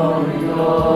glory, glory.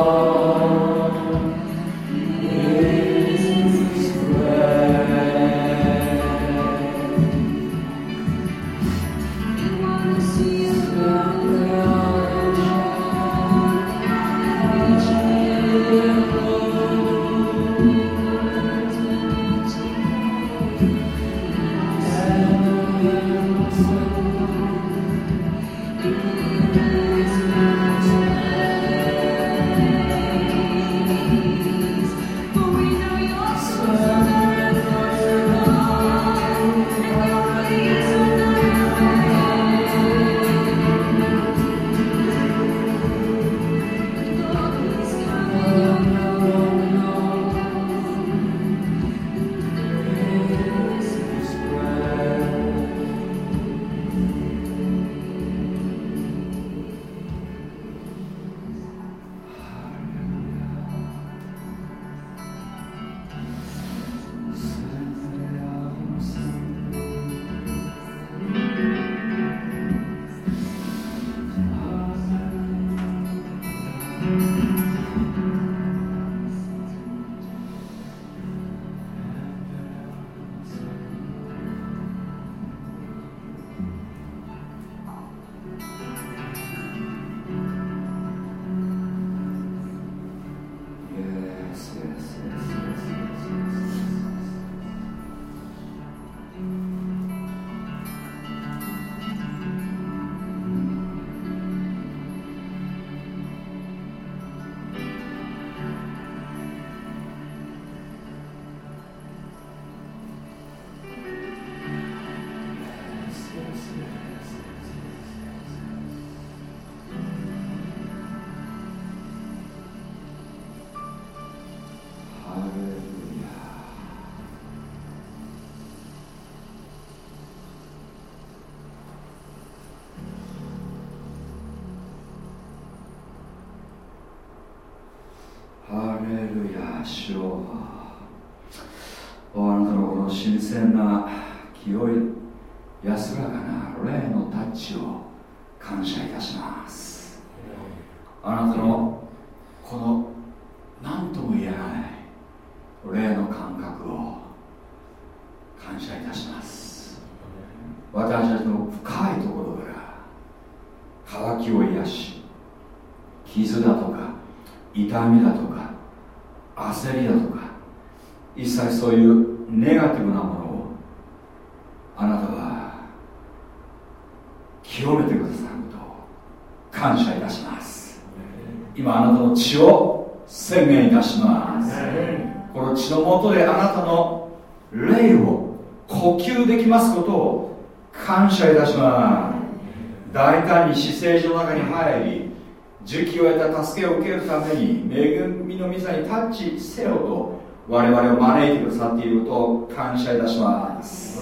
我々を招いてくださっていることを感謝いたします。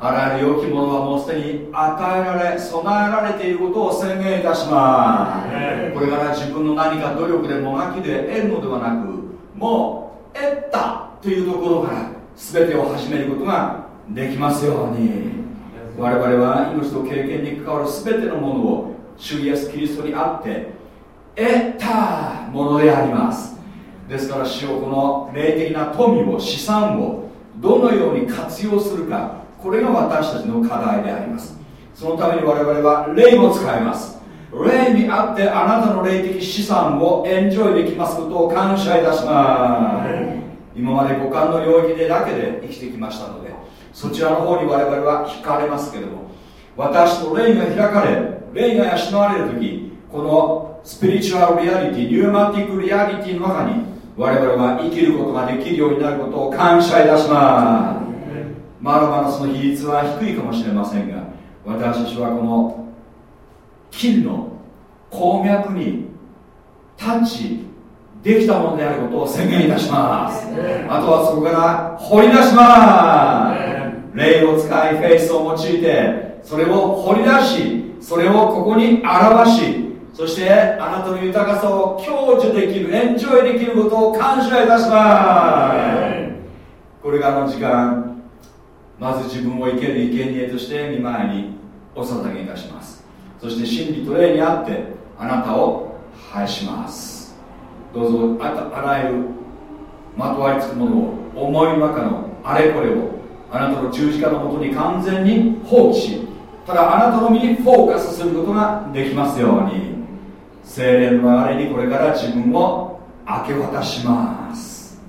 あらゆる良きものはもうすでに与えられ備えられていることを宣言いたします。これから自分の何か努力でもがきで得るのではなくもう得たというところから全てを始めることができますように。我々は命と経験に関わる全てのものを主イエスキリストにあって得たものであります。ですから主をこの霊的な富を資産をどのように活用するかこれが私たちの課題であります。そのために我々は霊を使います。霊にあってあなたの霊的資産をエンジョイできますことを感謝いたします。今まで五感の領域でだけで生きてきましたのでそちらの方に我々は惹かれますけれども私の霊が開かれ霊が養われる時この spiritual reality pneumatic reality の中に我々は生きることができるようになることを感謝いたしますまだまだその比率は低いかもしれませんが私たちはこの金の鉱脈にタッチできたものであることを宣言いたします。あとはそこから掘り出します霊を使いフェイスを用いてそれを掘り出しそれをここに表しそしてあなたの豊かさを享受できるエンジョイできることを感謝いたします。これがあの時間まず自分を生ける生贄として見舞いにお捧げいたします。そして真理と霊にあってあなたを拝します。どうぞああらゆるまとわりつくものを思いの中のあれこれをあなたの十字架のもとに完全に放棄しただあなたの身にフォーカスすることができますように精霊の流れにこれから自分を明け渡します。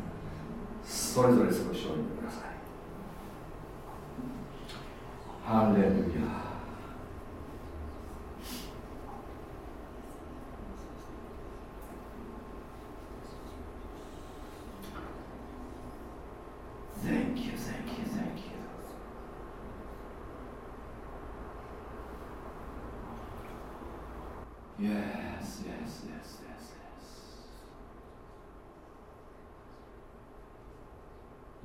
それぞれ少しお読みください。ハレルヤ。Thank you, thank you, thank you. Yes, yes, yes, yes, yes.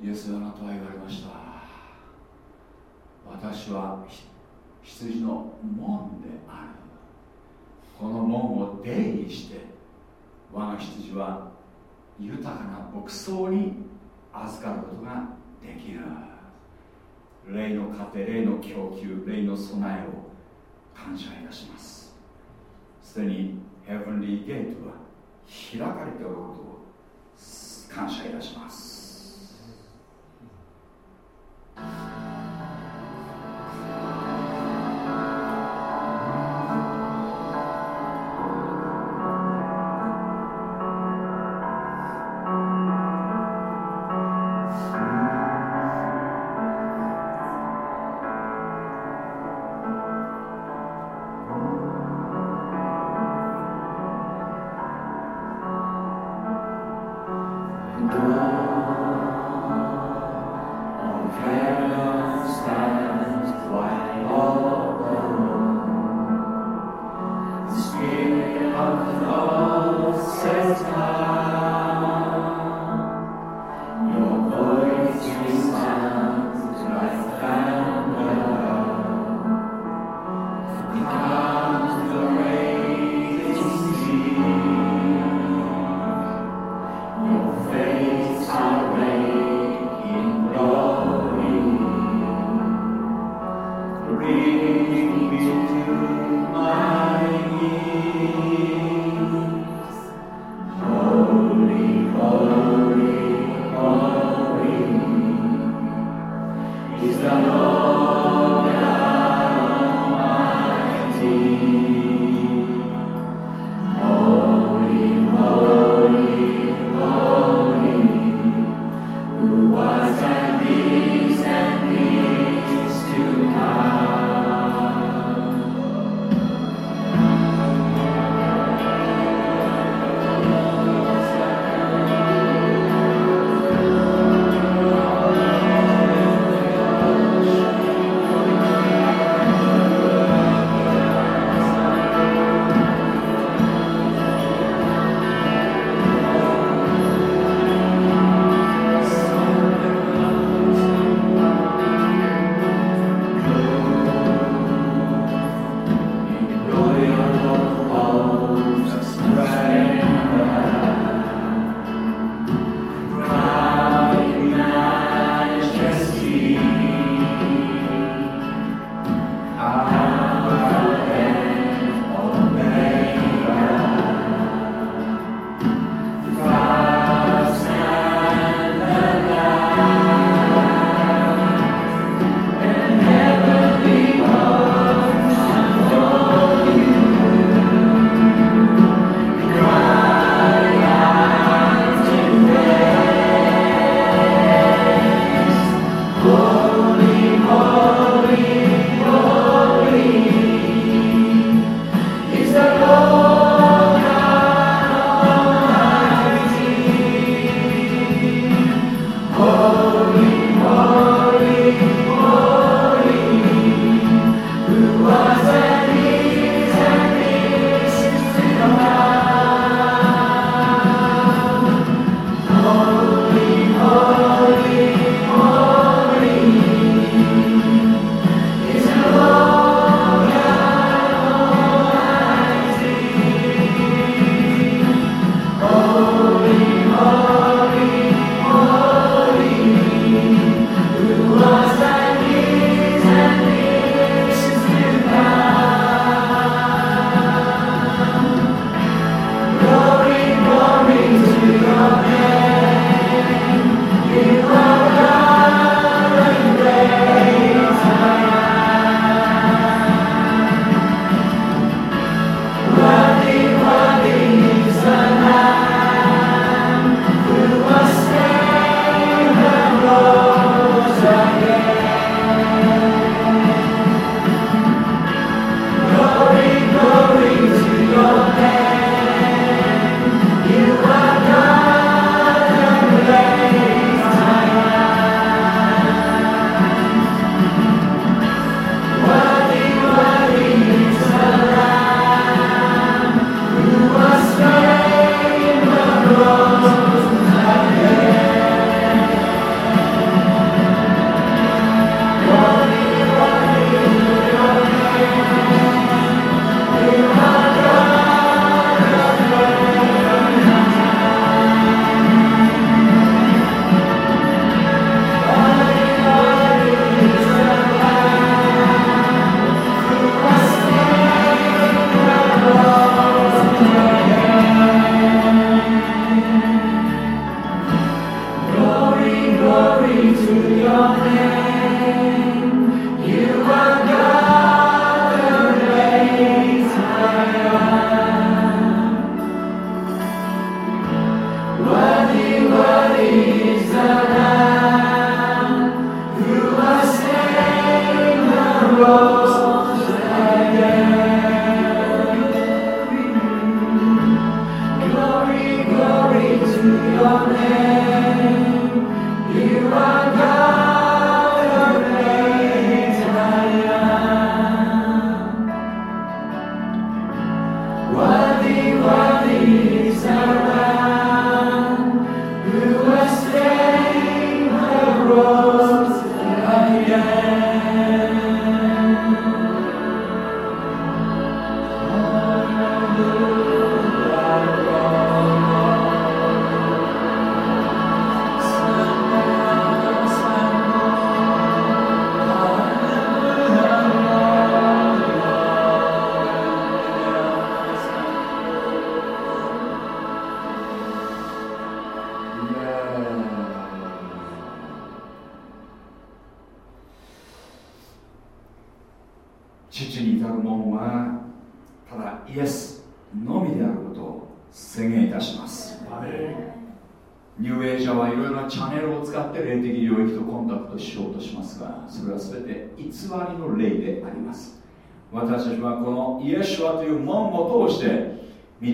イエスあなたは言われました。私は羊の門である。この門を出入りして我が羊は豊かな牧草に預かることができる。霊の糧霊の供給霊の備えを感謝いたします。すでにヘブンリーゲートが開かれておることを感謝いたします「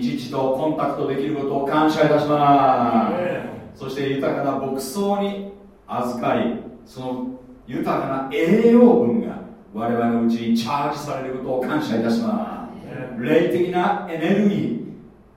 して道地とコンタクトできることを感謝いたします。そして豊かな牧草に預かりその豊かな栄養分が我々のうちにチャージされることを感謝いたします。霊的なエネルギー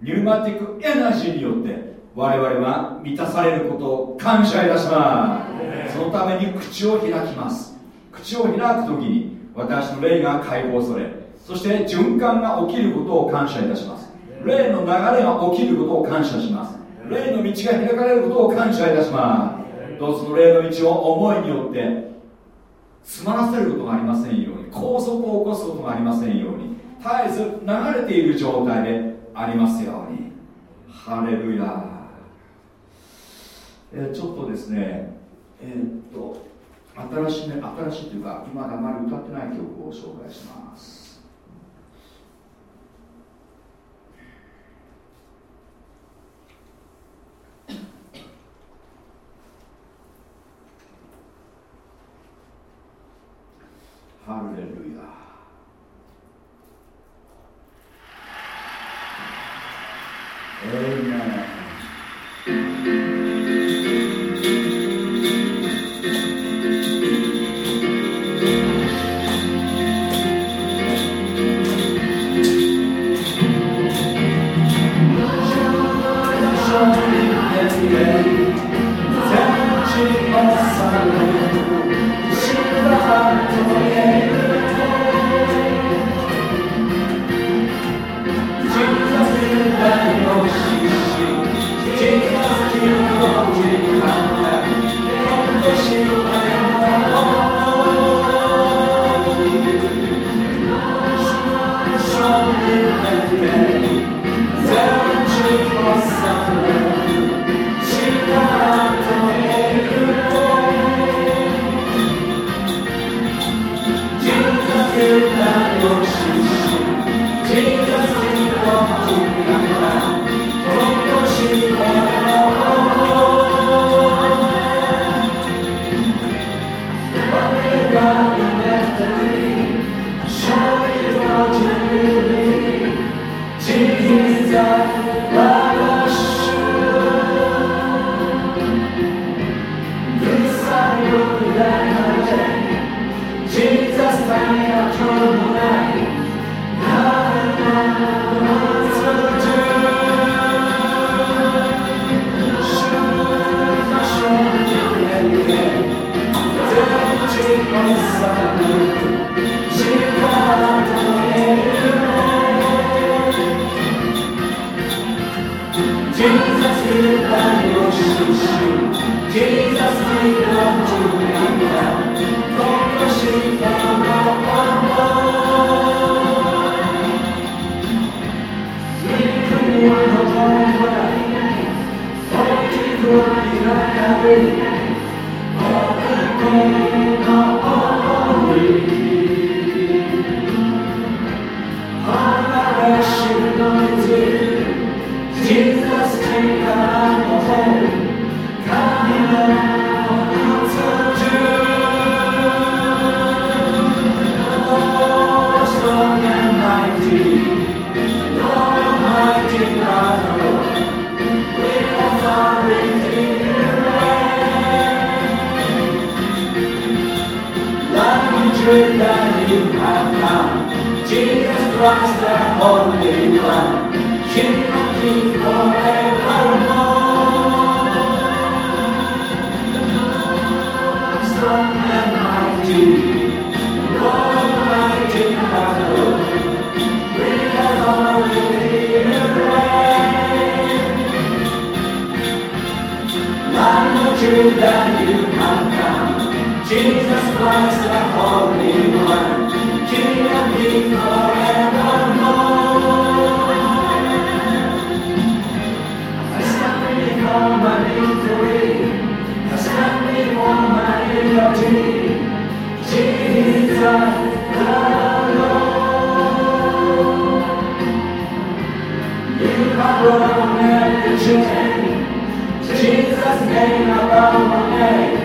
ニューマティックエナジーによって我々は満たされることを感謝いたします。そのために口を開きます。口を開く時に私の霊が解放されそして循環が起きることを感謝いたします霊の流れが起きることを感謝します。霊の道が開かれることを感謝いたします。どうぞ霊の道を思いによって詰まらせることがありませんように。高速を起こすことがありませんように。絶えず流れている状態でありますように。ハレルヤ。えちょっとですねえー、っと新しいね新しいというか今あまり歌ってない曲を紹介します。ハレルヤエイメン Jesus Christ, the only one, should be forevermore. Strong and mighty, Lord we have only than you. above my name, Jesus' name above my name.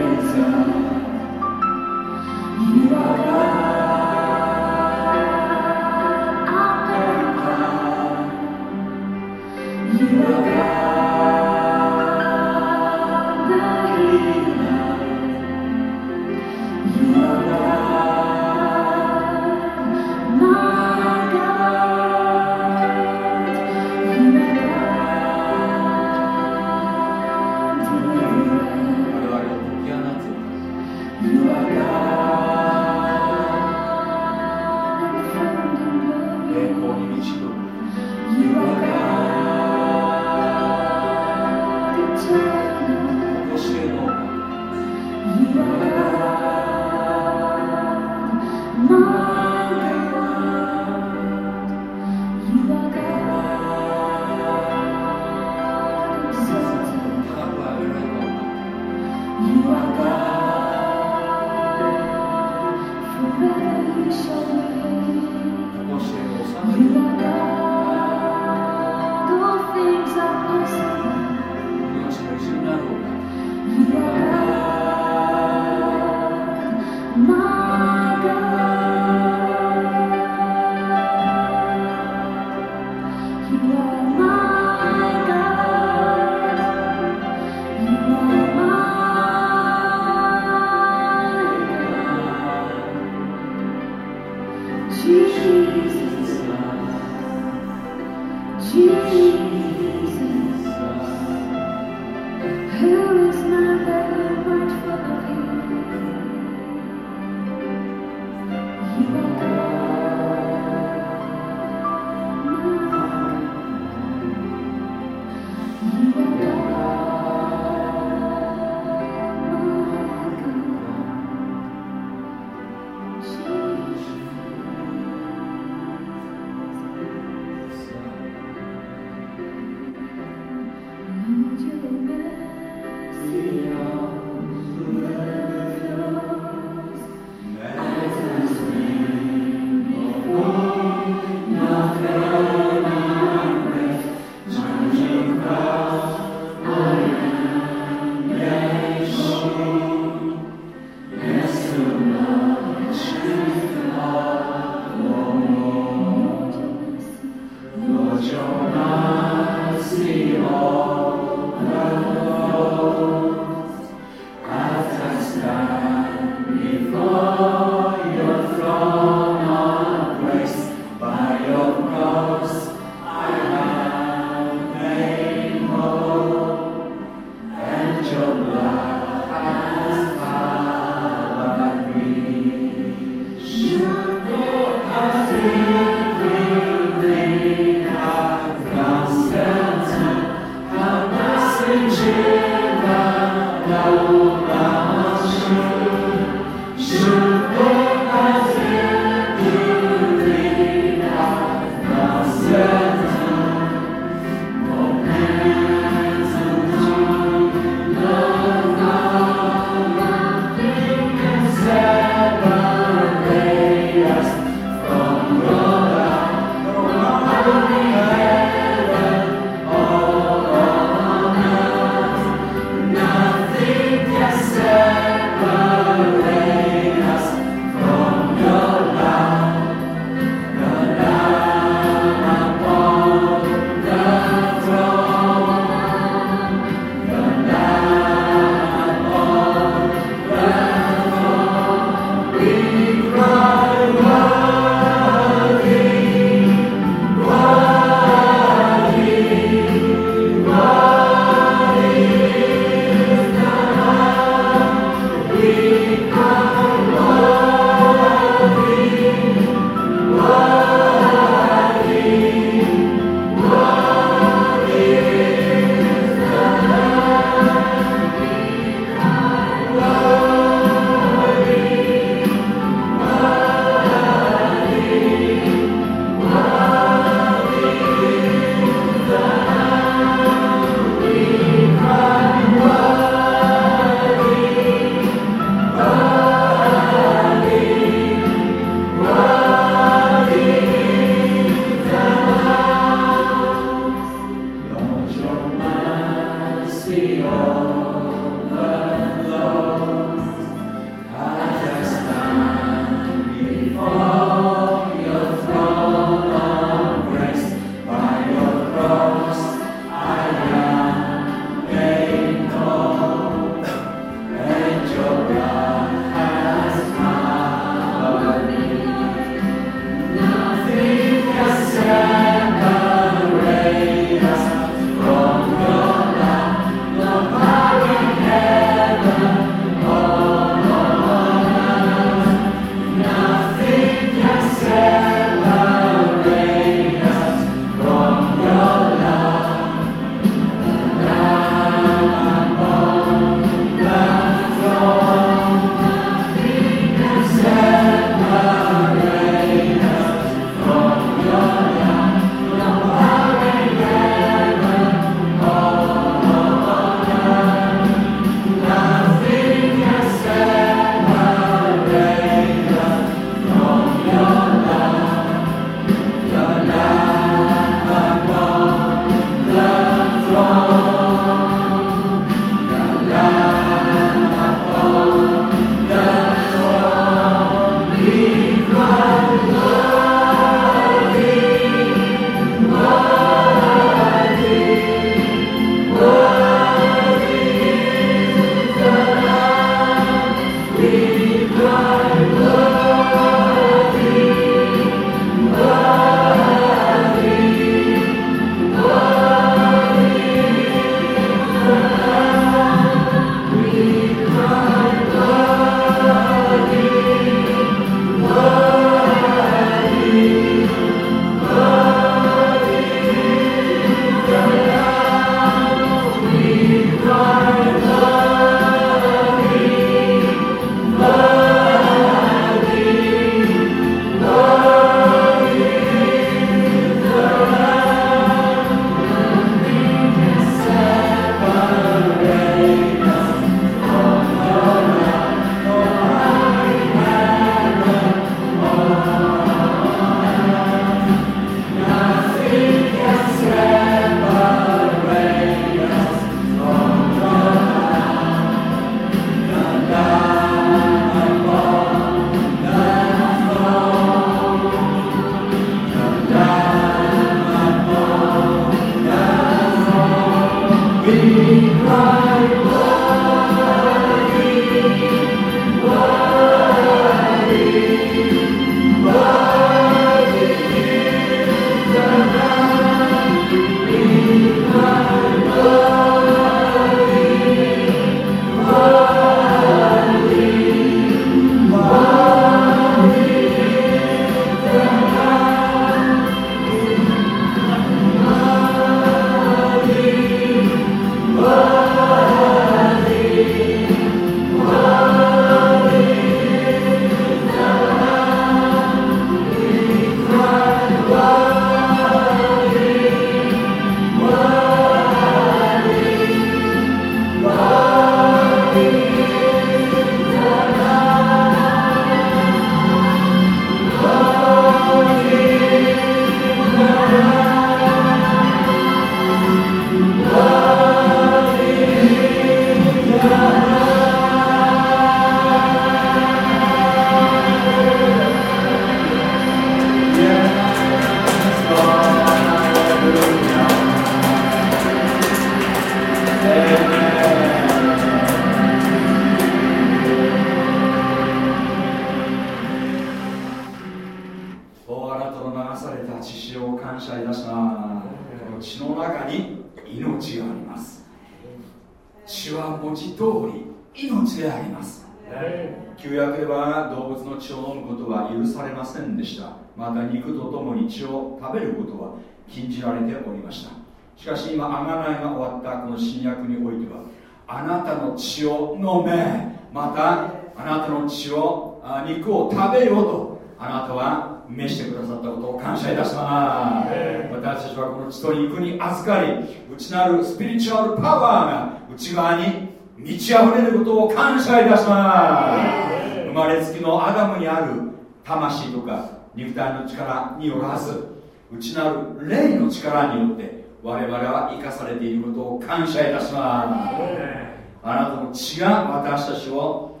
血を飲め。またあなたの血を肉を食べようとあなたは召してくださったことを感謝いたします。私たちはこの血と肉に預かり内なるスピリチュアルパワーが内側に満ち溢れることを感謝いたします。生まれつきのアダムにある魂とか肉体の力によらず内なる霊の力によって我々は生かされていることを感謝いたしますあなたの血が私たちを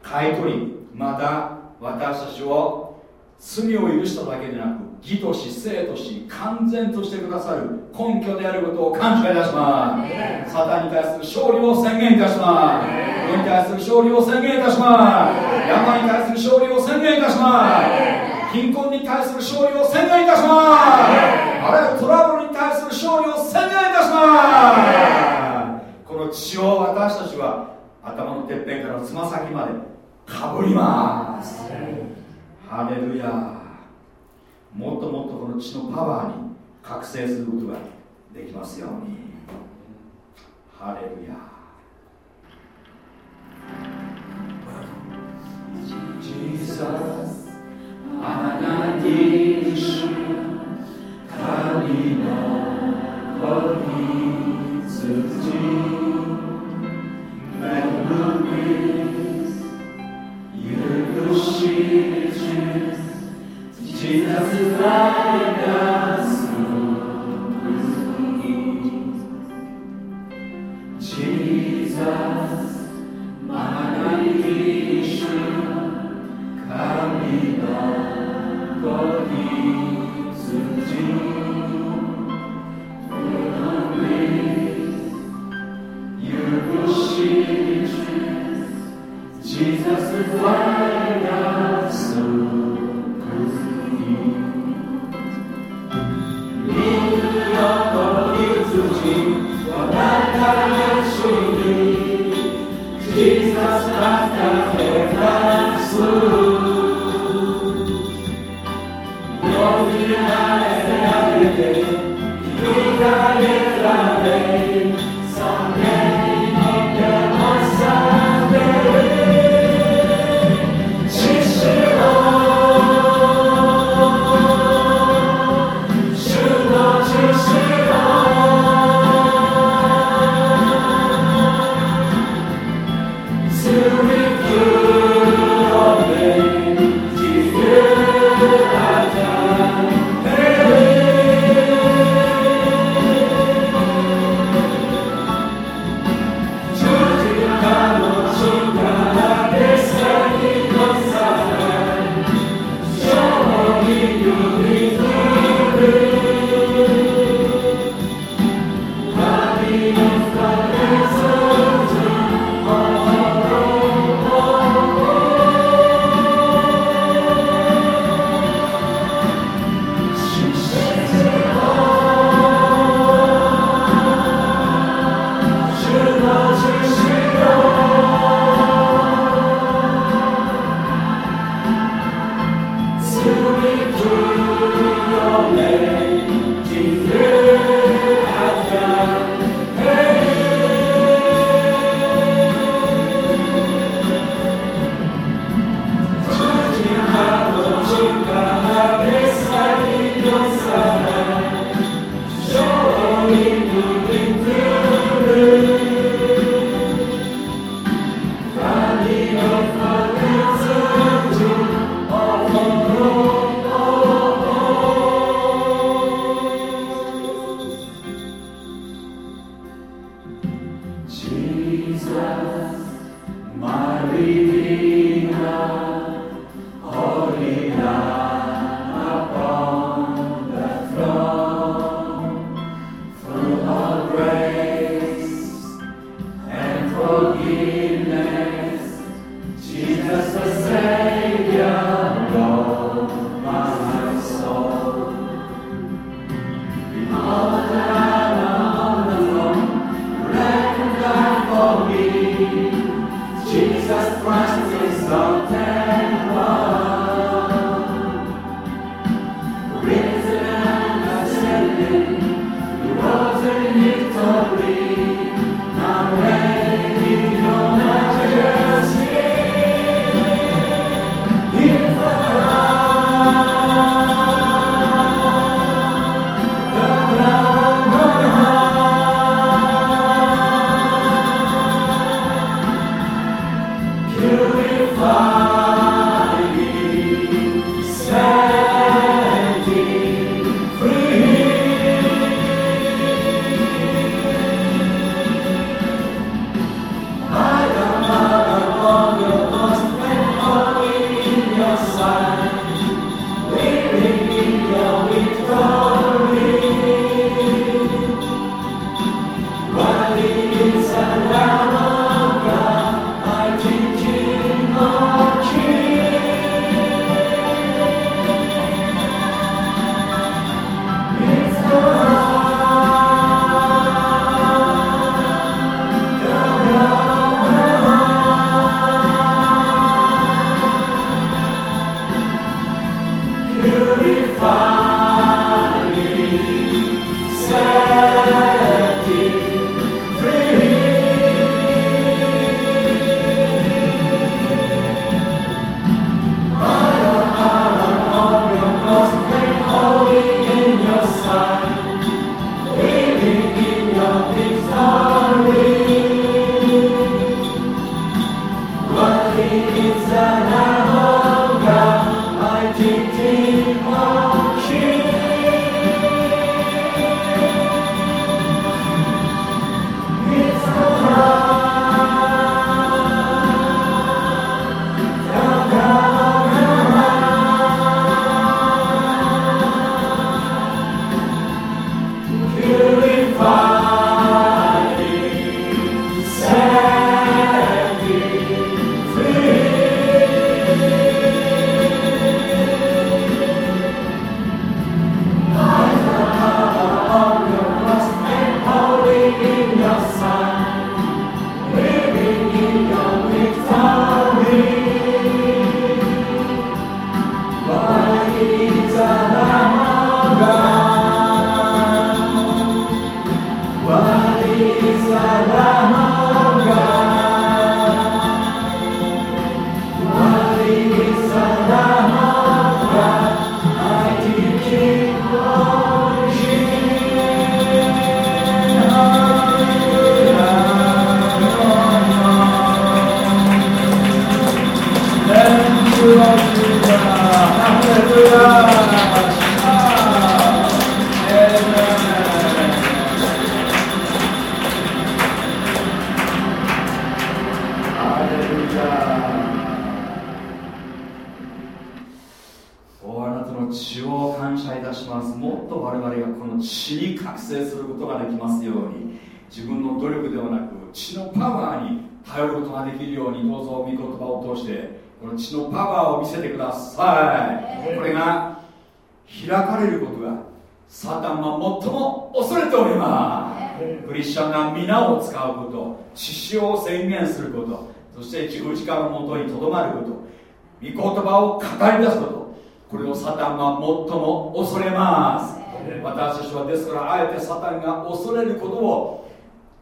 買い取りまた私たちを罪を許しただけでなく義とし生とし完全としてくださる根拠であることを感謝いたします。サタン。に対する勝利を宣言いたします。世に対する勝利を宣言いたします。山に対する勝利を宣言いたします。貧困に対する勝利を宣言いたします。あらゆるトラブルに対する勝利を宣言いたします血を私たちは頭のてっぺんからつま先までかぶります。ハレルヤ。もっともっとこの血のパワーに覚醒することができますように。ハレルヤ。Jesus あなたに主神の子羊 Memories Jesus is light us. 血のパワーに頼ることができるようにどうぞ御言葉を通してこの血のパワーを見せてください。これが開かれることがサタンは最も恐れております。クリスチャンが皆を使うこと血潮を宣言することそして十字架のもとにとどまること御言葉を語り出すことこれをサタンは最も恐れます。私たちはですからあえてサタンが恐れることを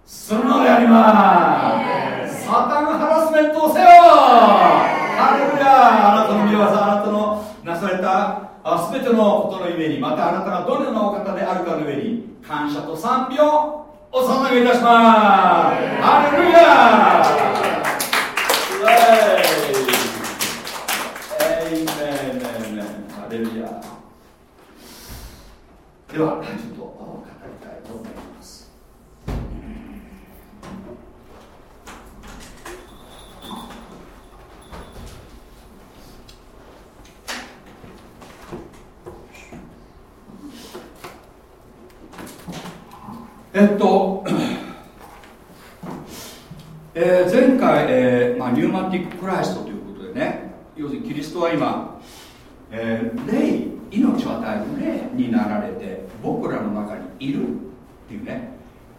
するのであります。サタンハラスメントをせよ。ハレルヤあなたの御業あなたのなされたすべてのことの上にまたあなたがどのようなお方であるかの上に感謝と賛美をお捧げいたします。ハレルヤエイ。メン。メン。メン。ハレルヤではちょっとえっと、えー、前回、えーまあ、ニューマティック・クライストということでね要するにキリストは今、えー、霊命を与える霊になられて僕らの中にいるっていうね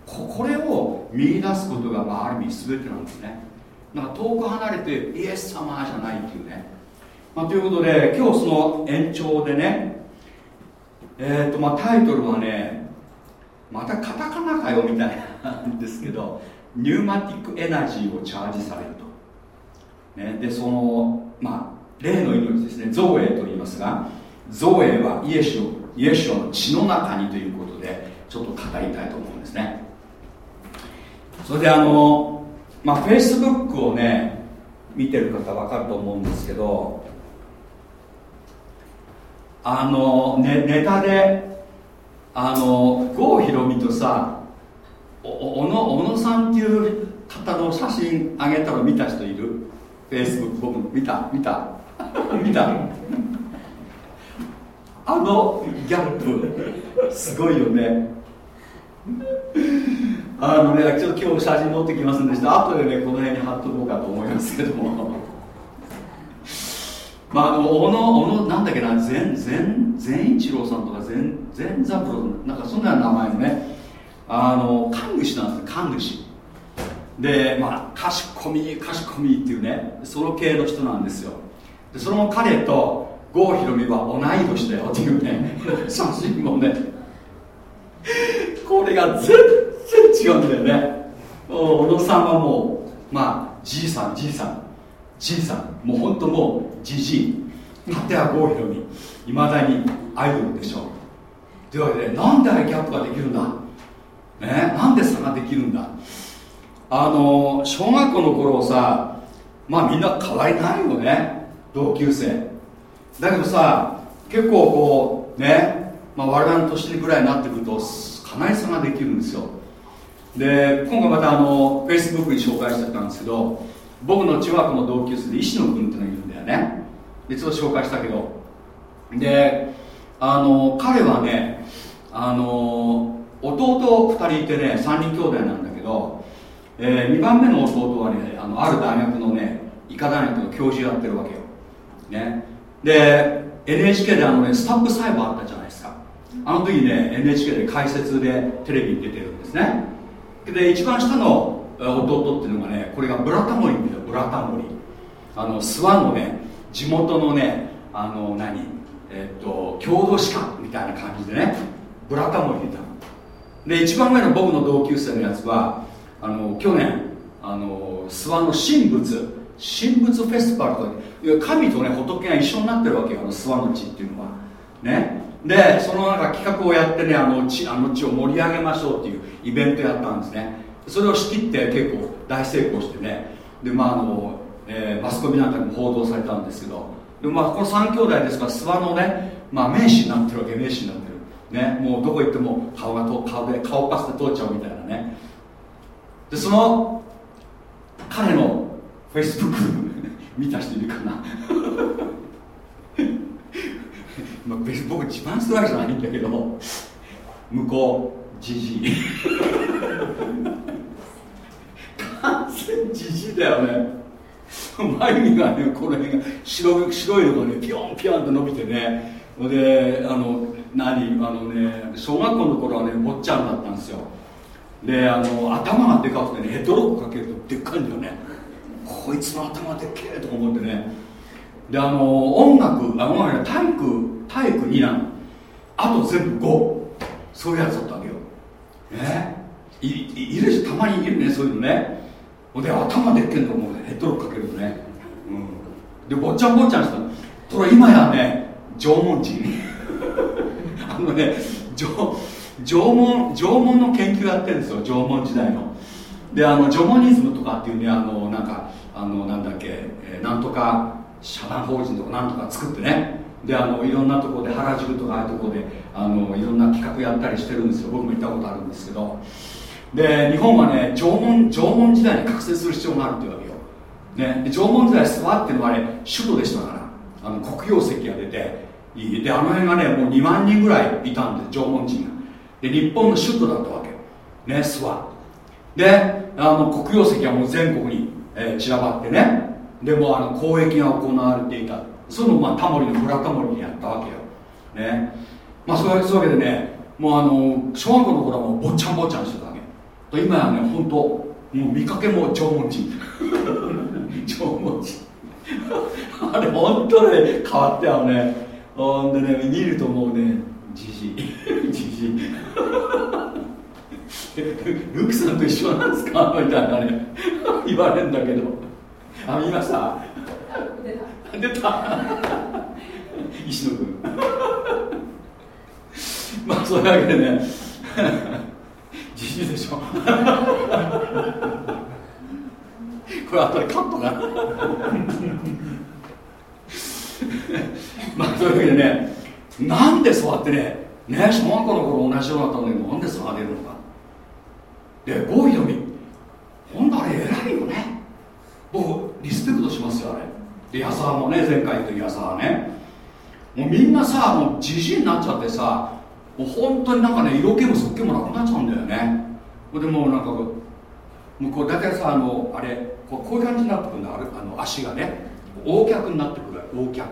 これを見出すことが、まあ、ある意味全てなんですね。なんか遠く離れてイエス様じゃないっていうね、まあ、ということで今日その延長でねえっ、ー、とまあタイトルはねまたカタカナかよみたいなんですけどニューマティックエナジーをチャージされると、ね、でその、まあ、例の命ですね。造営と言いますが造営はイエスイエの血の中にということでちょっと語りたいと思うんですね。それであの、まあ、フェイスブックをね見てる方分かると思うんですけどあの、ね、ネタであの郷ひろみとさ小野さんっていう方の写真あげたの見た人いる？フェイスブック僕見た見た？見た？あのギャップすごいよね。あのねちょっと今日写真持ってきますんでした後でねこの辺に貼っとこうかと思いますけども。まああの小野小野なんだっけな善善善一郎さんとか善善三郎なんかそんな名前のねあの神主なんです神主でまあ賢み賢みっていうねその系の人なんですよ。でその彼と郷ひろみは同い年だよっていうね 写真もね。これが全然違うんだよね。小野さんはもうまあじいさんじいさん。じいさんもう本当もうじじい立谷郷ひろみいまだにアイドルでしょというわけでなんであれギャップができるんだ？ねなんで差ができるんだ？あの小学校の頃さまあみんな変わりないよね同級生。だけどさ結構こうね、まあ、我々の年ぐらいになってくるとかなり差ができるんですよ。で今回またあの Facebook に紹介してたんですけど僕の中学の同級生で石野君っていうのがいるんだよね。でちょっと紹介したけど。であの彼はねあの弟2人いてね3人兄弟なんだけど、えー、2番目の弟はねあのある大学のね医科大学の教授やってるわけよ、ね、で NHK であの、ね、スタッフ裁判あったじゃないですか。あの時ね NHK で解説でテレビに出てるんですね。で一番下の弟っていうのがねこれがブラタモリってブラタモリ。あの諏訪のね地元のねあの何？えっと郷土史家みたいな感じでねブラタモリいたで一番上の僕の同級生のやつはあの去年あの諏訪の神仏神仏フェスティバルとか神とね仏が一緒になってるわけよあの諏訪の地っていうのは。ね。でそのなんか企画をやってねあの地あの地を盛り上げましょうっていうイベントやったんですね。それを仕切って結構大成功してね。でまああの、えー、マスコミなんかにも報道されたんですけど。で、まあ、この3兄弟ですから諏訪のね、まあ、名士になってるわけ名士になってる。ね、もうどこ行っても顔がと顔で顔パスで通っちゃうみたいなね。でその彼のフェイスブック見た人いるかな。まあ別に僕自慢するわけじゃないんだけど。向こう。じじい完全じじいだよね。眉毛がねこの辺が白白いのがねピョンピョンと伸びてね。であの何あのね小学校の頃はね坊ちゃんだったんですよ。であの頭がでかくてねヘッドロックかけるとでっかいんだよね。こいつの頭でっけえとか思ってね。であの音楽あ音楽体育体育2なのあと全部5そういうやつだったね。いいるしたまにいるねそういうのね。で頭でっけえと思うヘッドロックかけるとね、うん、で坊ちゃん坊ちゃんしたと今やね縄文人。あのね縄文縄文の研究やってるんですよ縄文時代の。であのジョモニズムとかっていうねあのなんかあのなんだっけ、えー、なんとか社団法人とかなんとか作ってね。であのいろんなところで原宿とかああいうところであのいろんな企画やったりしてるんですよ。僕も行ったことあるんですけど。で日本はね縄文縄文時代に覚醒する必要があるっていうわけよ、ね、縄文時代諏訪っていうのはあれ首都でしたからあの黒曜石が出てであの辺がねもう2万人ぐらいいたんで縄文人が。で日本の首都だったわけ。ね諏訪であの黒曜石はもう全国に、えー、散らばってね。でもあの交易が行われていた。そのまあタモリのブラタモリにやったわけよ。ね。まあそういうわけでねもうあの小学校の頃はもう坊ちゃん坊ちゃんしてたわけ。今やね本当もう見かけも縄文人。縄文人。あれ本当ね変わったよねほんでね見るともうねじじ じじルクさんと一緒なんですか？みたいなね。言われるんだけど。あ見ました？出た。石野君。まあそういうわけでね。じじいでしょ。これ後でカットかな。まあそういうわけでね。なんでそうやってね。ね小学校の頃同じようだったのになんで差が出るのか。で郷ひろみほんとあれ偉いよね。僕リスペクトしますよあれ。で矢沢もね前回言った矢沢ね。もうみんなさもうじじいになっちゃってさもう本当になんかね色気もそっけもなくなっちゃうんだよね。でもなんかもうこう大体さあのあれこうこういう感じになってくるんだ。あるあの足がね。横脚になってくる。横脚。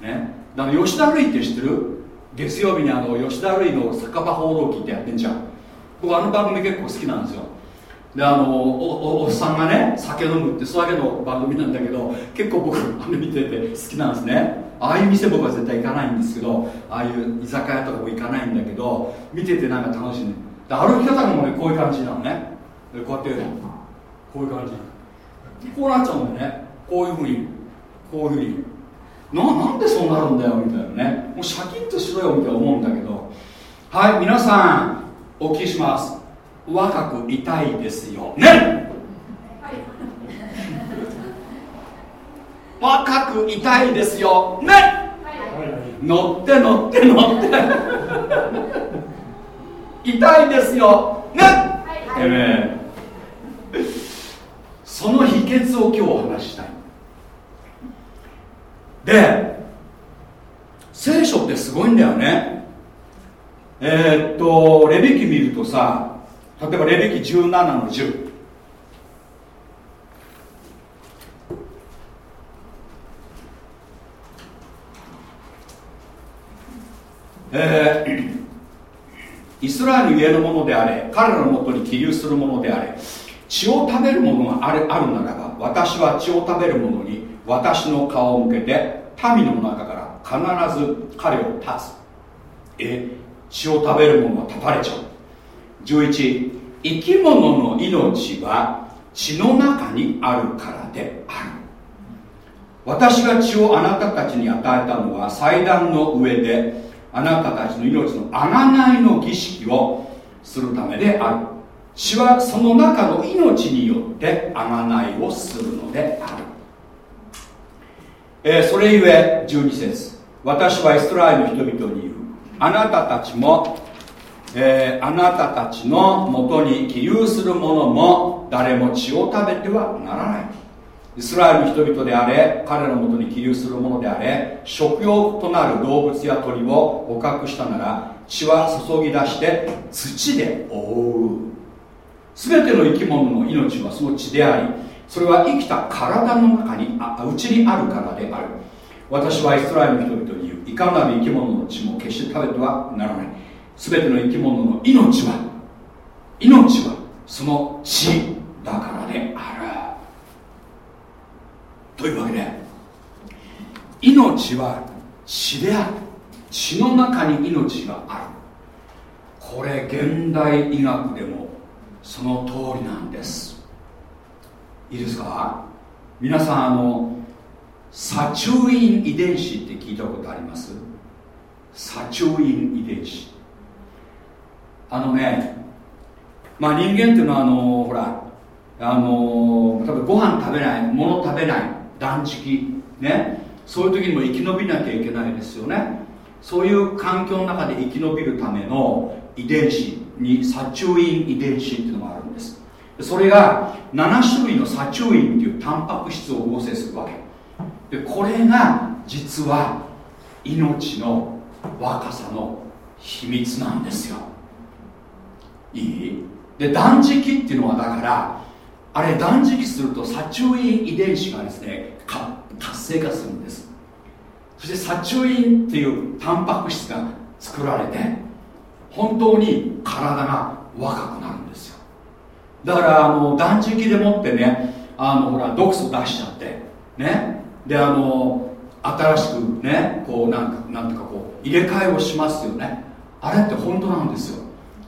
ね。だから吉田類って知ってる？月曜日にあの吉田類の酒場放浪記ってやってんじゃん。僕あの番組結構好きなんですよ。であのおおっさんがね酒飲むってそういうわけの番組なんだけど結構僕あれ見てて好きなんですね。ああいう店僕は絶対行かないんですけどああいう居酒屋とかも行かないんだけど見ててなんか楽しいね。で歩き方もねこういう感じなのね。でこうやってこういう感じ。こうなっちゃうんだよね。こういうふうにこういうふうに。ななんでそうなるんだよみたいなね。もうシャキッとしろよみたいな思うんだけど。はい皆さんお聞きします。若くいたいですよ。ね、はい、若くいたいですよ。ね、はい、乗って乗って乗って。痛いですよ。ね、はい、えー、その秘訣を今日話したい。で聖書ってすごいんだよね。えー、っとレビキ見るとさ例えばレビキ17の10えー、イスラエル家のものであれ彼らのもとに起立するものであれ血を食べるものがあるあるならば私は血を食べる者に私の顔を向けて民の中から必ず彼を立つ。え血を食べる者は立たれちゃう。11生き物の命は血の中にあるからである。私が血をあなたたちに与えたのは祭壇の上であなたたちの命の贖いの儀式をするためである。血はその中の命によって贖いをするのである、えー、それゆえ12節。私はイスラエルの人々に言う。あなたたちもえー、あなたたちのもとに起立する者も誰も血を食べてはならない。イスラエルの人々であれ彼のもとに起立する者であれ食用となる動物や鳥を捕獲したなら血は注ぎ出して土で覆う。全ての生き物の命はその血でありそれは生きた体の中にあ内にあるからである。私はイスラエルの人々に言う。いかなる生き物の血も決して食べてはならない。全ての生き物の命は命はその血だからである。というわけで命は血である。血の中に命がある。これ現代医学でもその通りなんです。いいですか？皆さんあのサチュイン遺伝子って聞いたことあります？サチュイン遺伝子。あのねまあ人間っていうのはあのほらあの例えばご飯食べない物食べない断食ね。そういう時にも生き延びなきゃいけないですよね。そういう環境の中で生き延びるための遺伝子にサチュイン遺伝子っていうのがあるんです。それが7種類のサチュインっていうタンパク質を合成するわけ。でこれが実は命の若さの秘密なんですよ。いい？で断食っていうのはだからあれ断食するとサチュイン遺伝子がですね活性化するんです。そしてサチュインっていうタンパク質が作られて本当に体が若くなるんですよ。だからあの断食でもってねあのほら毒素出しちゃってね。であの新しくねこうなんかなんとかこう入れ替えをしますよね。あれって本当なんですよ。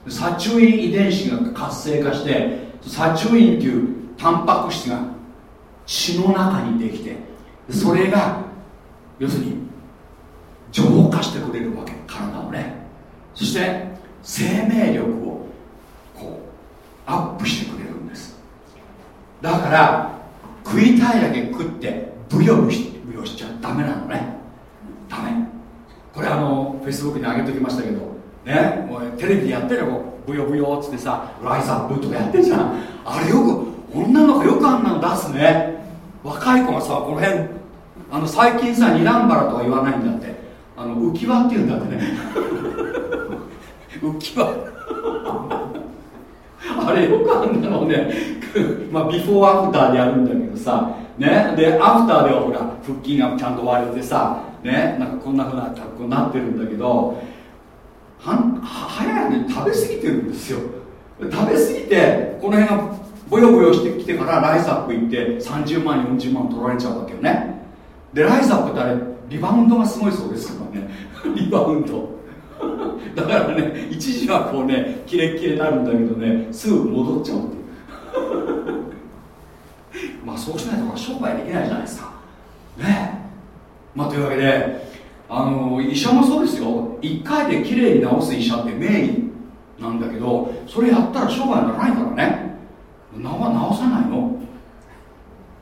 サチュイン遺伝子が活性化してサチュインっていうタンパク質が血の中にできてそれが要するに浄化してくれるわけ体をね。そして生命力をこうアップしてくれるんです。だから食いたいだけ食ってブヨブヨしちゃダメなのね。ダメ。これあのフェイスブックに上げときましたけどねもうテレビでやってるよブヨブヨっつってさライズアップとかやってんじゃん。あれよく女の子よくあんなの出すね。若い子がさこの辺あの最近さニランバラとは言わないんだって。あの浮き輪っていうんだってね。浮き輪。あれよくあんなのね。まあビフォーアフターでやるんだけどさ。ね。でアフターではほら腹筋がちゃんと割れてさ。ね。なんかこんなふうな格好になってるんだけど。はん早いね食べ過ぎてるんですよ。食べ過ぎてこの辺がボヨボヨしてきてからライザップ行って30万40万取られちゃうわけよね。でライザップってあれリバウンドがすごいそうですからね。リバウンド。だからね一時はこうねキレッキレになるんだけどねすぐ戻っちゃうっていう。まあそうしないと商売できないじゃないですか。ね。まあというわけであの医者もそうですよ。1回で綺麗に治す医者って名医なんだけどそれやったら商売にならないからね。治さないの。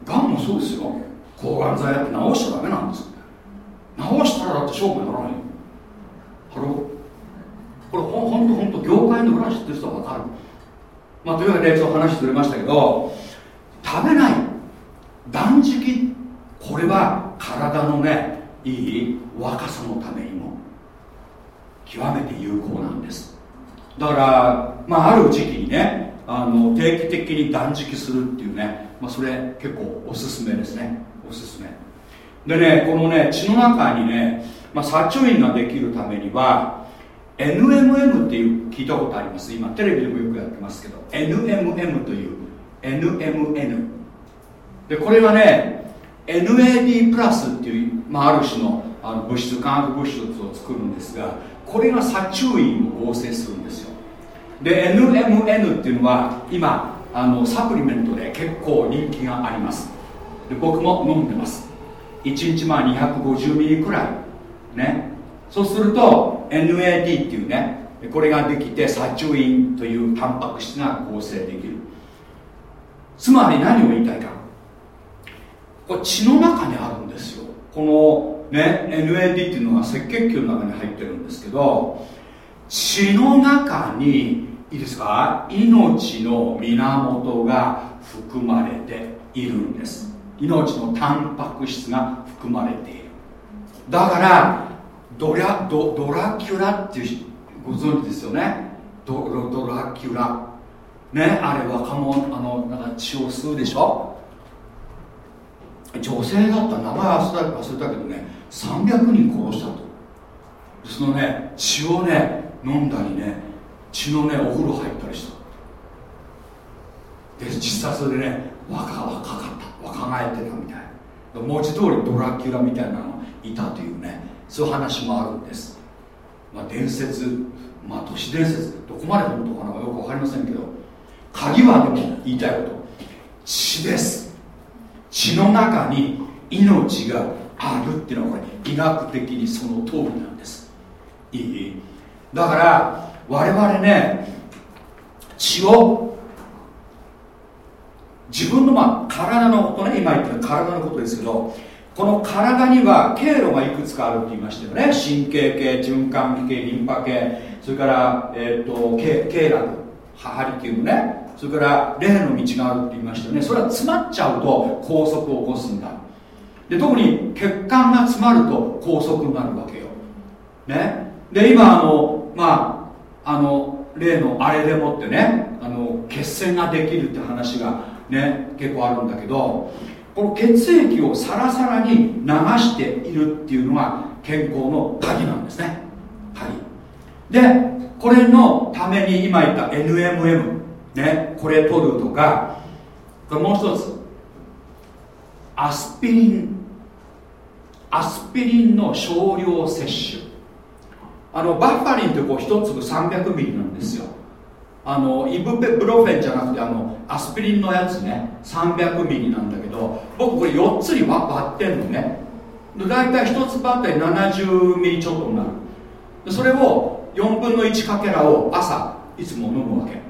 がんもそうですよ。抗がん剤やって治しちゃダメなんです。治したらだって商売にならない。よ Hello。これほほんとほんと業界の裏知ってる人は分かる。まあというわけでちょっと話ずれましたけど食べない。断食。これは体のねいい若さのためにも極めて有効なんです。だからまあある時期にねあの定期的に断食するっていうね、まあ、それ結構おすすめですね。おすすめ。でねこのね血の中にね、まあ、殺虫印ができるためには NMM っていう聞いたことあります。今テレビでもよくやってますけど NMM という NMN でこれはね NAD プラスっていう、まあ、ある種のあの物質化学物質を作るんですがこれが殺虫印を合成するんですよ。で NMN っていうのは今あのサプリメントで結構人気があります。で僕も飲んでます。1日まあ250ミリくらい。ね。そうすると NAD っていうねこれができて殺虫印というタンパク質が合成できる。つまり何を言いたいか。これ血の中にあるんですよ。このね NAD っていうのが赤血球の中に入ってるんですけど血の中にいいですか？命の源が含まれているんです。命のタンパク質が含まれている。だからドラドドラキュラっていうご存知ですよね？ドドラキュラ。ねあれ若者あのなんか血を吸うでしょ？女性だった名前忘れたけどね300人殺したと。そのね血をね飲んだりね血のねお風呂入ったりした。で実際それでね若若かった。若返ってたみたい文字通りドラキュラみたいなのいたというねそういう話もあるんです。まあ伝説まあ都市伝説どこまで本当かなよく分かりませんけど鍵はでも言いたいこと。血です。血の中に命があるっていうのは医学的にその通りなんです。いい？だから我々ね血を自分のまあ体のことね今言った体のことですけどこの体には経路がいくつかあるって言いましたよね。神経系循環器系リンパ系それから、えーと、経経絡ハリキウムね。それから霊の道があるって言いましたよね。それは詰まっちゃうと拘束を起こすんだ。で特に血管が詰まると拘束になるわけよ。ね。で今あのまああの例のあれでもってねあの血栓ができるって話がね結構あるんだけどこの血液をサラサラに流しているっていうのが健康の鍵なんですね。鍵。でこれのために今言った NMM ねこれ取るとかこれもう一つ。アスピリン。アスピリンの少量摂取。あのバッファリンってこう1粒300ミリなんですよ。あのイブペブロフェンじゃなくてあのアスピリンのやつね。300ミリなんだけど僕これ4つに割ってんのね。大体1つばったり70ミリちょっとになる。それを4分の1かけらを朝いつも飲むわけ。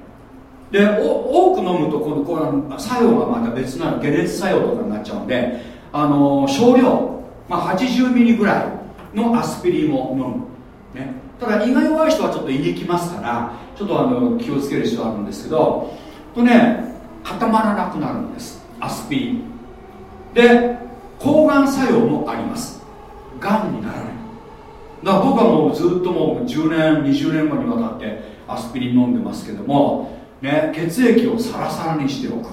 で多く飲むとこのこの作用がまた別な解熱作用とかになっちゃうんであの少量、まあ、80ミリぐらいのアスピリンを飲む、ね、ただ胃が弱い人はちょっと胃にきますからちょっとあの気をつける必要あるんですけどとね固まらなくなるんです。アスピリン。で抗がん作用もあります。がんにならない。だから僕はもうずっともう10年20年後にわたってアスピリン飲んでますけども、ね、血液をサラサラにしておく。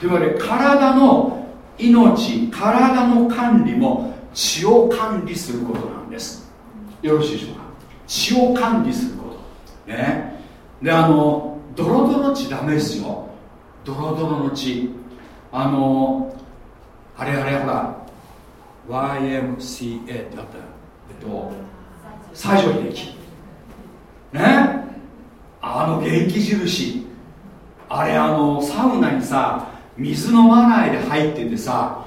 というわけで体の命体の管理も血を管理することなんです。よろしいでしょうか？血を管理すること。ね。であのドロドロ血ダメですよ。ドロドロの血。あのあれあれほら YMCA ってあったよ。えっと西城秀樹ねあの元気印。あれあのサウナにさ水飲まないで入っててさ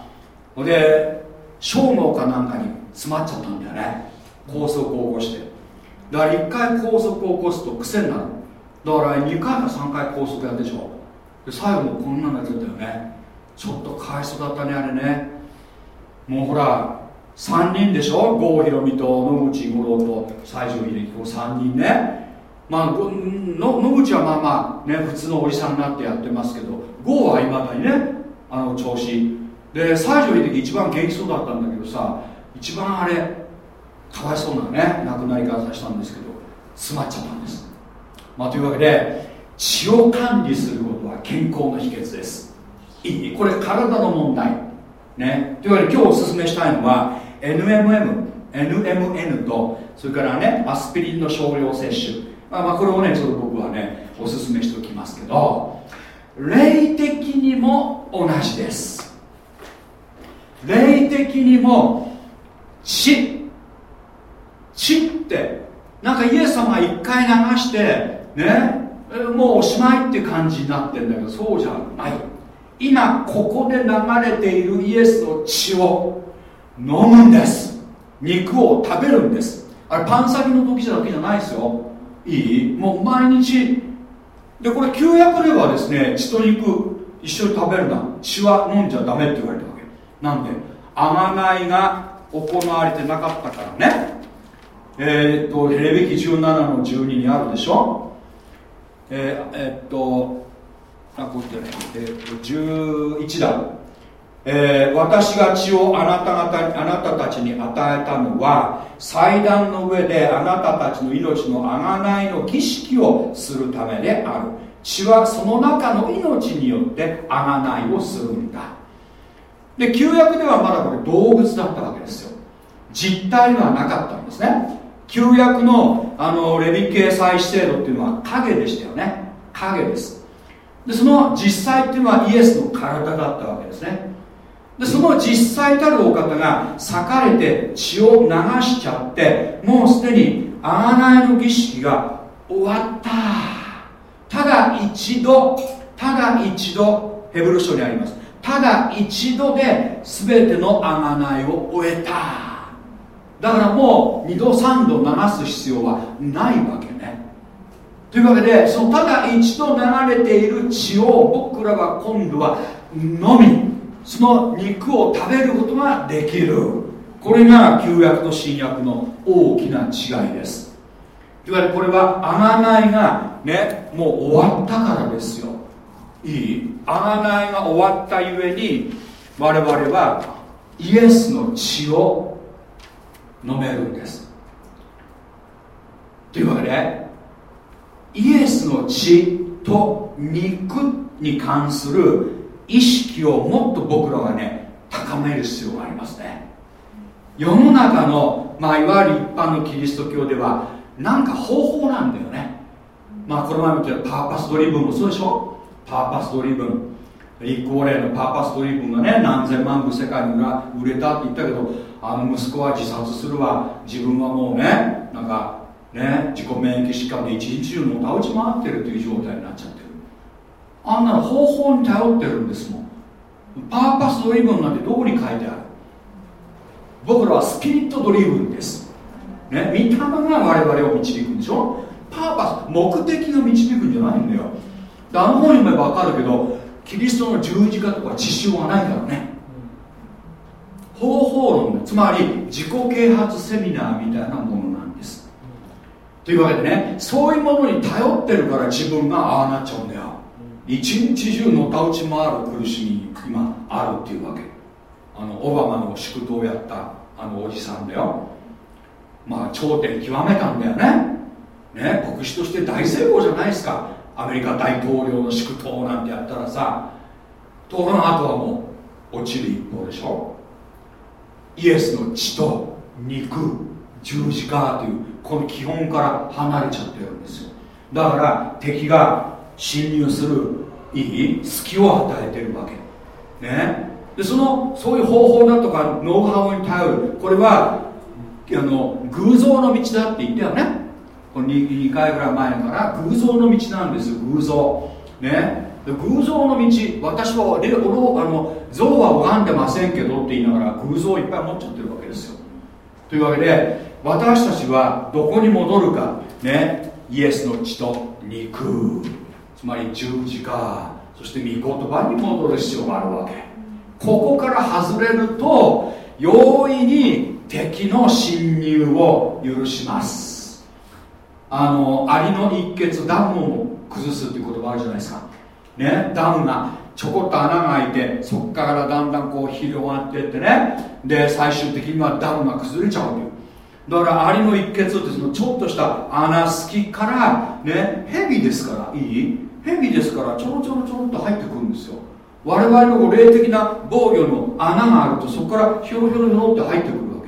ほんで正午かなんかに詰まっちゃったんだよね。高速を起こして。だから1回高速を起こすと癖になる。だから2回か3回高速やるでしょ。で最後もこんなのやってたよね。ちょっとかわいそうだったねあれね。もうほら3人でしょ？郷ひろみと野口五郎と西城秀樹こ3人ね。まあの野口はまあまあね普通のおじさんになってやってますけど郷はいまだにねあの調子。で西城秀樹一番元気そうだったんだけどさ一番あれかわいそうなね亡くなり方したんですけど詰まっちゃったんです。まあというわけで血を管理することは健康の秘訣です。いいこれ体の問題。ね。というわけで今日おすすめしたいのは NMM NMN とそれからねアスピリンの少量摂取。まあ、まこれをねちょっと僕はねおすすめしておきますけど霊的にも同じです。霊的にも血血ってなんかイエス様が一回流してねもうおしまいって感じになってんだけどそうじゃない。今ここで流れているイエスの血を飲むんです。肉を食べるんです。あれパン先の時だけじゃないですよ。いい？もう毎日。でこれ旧約ではですね血と肉一緒に食べるな血は飲んじゃダメって言われたわけ。なんで贖いが行われてなかったからね。えー、っとレビキ17の12にあるでしょ？えー、えー、っとあこう言ってねえ、っと11だ。えー、私が血をあなた方あなたたちに与えたのは祭壇の上であなたたちの命の贖いの儀式をするためである。血はその中の命によって贖いをするんだ。で旧約ではまだこれ動物だったわけですよ。実体ではなかったんですね。旧約のあのレビ系祭祀制度っていうのは影でしたよね。影です。でその実際っていうのはイエスの体だったわけですね。でその実際たるお方が裂かれて血を流しちゃってもうすでに贖いの儀式が終わった。ただ一度ただ一度ヘブル書にあります。ただ一度で全ての贖いを終えた。だからもう二度三度流す必要はないわけね。というわけでそのただ一度流れている血を僕らは今度は飲み。その肉を食べることができる。これが旧約と新約の大きな違いです。いわゆるこれは贖いがねもう終わったからですよ。いい？贖いが終わったゆえに我々はイエスの血を飲めるんです。というわけでイエスの血と肉に関する意識をもっと僕らはね高める必要がありますね。世の中の、まあ、いわゆる一般のキリスト教ではなんか方法なんだよね。まあこの前も言った Purpose Drivenもそうでしょ。 Purpose Driven。リック・ウォレンの Purpose Driven がね何千万部世界に売れたって言ったけどあの息子は自殺するわ。自分はもうねなんかね自己免疫疾患で一日中のたうち回ってるという状態になっちゃってあんなの方法に頼ってるんですもん。パーパスドリブンなんてどこに書いてある？僕らはスピリットドリブンです。ね見た目が我々を導くんでしょ？パーパス目的が導くんじゃないんだよ。あの本読めば分かるけどキリストの十字架とか実習はないからね。方法論つまり自己啓発セミナーみたいなものなんです。というわけでねそういうものに頼ってるから自分がああなっちゃうんだよ。一日中のたうち回る苦しみ今あるっていうわけ。あのオバマの祝祷をやったあのおじさんだよ。まあ頂点極めたんだよね。ね牧師として大成功じゃないですか。アメリカ大統領の祝祷なんてやったらさ。ところがあとはもう落ちる一方でしょ。イエスの血と肉十字架というこの基本から離れちゃってるんですよ。だから敵が侵入するいい隙を与えてるわけ。ね。でそのそういう方法だとかノウハウに頼る。これはあの偶像の道だって言ったよね。これ 2, 2回ぐらい前から偶像の道なんです。偶像。ね。偶像の道私は俺あの像は拝んでませんけどって言いながら偶像をいっぱい持っちゃってるわけですよ。というわけで私たちはどこに戻るか。ね。イエスの血と肉。つまり十字架そして御言葉に戻る必要があるわけ。ここから外れると容易に敵の侵入を許します。あのアリの一血ダムを崩すっていう言葉あるじゃないですか。ねダムがちょこっと穴が開いてそこからだんだんこう広がっていってね。で最終的にはダムが崩れちゃうという。だからアリの一血ってそのちょっとした穴隙からね蛇ですからいい？蛇ですからちょろちょろちょろっと入ってくるんですよ。我々の霊的な防御の穴があるとそこからひょろひょろひょろって入ってくるわ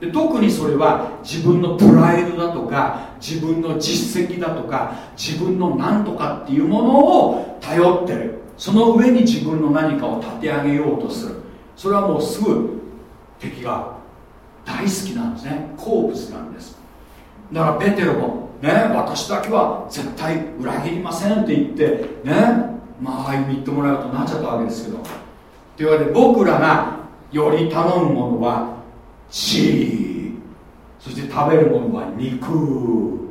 け。で特にそれは自分のプライドだとか自分の実績だとか自分の何とかっていうものを頼ってる。その上に自分の何かを立て上げようとする。それはもうすぐ敵が大好きなんですね。好物なんです。だからペテロもね私だけは絶対裏切りませんって言ってねまあ歩み言ってもらうとなっちゃったわけですけど。というわけで僕らがより頼むものは血。そして食べるものは肉。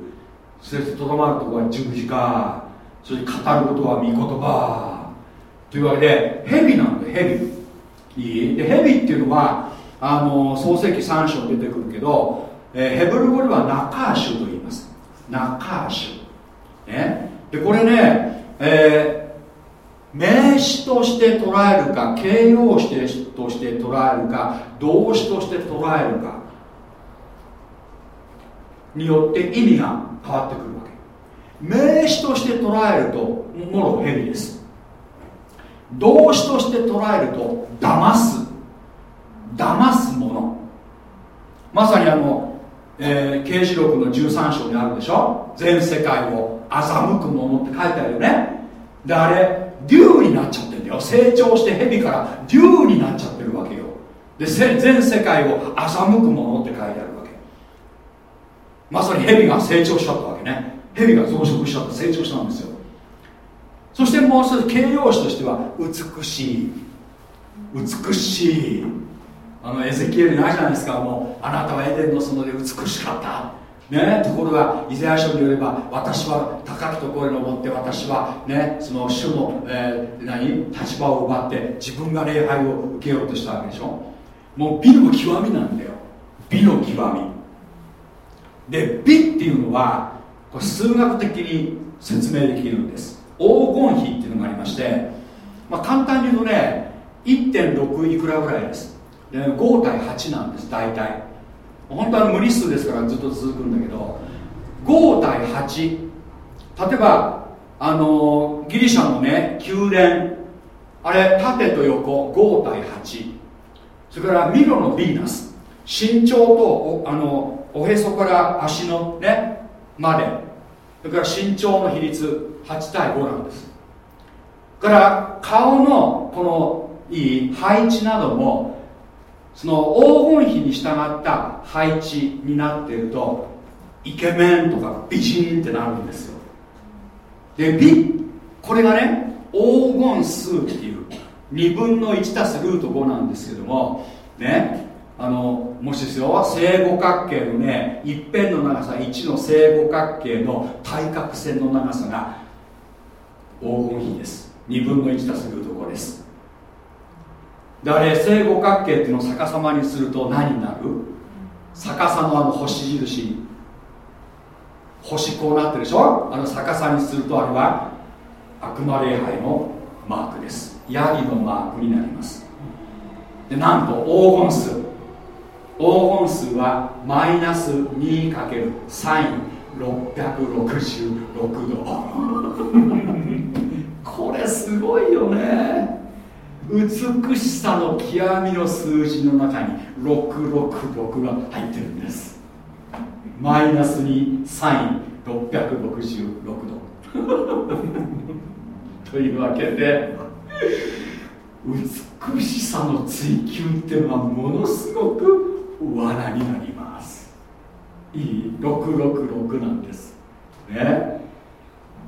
そしてとどまるところは十字架。そして語ることは御言葉。というわけで蛇なんだ蛇。いい？で蛇っていうのはあの創世記3章出てくるけど、えー、ヘブル語ではナカーシュと言います。ナカーシュ、ね、でこれね、えー名詞として捉えるか形容詞として捉えるか動詞として捉えるかによって意味が変わってくるわけ。名詞として捉えるともろ蛇です。動詞として捉えると騙す。騙すもの。まさにあの、えー、刑事録の13章にあるでしょ？全世界を欺くものって書いてあるよね。であれ竜になっちゃってるんだよ。成長して蛇から竜になっちゃってるわけよ。で全世界を欺くものって書いてあるわけ。まさに蛇が成長しちゃったわけね。蛇が増殖しちゃった成長したんですよ。そしてもう一つ形容詞としては美しい。美しい。あのエゼキエルないじゃないですか。もうあなたはエデンの園で美しかった。ね、ところがイザヤ書によれば私は高きところに登って私は、ね、その主の、えー、何？立場を奪って自分が礼拝を受けようとしたわけでしょ。もう美の極みなんだよ。美の極み。で美っていうのはこれ数学的に説明できるんです。黄金比っていうのがありまして、まあ、簡単に言うとね1.6いくらぐらいです。5対8なんです大体。本当は無理数ですからずっと続くんだけど5対8例えばあのギリシャのね宮殿。あれ縦と横。5対8それからミロのヴィーナス。身長とあのおへそから足のねまで。それから身長の比率。8対5なんです。から顔のこのいい配置などもその黄金比に従った配置になっているとイケメンとか美人ってなるんですよ。で美これがね黄金数っていう2分の1たすルート5なんですけどもねあのもしですよ正五角形のね一辺の長さ1の正五角形の対角線の長さが黄金比です。2分の1たすルート5です。であれ正五角形っていうのを逆さまにすると何になる？逆さのあの星印。星こうなってるでしょ？あの逆さにするとあれは悪魔礼拝のマークです。ヤギのマークになります。でなんと黄金数。黄金数はマイナス 2× サイン666度。これすごいよね。美しさの極みの数字の中に666が入ってるんです。マイナスにサイン666度。というわけで美しさの追求っていうのはものすごく罠になります。いい666なんです。ね。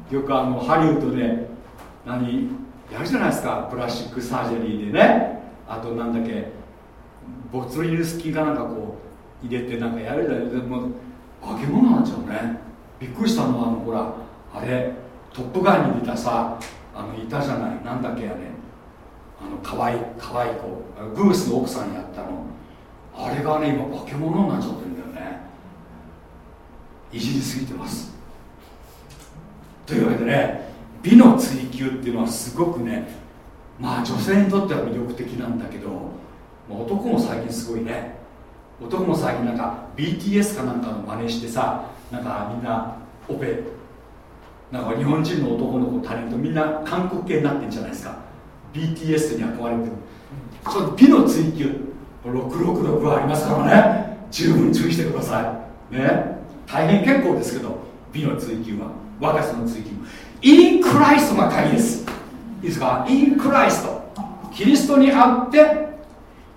よくあのハリウッドで何？やるじゃないですか。プラスチックサージェリーでね。あとなんだっけ。ボツリヌスキーかなんかこう入れてなんかやるじゃない。でも化け物なんちゃうね。びっくりしたのはあのほらあれ「トップガン」に出たさあのいたじゃない。なんだっけやねあの可愛い可愛い子ブースの奥さんやったの。あれがね今化け物になっちゃってるんだよね。いじりすぎてます。というわけでね美の追求っていうのはすごくねまあ女性にとっては魅力的なんだけど男も最近すごいね。男も最近なんか BTS かなんかの真似してさなんかみんなオペなんか日本人の男の子タレントみんな韓国系になってんじゃないですか。BTS に憧れてる。その美の追求666はありますからね。十分注意してください。ね。大変結構ですけど美の追求は。若さの追求インクライストが鍵です。いいですか？インクライスト。キリストにあって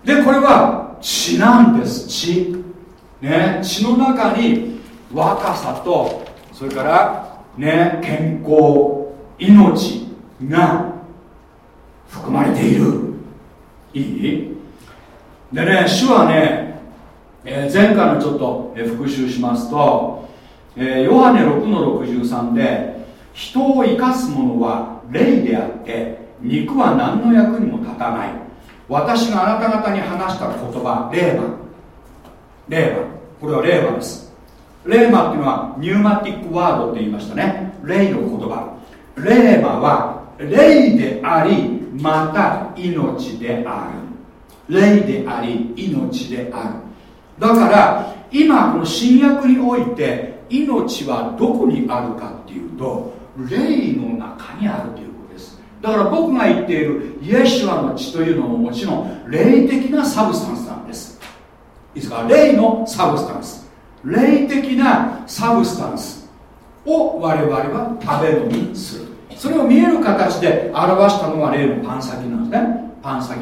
でこれは血なんです。血。ね。血の中に若さとそれからね健康命が含まれている。いい？でね主はね、えー、前回のちょっと、復習しますと、えー、ヨハネ6の63で人を生かすものは霊であって肉は何の役にも立たない。私があなた方に話した言葉霊馬霊馬これは霊馬です。霊馬っていうのはニューマティックワードって言いましたね。霊の言葉。霊馬は霊でありまた命である。霊であり命である。だから今この新約において命はどこにあるかっていうと霊の中にあるということです。だから僕が言っているイエシュアの血というのももちろん霊的な substance なんです。いいですか？霊のサブスタンス。霊的なサブスタンスを我々は食べ飲みする。それを見える形で表したのが例のパン裂きなんですね。パン裂き。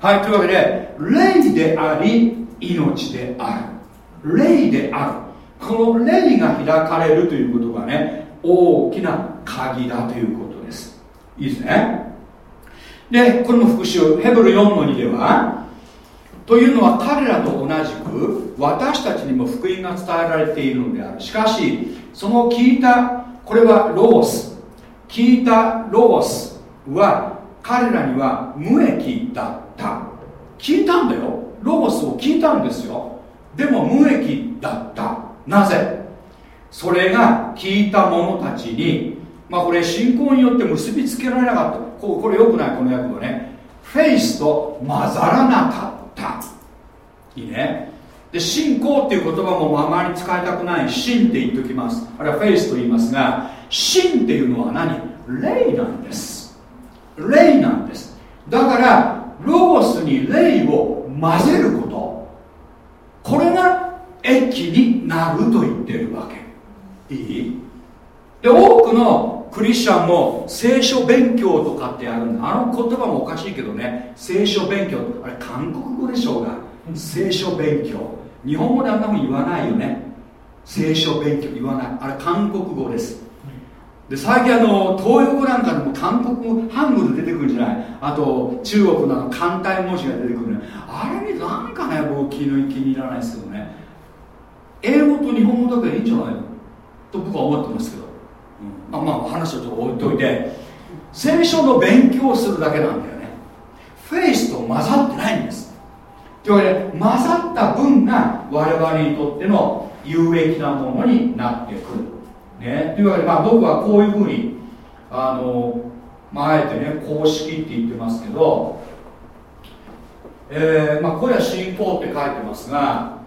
はいというわけで霊であり命である。霊である。この霊が開かれるということがね大きな鍵だということです。いいですね。でこれも復習ヘブル4の2ではというのは彼らと同じく私たちにも福音が伝えられているのである。しかしその聞いたこれはロース。聞いたロースは彼らには無益だった。聞いたんだよ。ロースを聞いたんですよ。でも無益だった。なぜ？それが聞いた者たちにまあこれ信仰によって結びつけられなかった。ここれよくないこの訳はね。フェイスと混ざらなかった。いいね。で信仰っていう言葉もあまり使いたくない。信って言っておきます。あれはフェイスと言いますが信っていうのは何？霊なんです。霊なんです。だからロゴスに霊を混ぜること。これが益になると言ってるわけ。いい？で多くのクリスチャンも聖書勉強とかってやるんだ。あの言葉もおかしいけどね。聖書勉強。あれ韓国語でしょうが。聖書勉強。日本語であんなふうに言わないよね。聖書勉強言わない。あれ韓国語です。で最近あの東洋語なんかでも韓国語ハングル出てくるんじゃない。あと中国の簡体文字が出てくるね。あれになんかね僕気に気に入らないですけどね。英語と日本語だけでいいんじゃないの？と僕は思ってますけど、うん、まあまあ話をちょっと置いといて。聖書の勉強をするだけなんだよね。フェイスと混ざってないんです。というわけで混ざった分が我々にとっての有益なものになってくる、ね、というわけで、まあ、僕はこういうふうにあの、まあ、あえてね公式って言ってますけどえーまあ、これは信仰って書いてますが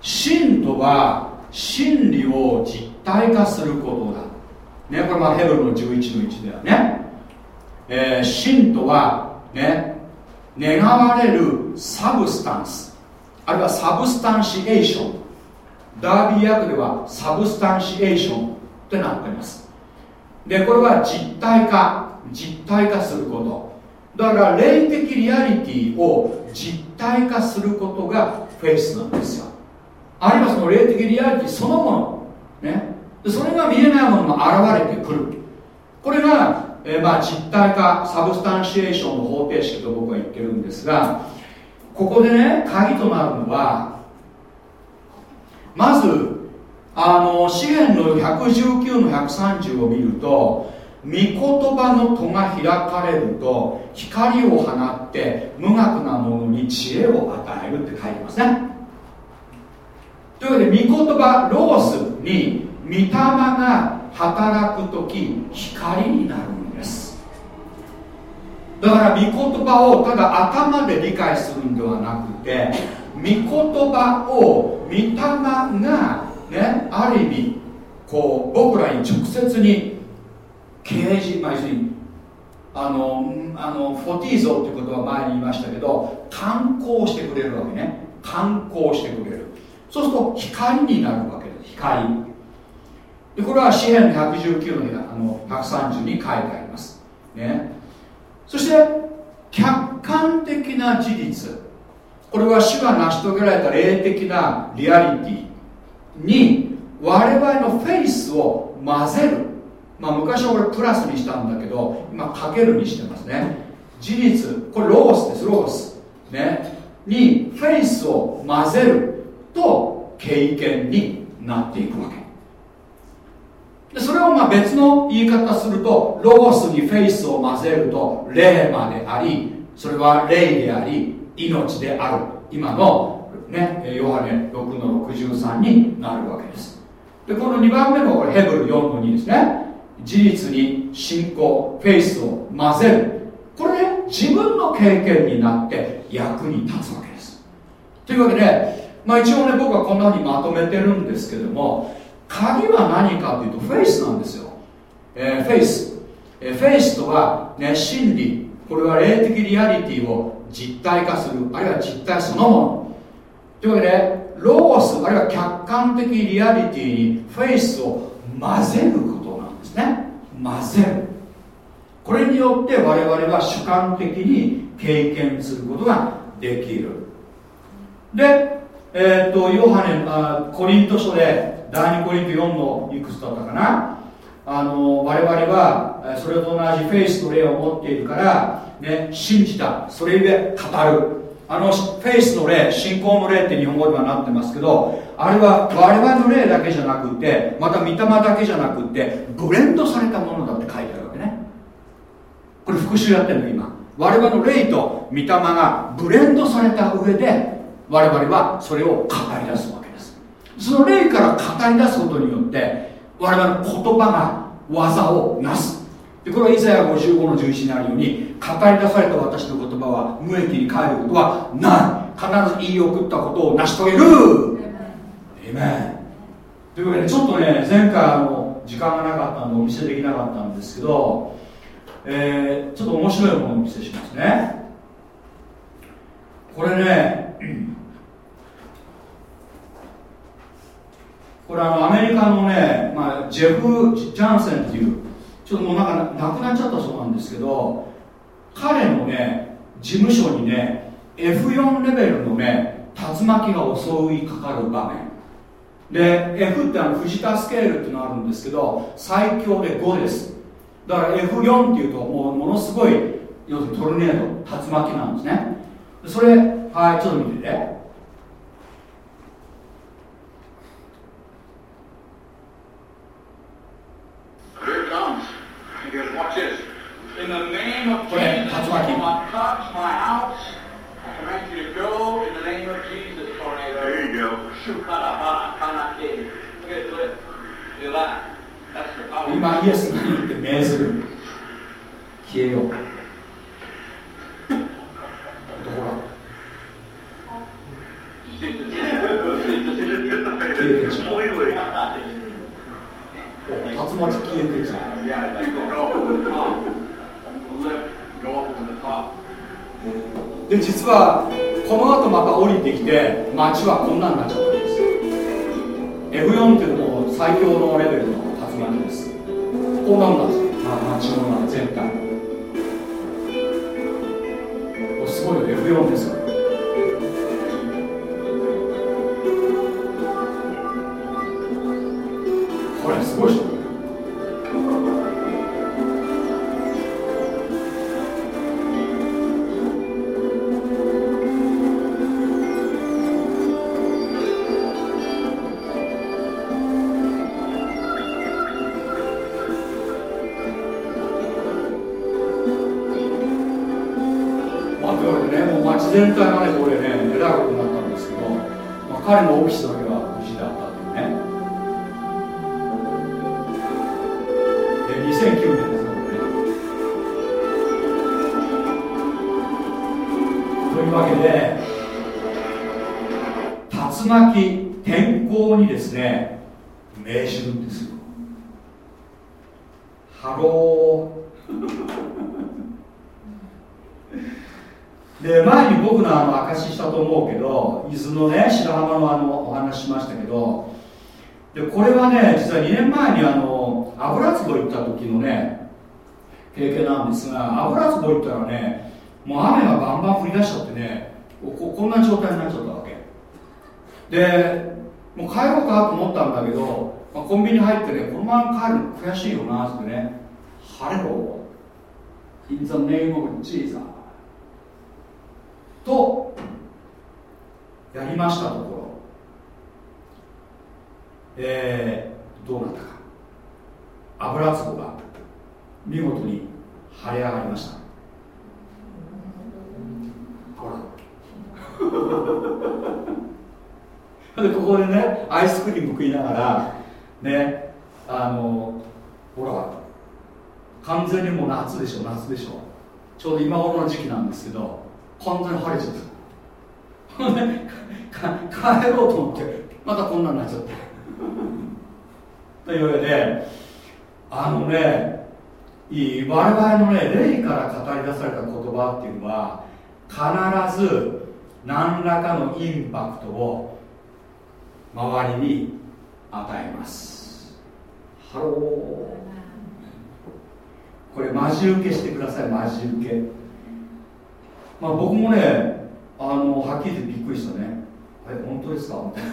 信とは真理を実体化することだ、ね、これまヘブルの11の1ではね、えー、信とはね願われるサブスタンス。あるいはサブスタンシエーション。ダービー訳ではサブスタンシエーションってなってます。でこれは実体化実体化すること。だから霊的リアリティを実体化することがフェイスなんですよ。あるいはその霊的リアリティそのもの。ね。それが見えないものが現れてくる。これが、えー、まあ実体化サブスタンシエーションの方程式と僕は言ってるんですがここでね鍵となるのはまずあの詩篇の119の130を見ると御言葉の戸が開かれると光を放って無学な者に知恵を与えるって書いてますね。というわけで御言葉ロースに御霊が働く時光になるんです。だから御言葉をただ頭で理解するんではなくて御言葉を御霊がねある意味こう僕らに直接に啓示まあ要するにあのあのフォティーゾっていうことは前に言いましたけど観光してくれるわけね。観光してくれる。そうすると光になるわけです。光。でこれは詩篇119のあの130に書いてあります。ね。そして客観的な事実。これは主が成し遂げられた霊的なリアリティに我々のフェイスを混ぜる。まあ昔はこれプラスにしたんだけど今かけるにしてますね。事実。これロースですロース。ね。にフェイスを混ぜると経験になっていくわけ。でそれをま別の言い方するとロゴスに faith を混ぜるとレーマでありそれは霊であり命である。今のね、ヨハネ6の63になるわけです。でこの2番目のこれヘブル4の2ですね。事実に信仰フェイスを混ぜる。これね自分の経験になって役に立つわけです。というわけで、まあ、一応ね僕はこんなふうにまとめてるんですけども鍵は何かというと faith なんですよ、えー、 faith、えー、 faith とは、ね、真理。これは霊的リアリティを実体化するあるいは実体そのもの。というわけでロゴスあるいは客観的リアリティに faith を混ぜることなんですね。混ぜる。これによって我々は主観的に経験することができる。でえー、っとヨハネあコリント書で第2コリント4のいくつだったかな？あの我々はそれと同じフェイスと霊を持っているから、ね、信じた。それゆえ語る。あのフェイスの霊信仰の霊って日本語ではなってますけどあれは我々の霊だけじゃなくてまた御霊だけじゃなくてブレンドされたものだって書いてあるわけね。これ復習やってるの今。我々の霊と御霊がブレンドされた上で我々はそれを語り出すわけです。その霊から語り出すことによって我々の言葉が技をなす。でこれはイザヤ55の11にあるように語り出された私の言葉は無益に帰ることはない。必ず言い送ったことを成し遂げる。えめというわけでちょっとね前回あの時間がなかったんでお見せできなかったんですけど、えー、ちょっと面白いものをお見せしますね。これねこれあのアメリカのね、まあ、ジェフ・ジャンセンっていうちょっともうなんかなくなっちゃったそうなんですけど彼のね事務所にね F4 レベルのね竜巻が襲いかかる場面。で F ってあの藤田スケールっていうのがあるんですけど最強で5です。だから F4 っていうともうものすごい要するにトルネード竜巻なんですね。それはいちょっと見てて。my house. I command you to go in the name of Jesus, tornado. There you go. Good flip. You like. That's your power. Imagina assim, que mesmo que eu estou rolando. Completely. That's much kid. Yeah, I don't know. Lift, go up over the top. で実はこの後また降りてきて街はこんなになっちゃったんです。F4 っていうのも最強のレベルの竜巻です。こんなんなんですよ、まあ、街の中全体すごいよ。F4 ですかこれすごいでしょ。でこれはね実は2年前にあの油壺行った時のね経験なんですが油壺行ったらねもう雨がバンバン降り出しちゃってねここんな状態になっちゃったわけ。でもう帰ろうかと思ったんだけど、まあ、コンビニ入ってねこのまま帰るの悔しいよなってね晴れろ。In the name of Jesus とやりましたところ、えー、どうなったか。油壺が見事に腫れ上がりました。ほら。でここでねアイスクリーム食いながらねあのほら完全にもう夏でしょ夏でしょ。ちょうど今頃の時期なんですけど完全に晴れちゃった。ほんで帰ろうと思ってまたこんなになっちゃってというわけであのねいい我々のね霊から語り出された言葉っていうのは必ず何らかのインパクトを周りに与えます。Hello。これマジ受けしてくださいマジ受け。まあ、僕もねあのはっきり言ってびっくりしたね。え本当ですか？みたいな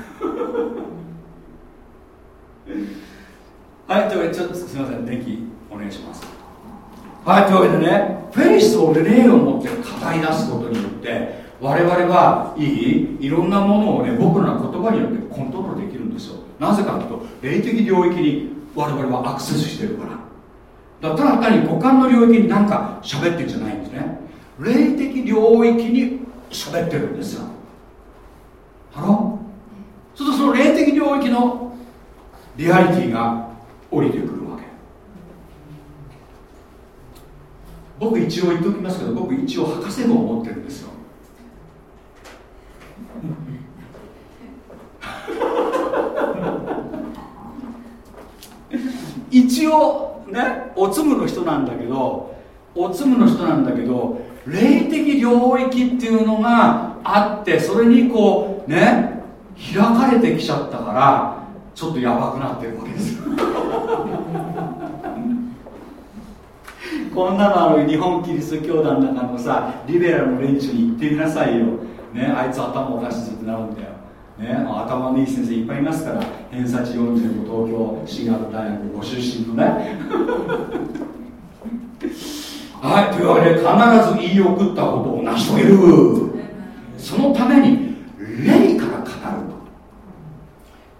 はいというわけでちょっとすみません電気お願いします。はいというわけでねフェイスを霊を持って語り出すことによって我々はいいいろんなものをね僕らの言葉によってコントロールできるんですよ。なぜかというと霊的領域に我々はアクセスしてるから。だただ単に五感の領域に何か喋ってるんじゃないんですね。霊的領域に喋ってるんですよ。ハロそうするとその霊的領域のリアリティが降りてくるわけ。僕一応言っておきますけど僕一応博士号を持ってるんですよ。一応ねおつむの人なんだけどおつむの人なんだけど霊的領域っていうのがあってそれにこうね開かれてきちゃったからちょっとやばくなってるわけです。こんなのあの日本キリスト教団の中のさリベラルの連中に言ってみなさいよ、ね、あいつ頭おかしいってなるんだよ、ね、頭のいい先生いっぱいいますから偏差値45東京進学大学ご出身のね。はいというわけで必ず言い送ったことを成し遂げる。そのために霊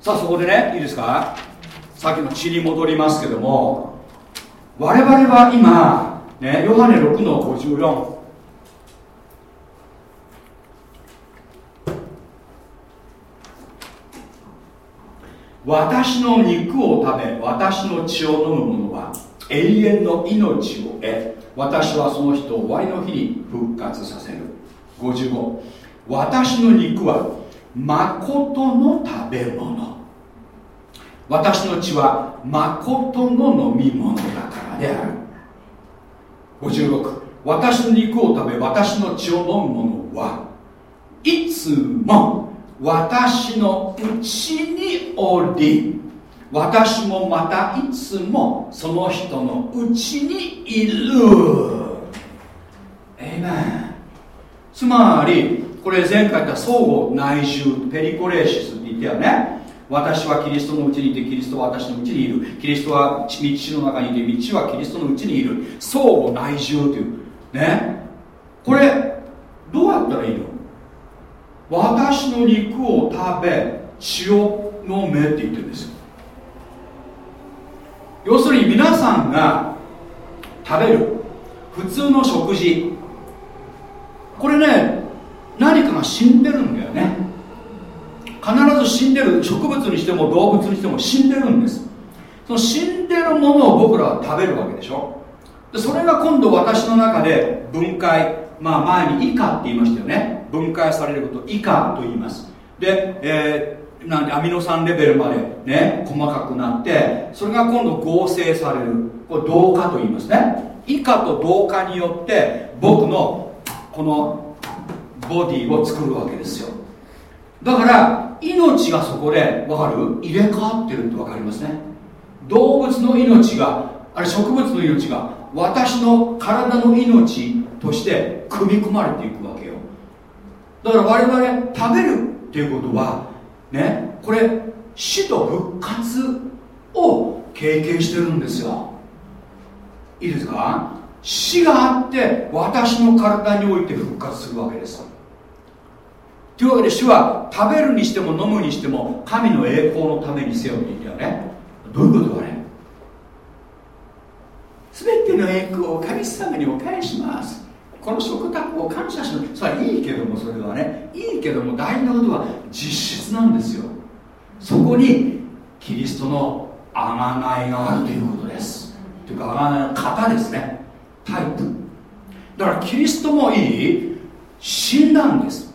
さあそこでねいいですか？さっきの血に戻りますけども我々は今ねヨハネ6の54私の肉を食べ私の血を飲む者は永遠の命を得私はその人を終わりの日に復活させる。55私の肉は誠の食べ物。私の血は誠の飲み物だからである。56私の肉を食べ私の血を飲む者はいつも私のうちにおり。私もまたいつもその人のうちにいる。エイメンつまりこれ前回言った相互内住ペリコレーシスって言ったよね。私はキリストのうちにいてキリストは私のうちにいる。キリストは道の中にいて道はキリストのうちにいる。相互内住というね。これどうやったらいいの？私の肉を食べ血を飲めって言ってるんですよ。要するに皆さんが食べる普通の食事。これね何かが死んでるんだよね。必ず死んでる植物にしても動物にしても死んでるんです。その死んでるものを僕らは食べるわけでしょ。でそれが今度私の中で分解まあ前に以下って言いましたよね。分解されること以下と言います。で、えー、なんアミノ酸レベルまでね細かくなってそれが今度合成される。これ同化と言いますね。以下と同化によって僕のこのボディを作るわけですよ。だから命がそこで分かる？入れ替わってるって分かりますね。動物の命があれ植物の命が私の体の命として組み込まれていくわけよ。だから我々食べるっていうことはねこれ死と復活を経験してるんですよ。いいですか？死があって私の体において復活するわけです。というわけで主は食べるにしても飲むにしても神の栄光のためにせよって言ったよね。どういうことかね？全ての栄光を神様にお返します。この食卓を感謝しますそれはいいけどもそれはねいいけども大事なことは実質なんですよ。そこにキリストの贖いがあるということです。というか贖いの型ですね。タイプ。だからキリストもいい。死んだんです。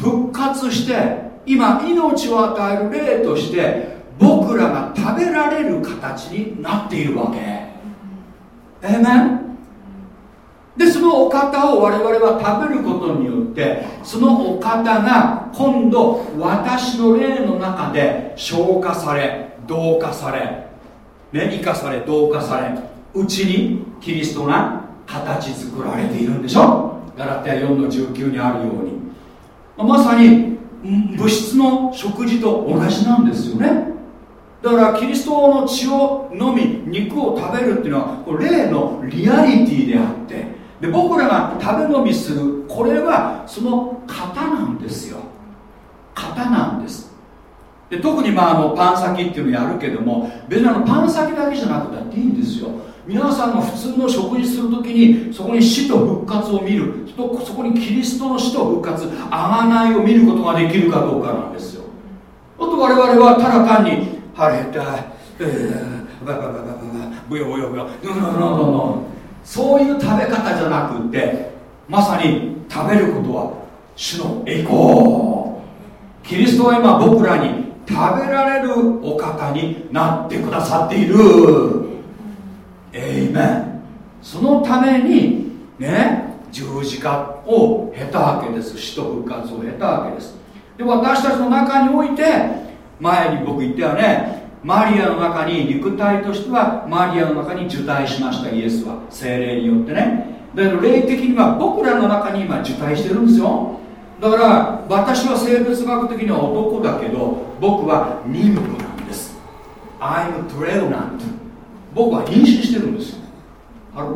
復活して今命を与える霊として僕らが食べられる形になっているわけ。えめんでそのお方を我々は食べることによってそのお方が今度私の霊の中で消化され同化されね生かされ同化されうちにキリストが形作られているんでしょ？ガラテヤ4の19にあるように。まさに物質の食事と同じなんですよね。だからキリストの血を飲み肉を食べるっていうのはこれ霊のリアリティであってで僕らが食べ飲みするこれはその型なんですよ。型なんです。で特にまああのパン先っていうのやるけども別にあのパン先だけじゃなくたっていいんですよ。皆さんが普通の食事するときにそこに死と復活を見る。そこにキリストの死と復活贖いを見ることができるかどうかなんですよ。あと我々はただ単に腹減ったえー、ババババババブヨブヨブヨそういう食べ方じゃなくてまさに食べることは主の栄光キリストは今僕らに食べられるお方になってくださっているエイメンそのためにね十字架を経たわけです。死と復活を経たわけです。で私たちの中において前に僕言ったよねマリアの中に肉体としてはマリアの中に受胎しましたイエスは。精霊によってね。だけど霊的には僕らの中に今受胎してるんですよ。だから私は生物学的には男だけど僕は妊婦なんです。I'm pregnant 僕は妊娠してるんですよ。ある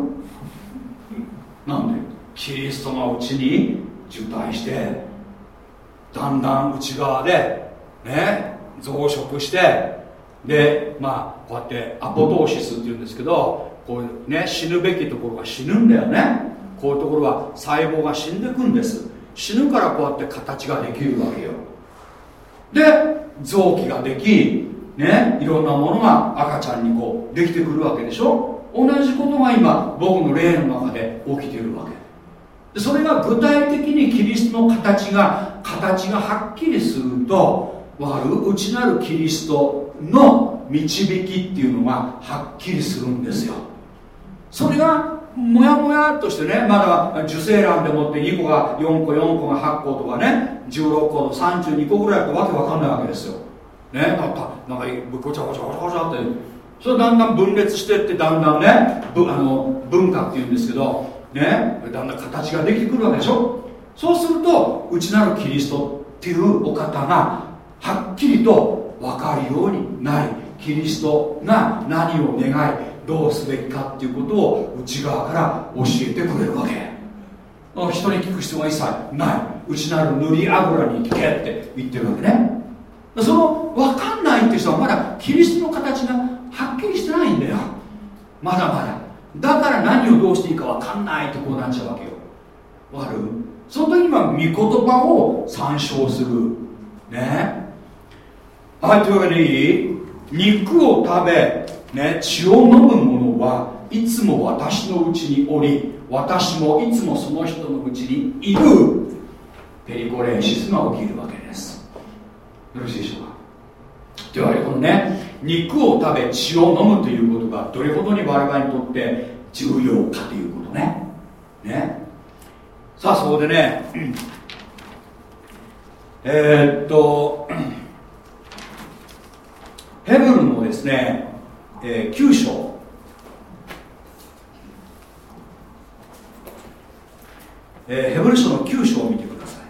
なんで？キリストがうちに受胎してだんだん内側でね増殖してでまあこうやってアポトーシスっていうんですけどこうね死ぬべきところが死ぬんだよね。こういうところは細胞が死んでいくんです。死ぬからこうやって形ができるわけよ。で臓器ができねいろんなものが赤ちゃんにこうできてくるわけでしょ？同じことが今僕の霊の中で起きているわけ。でそれが具体的にキリストの形が形がはっきりするとわかる内なるキリストの導きっていうのがはっきりするんですよ。それがもやもやとしてねまだ受精卵でもって2個が4個4個が8個とかね16個の32個ぐらいってわけわかんないわけですよ。ねなんかなんかごちゃごちゃごちゃごちゃって。それだんだん分裂してってだんだんねあの文化っていうんですけどねだんだん形ができてくるわけでしょ。そうすると内なるキリストっていうお方がはっきりと分かるようになりキリストが何を願いどうすべきかっていうことを内側から教えてくれるわけ。人に聞く必要が一切ない。内なる塗り油に聞けって言ってるわけね。その分かんないって人はまだキリストの形がはっきりしてないんだよ。まだまだ。だから何をどうしていいか分かんないってこうなっちゃうわけよ。わかる？その時には御言葉を参照する。ね？はいというわけでいい？肉を食べ、ね、血を飲む者はいつも私のうちにおり私もいつもその人のうちにいる。ペリコレーシスが起きるわけです。よろしいでしょうか？というわけでこのね肉を食べ血を飲むということがどれほどに我々にとって重要かということね。ね。さあそこでね えー、っと ヘブルのですね、えー、9章。えー、ヘブル書の9章を見てください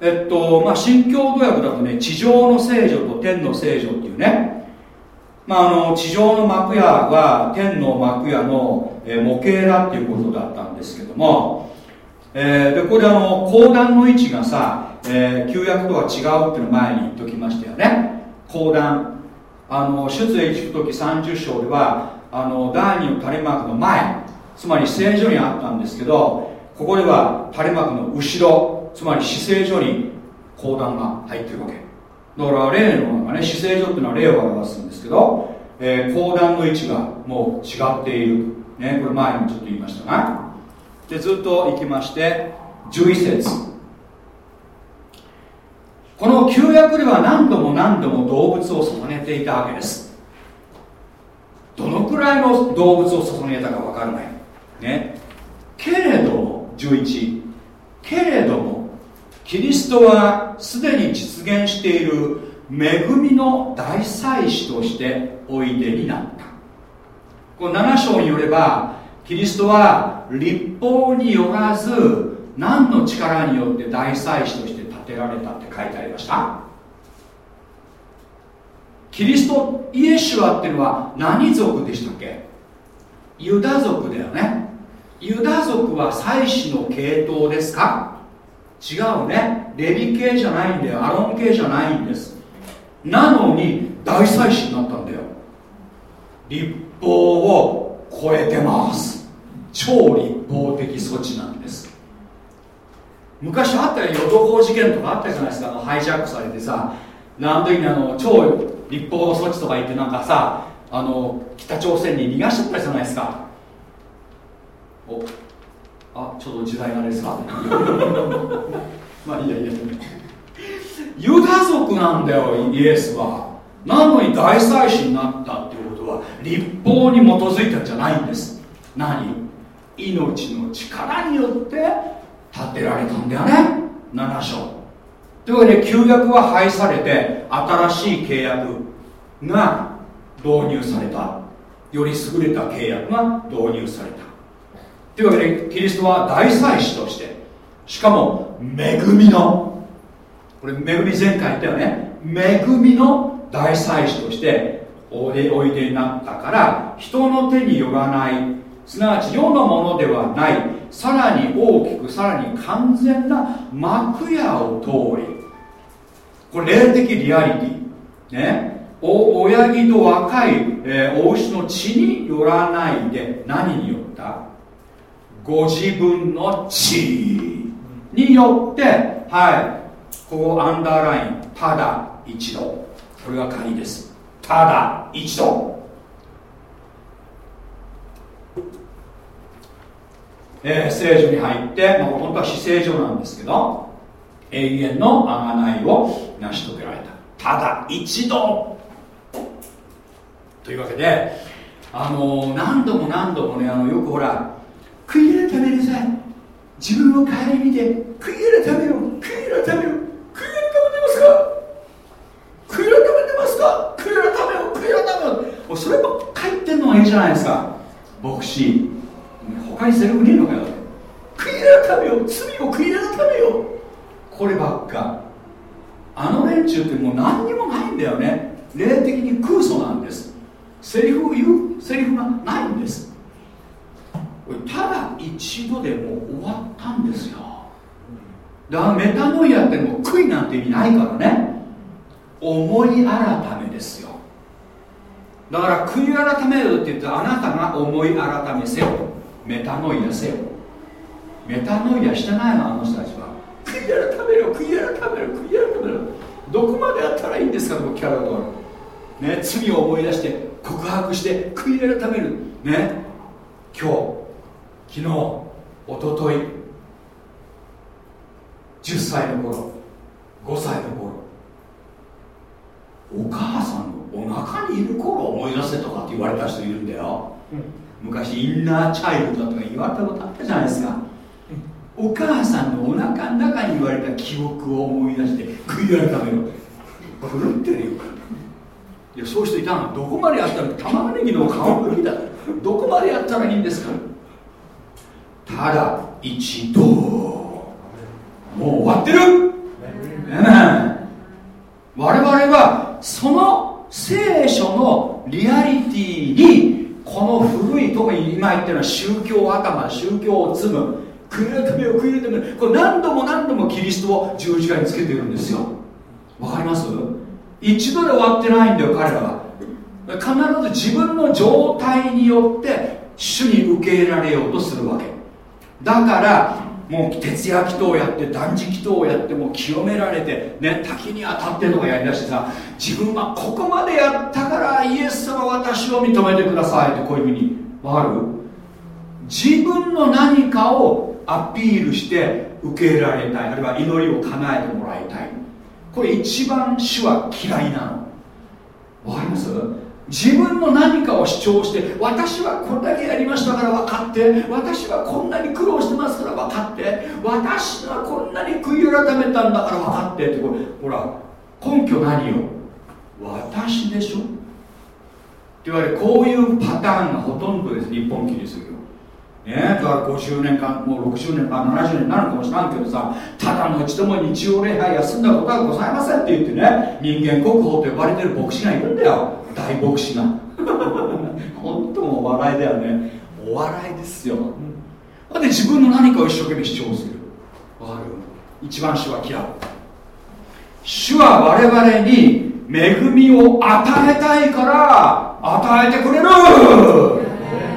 えっとまあ新共同訳だとね地上の聖女と天の聖女っていうね。まあ、あの地上の幕屋は天の幕屋の、え、模型だっていうことだったんですけども、えー、でこれあの講談の位置がさ、えー、旧約とは違うっていうの前に言っときましたよね。講談。あの出エジプト記30章ではあの第二の垂れ幕の前つまり聖所にあったんですけどここでは垂れ幕の後ろつまり死聖所に講談が入ってるわけ。だから霊の中ね死聖所っていうのは霊を表すんですけど、えー、講談の位置がもう違っている、ね、これ前にもちょっと言いましたがでずっと行きまして11節。この旧約では何度も何度も動物を捧げていたわけです。どのくらいの動物を捧げたか分からない。ね。けれども11けれどもキリストはすでに実現している恵みの大祭司としておいでになった。この7章によればキリストは立法によらず何の力によって大祭司として建てられたって書いてありました。キリストイエシュアっていうのは何族でしたっけ？ユダ族だよね。ユダ族は祭司の系統ですか？違うね。レビ系じゃないんだよ。アロン系じゃないんです。なのに大祭司になったんだよ。立法を超えてます。超立法的措置なんです。昔あったよ淀港事件とかあったじゃないですか。あのハイジャックされてさ何時にあの超立法措置とか言ってなんかさあの北朝鮮に逃がしちゃったじゃないですか。おあちょっと時代がですか？まあいいやいいや。ユダ族なんだよイエスは。なのに大祭司になったっていうことは立法に基づいたんじゃないんです。何？命の力によって建てられたんだよね。7章。というわけで旧約は廃されて新しい契約が導入された。より優れた契約が導入された。というわけでキリストは大祭司としてしかも恵みのこれ恵み前回言ったよね。恵みの大祭司としておいでになったから人の手によらないすなわち世のものではないさらに大きくさらに完全な幕屋を通りこれ霊的リアリティね。お親木と若い、えー、お牛の血によらないで何によった？ご自分の地によってはいここアンダーラインただ一度。これが鍵です。ただ一度。えー、聖女に入って、まあ、本当は死聖女なんですけど永遠の贖いを成し遂げられた。ただ一度。というわけであの、何度も何度もねあのよくほら悔い改めなさい。自分を顧みて悔い改めよ悔い改めよ悔い改めてますか？悔い改めてますか？悔い改めよ悔い改めよもうそればっかり言ってんのがいいじゃないですか。牧師他にセリフねえのかよ。悔い改めよ罪を悔い改めよこればっか。あの連中ってもう何にもないんだよね。霊的に空想なんです。セリフを言うセリフがないんです。ただ一度でも終わったんですよ。だからメタノイアってもう悔いなんて意味ないからね。思い改めですよ。だから悔い改めるって言ってあなたが思い改めせよ。メタノイアせよ。メタノイアしてないのあの人たちは。悔い改めろ悔い改めろ悔い改めろ。どこまでやったらいいんですかと聞かれたとね罪を思い出して告白して悔い改める。ね今日。昨日おととい10歳の頃5歳の頃お母さんのお腹にいる頃思い出せとかって言われた人いるんだよ、うん、昔インナーチャイルドとか言われたことあったじゃないですか、うん、お母さんのお腹の中に言われた記憶を思い出して悔い改めろ。狂ってるよ。いやそういう人いたの。どこまでやったら玉ねぎの皮むきだ。どこまでやったらいいんですか？ただ一度。もう終わってる、我々はその聖書のリアリティにこの古い特に今言ってるのは宗教頭宗教を積む悔い改めを悔い改めこれ何度も何度もキリストを十字架につけてるんですよ。わかります？一度で終わってないんだよ彼らは。必ず自分の状態によって主に受け入れられようとするわけ。だからもう徹夜祈祷をやって断食祈祷をやってもう清められてね滝に当たってとかやりだしてさ自分はここまでやったからイエス様私を認めてくださいってこういうふうにわかる？自分の何かをアピールして受け入れられたい。あるいは祈りを叶えてもらいたい。これ一番主は嫌いなの。わかります？自分の何かを主張して私はこれだけやりましたから分かって私はこんなに苦労してますから分かって私はこんなに悔い改めたんだから分かってってこれほら根拠何よ？私でしょ？って言われこういうパターンがほとんどです日本キリスト教。ね、だから50年間もう60年間70年になるかもしれんけどさただの一度も日曜礼拝休んだことはございませんって言ってね人間国宝と呼ばれてる牧師がいるんだよ。大牧師が 本当もお笑いだよね。お笑いですよ。だって自分の何かを一生懸命主張する。わかる一番主は嫌う主は我々に恵みを与えたいから与えてくれる。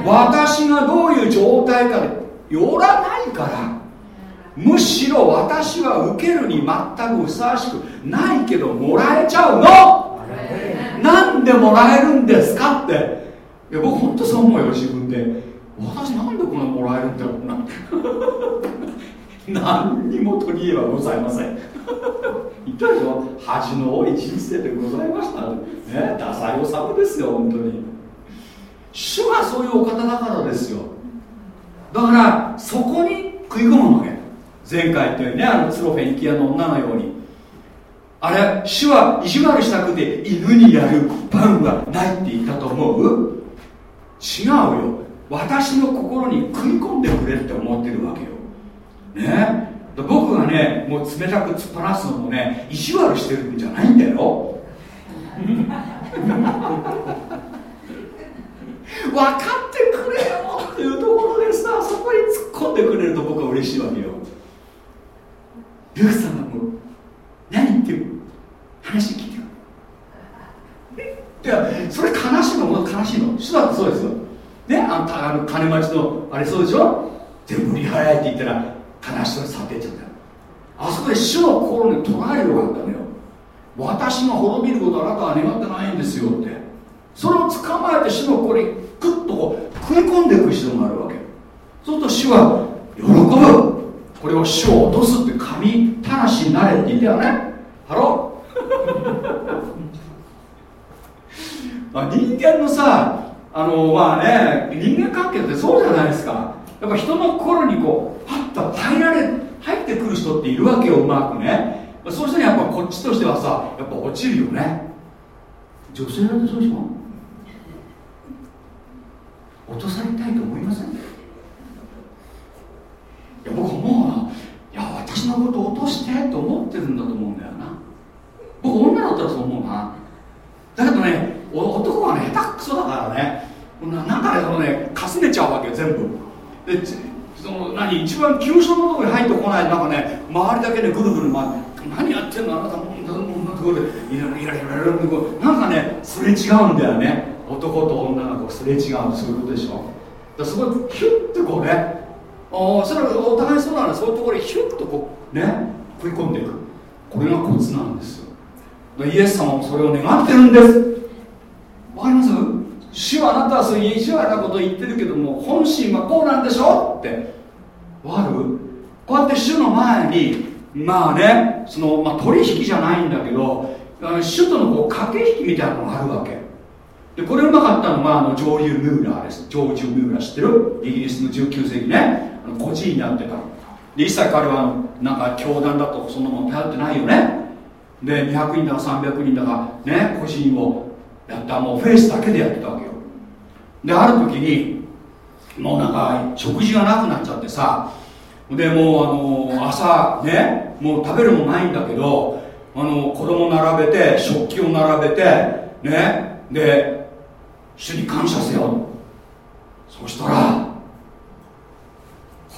私がどういう状態かでよらないから。むしろ私は受けるに全くふさわしくないけどもらえちゃうの。なんでもらえるんですかって。いや僕本当そう思うよ自分で。私なんでこんなもらえるんだろうな 何にも取り柄はございません。言ったでしょ恥の多い人生でございました。ねダサいおさむですよ本当に。主がそういうお方だからですよ。だからそこに食い込むわけ。前回言ったようにねあのツロフェニキアの女のように。あれ主は意地悪したくて犬にやるパンはないって言ったと思う？違うよ。私の心に食い込んでくれって思ってるわけよ。ね？僕がねもう冷たく突っ放すのもね意地悪してるんじゃないんだよ。分かってくれよっていうところでさそこに突っ込んでくれると僕は嬉しいわけよ。ルー様も何言ってる話聞いてるいやそれ悲しいのも悲しいの。主だってそうですよ。ねあんたあの金町のあれそうでしょ？全部売り払えって言ったら悲しそうに去ってっちゃった。あそこで主の心に捉えるよかったのよ。私が滅びることあなたは願ってないんですよって。それを捕まえて主の心にグッとこう食い込んでいく必要があるわけ。そうすると主は喜ぶ。これを主を落とすって神たらしになれって言ったよね。ハロま あ人間のさあのまあね人間関係ってそうじゃないですか。やっぱ人の心にこうパッと入られ入ってくる人っているわけようまくね。そういう人にやっぱこっちとしてはさやっぱ落ちるよね。女性だってそうでしょ？落とされたいと思いません？いや僕思うないや私のこと落としてと思ってるんだと思うんだよな。僕女だったらそう思うな。だけどね男はね下手くそだからね。なんかねそのねかすねちゃうわけよ全部。でその何一番急所のところに入ってこないなんかね周りだけでぐるぐる回って何やってんのあなたもんなところでイライライライラなんかねすれ違うんだよね男と女がこうすれ違うそういうことでしょだすごいヒュッてこうねあそれはお互いそうなのそういうところにヒュッとこうね食い込んでいく。これがコツなんですよ。イエス様もそれを願ってるんです。わかります？主はあなたはそういう意地悪なことを言ってるけども本心はこうなんでしょって。わかる？こうやって主の前にまあねその、まあ、取引じゃないんだけど主とのこう駆け引きみたいなのがあるわけ。でこれうまかったのがあのジョーリュー・ムーラーです。ジョージュー・ムーラー知ってる？イギリスの19世紀ね。孤児になってた。で一切彼はなんか教団だとそんなもん頼ってないよね。で200人だか300人だかね個人をやったもうフェイスだけでやってたわけよ。である時にもうなんか食事がなくなっちゃってさでもうあの朝ねもう食べるもないんだけどあの子供並べて食器を並べてねで主に感謝せよ。そしたら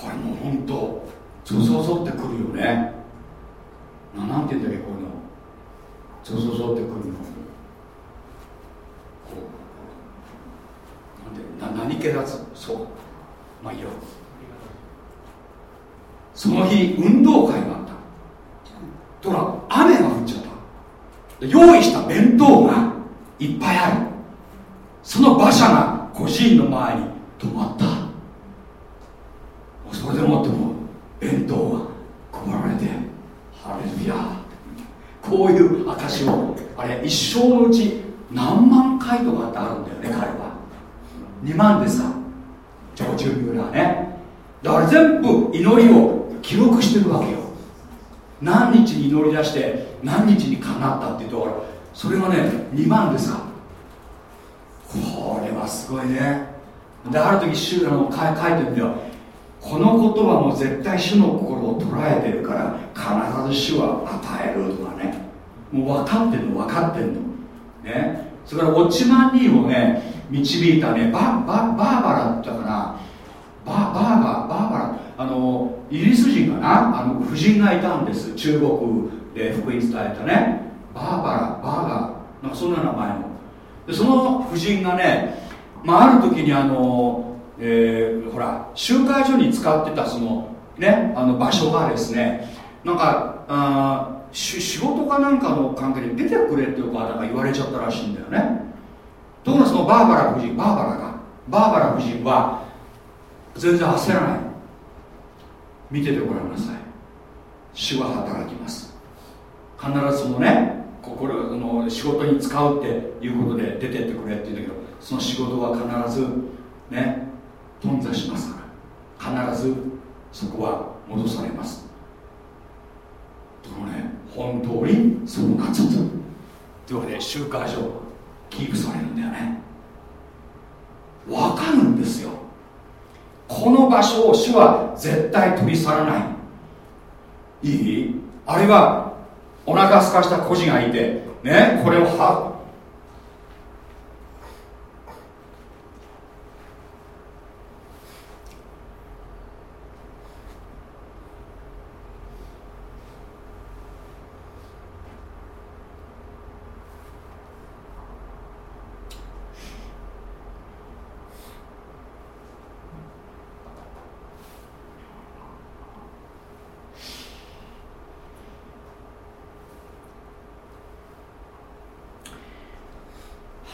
これもう本当ゾゾゾってくるよね。ななんて言うんだっけこういうの。ゾゾゾってくるのこうなんでな何気だつそう。まあいいよ。その日運動会があった。とら雨が降っちゃった。用意した弁当がいっぱいある。その馬車が孤児院の前に止まった。それでもっても弁当が配られてハレルヤ。こういう証をあれ一生のうち何万回とかってあるんだよね彼は。2万でさ。ジョージ・ミューラーね。だから全部祈りを記録してるわけよ。何日に祈り出して何日にかなったっていうところそれがね2万ですかこれはすごいね。である時主の書いてるんだよ。このことはもう絶対主の心を捉えてるから必ず主は与えるとかね。もう分かってんの分かってんの。ね。それからウォッチマンリーをね導いたねバババーバラだったかな。ババーバーバーバラ。あのイギリス人かな？あの夫人がいたんです。中国で福音伝えたね。バーバラバーガー。なんかそんな名前の。でその夫人がね、まあ、ある時にあの、えー、ほら集会所に使ってたそのねあの場所がですねなんかあ仕事かなんかの関係で出てくれっていうかなんか言われちゃったらしいんだよね。ところがそのバーバラ夫人バーバラがバーバラ夫人は全然焦らない。見ててごらんなさい。主は働きます。必ずそのね心の仕事に使うっていうことで出てってくれって言うんだけどその仕事は必ずね頓挫しますから必ずそこは戻されます。とのね本当にそうなっちゃった。というわけで集会所キープされるんだよね。わかるんですよ。この場所を主は絶対取り去らない。いい？あるいはお腹すかした孤児がいてねこれをは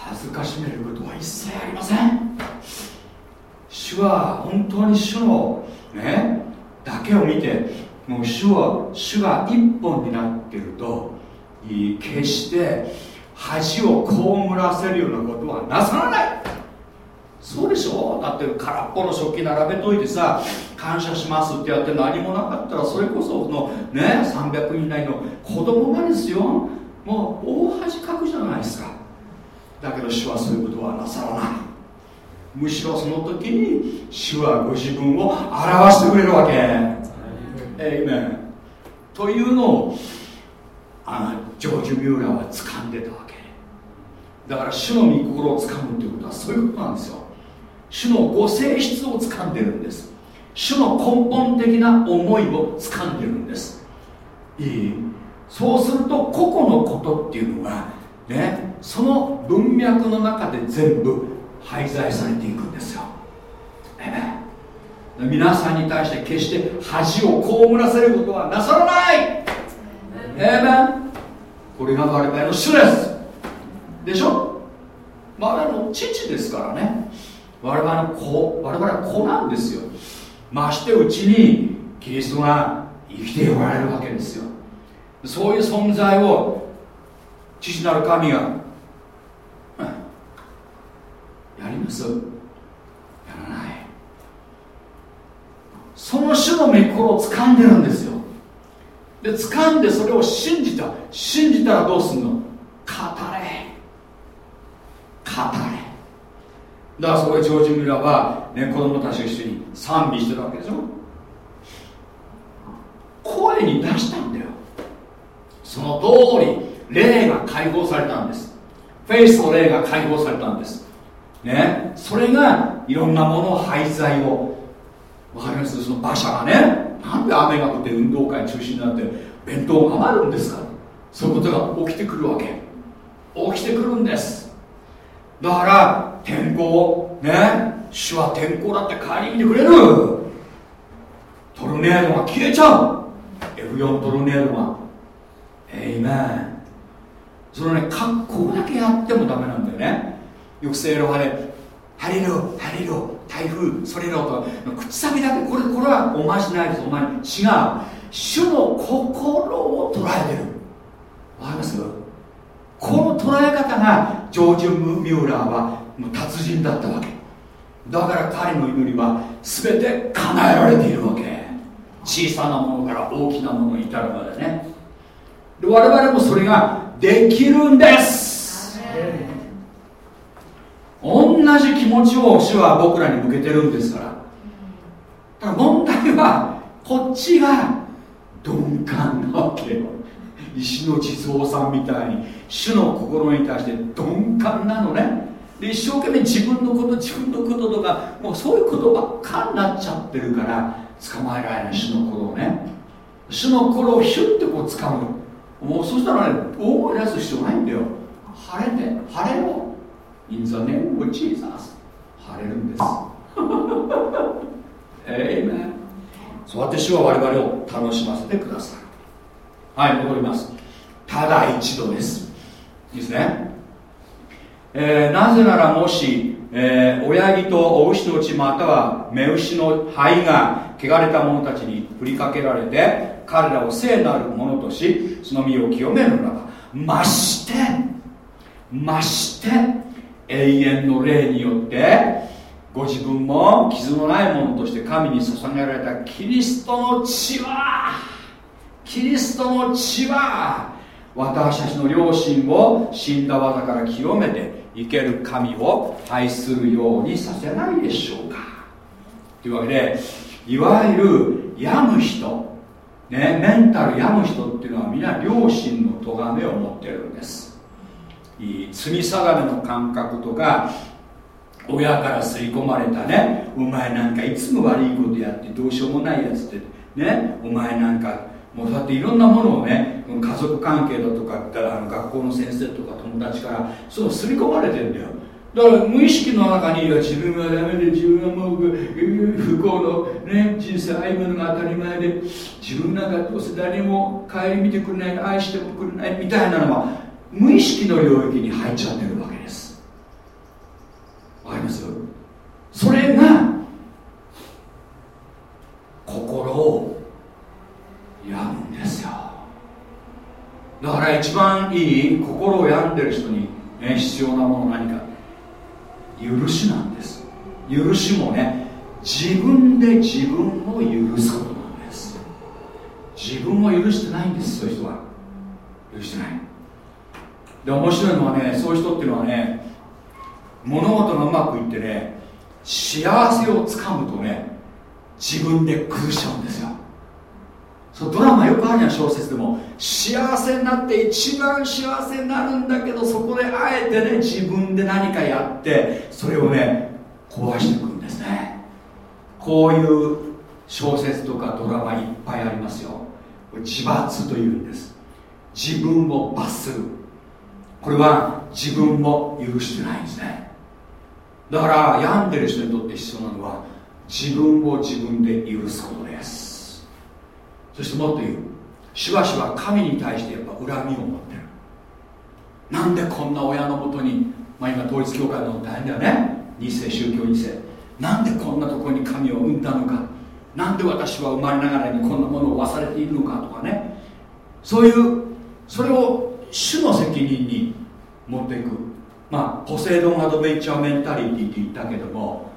恥ずかしめることは一切ありません主は本当に主のねだけを見てもう主は主が一本になってると決して恥を被らせるようなことはなさらない。そうでしょ？だって空っぽの食器並べといてさ感謝しますってやって何もなかったらそれこそのね300人以内の子供がですよ。もう大恥かくじゃないですか。だけど主はそういうことはなさらない。むしろその時に主はご自分を表してくれるわけ。えい。めんというのをあのジョージ・ミューラーは掴んでたわけ。だから主の御心を掴むということはそういうことなんですよ。主のご性質を掴んでるんです。主の根本的な思いを掴んでるんです。いい？そうすると個々のことっていうのがねその文脈の中で全部廃材されていくんですよ、え。皆さんに対して決して恥を被らせることはなさらない！えめこれが我々の主です。でしょ？我々の父ですからね。我々の子我々は子なんですよ。ましてうちにキリストが生きておられるわけですよ。そういう存在を父なる神が、やります。やらない。その種の御心を掴んでるんですよ。で掴んでそれを信じた。信じたらどうすんの？語れ。語れ。だからそこでジョージ・ミラーは、ね、子供たちと一緒に賛美してるわけでしょ？声に出したんだよ。その通り霊が解放されたんです。フェイスの霊が解放されたんです。ね？それがいろんなものを廃材をわかります？その馬車がねなんで雨が降って運動会中止になって弁当が余るんですか？そういうことが起きてくるわけ。起きてくるんです。だから天候ね主は天候だって帰りに来てくれる。トルネードが消えちゃう。F4 トルネードが。えいめんそのね格好だけやってもダメなんだよね。よく聖路派でハレルハレル。台風それろと口先だけこれこれはおまじないです。おまじ違う。主の心を捉えてる。わかりますこの捉え方がジョージ・ミューラーは達人だったわけ。だから彼の祈りは全て叶えられているわけ。小さなものから大きなものに至るまでね。で我々もそれができるんです。同じ気持ちを主は僕らに向けてるんですから。だから問題はこっちが鈍感なわけよ。石の地蔵さんみたいに主の心に対して鈍感なのね。で一生懸命自分のこと自分のこととかもうそういうことばっかになっちゃってるから捕まえられない主の心をね。主の心をヒュッてこう掴む。もうそしたらね大声出す必要ないんだよ。晴れて晴れろ。In the name of Jesus 晴れるんです。えいめそうやって主は我々を楽しませてくださるはい戻ります。ただ一度です。いいですね、えー、なぜならもし、えー、親木とお牛の血または目牛の灰が汚れた者たちに振りかけられて彼らを聖なるものとしその身を清めるならばましてまして永遠の霊によってご自分も傷のないものとして神に捧げられたキリストの血はキリストの血は私たちの良心を死んだ技から清めて生ける神を愛するようにさせないでしょうか。というわけでいわゆる病む人、ね、メンタル病む人っていうのは皆良心の咎めを持ってるんです。罪定めの感覚とか親から刷り込まれたねお前なんかいつも悪いことやってどうしようもないやつってねお前なんかもうそうやっていろんなものをね家族関係だとかあの学校の先生とか友達からその刷り込まれてんだよ。だから無意識の中にいや自分はダメで自分はもう不幸の、ね、人生歩むのが当たり前で自分なんかどうせ誰も顧みてくれない愛してもくれないみたいなのは無意識の領域に入っちゃってるわけです。わかります？それが心を病むんですよ。だから一番いい心を病んでる人に、ね、必要なもの何か。許しなんです。許しもね自分で自分を許すことなんです。自分を許してないんですそういう人は。許してない。で面白いのはねそういう人っていうのはね物事がうまくいってね幸せをつかむとね自分で崩しちゃうんですよ。そうドラマよくあるじゃん小説でも。幸せになって一番幸せになるんだけどそこであえてね自分で何かやってそれをね壊していくんですね。こういう小説とかドラマいっぱいありますよ。自罰というんです。自分を罰する。これは自分も許してないんですね。だから病んでる人にとって必要なのは自分を自分で許すことです。そしてもっと言うしばしば神に対してやっぱ恨みを持ってる。なんでこんな親のもとに、まあ、今統一教会の大変だよね。二世宗教二世。なんでこんなところに神を生んだのか。なんで私は生まれながらにこんなものを忘れているのかとかね。そういうそれを主の責任に持っていく。まあポセイドンアドベンチャーメンタリティって言ったけども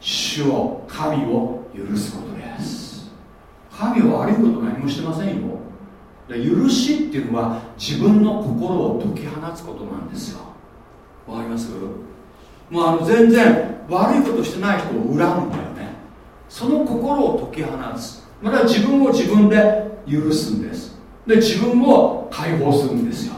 主を神を許すことです。神は悪いこと何もしてませんよ。許しっていうのは自分の心を解き放つことなんですよ。わかります？もうあの全然悪いことしてない人を恨むんだよね。その心を解き放つ。また自分を自分で許すんです。で自分を解放するんですよ。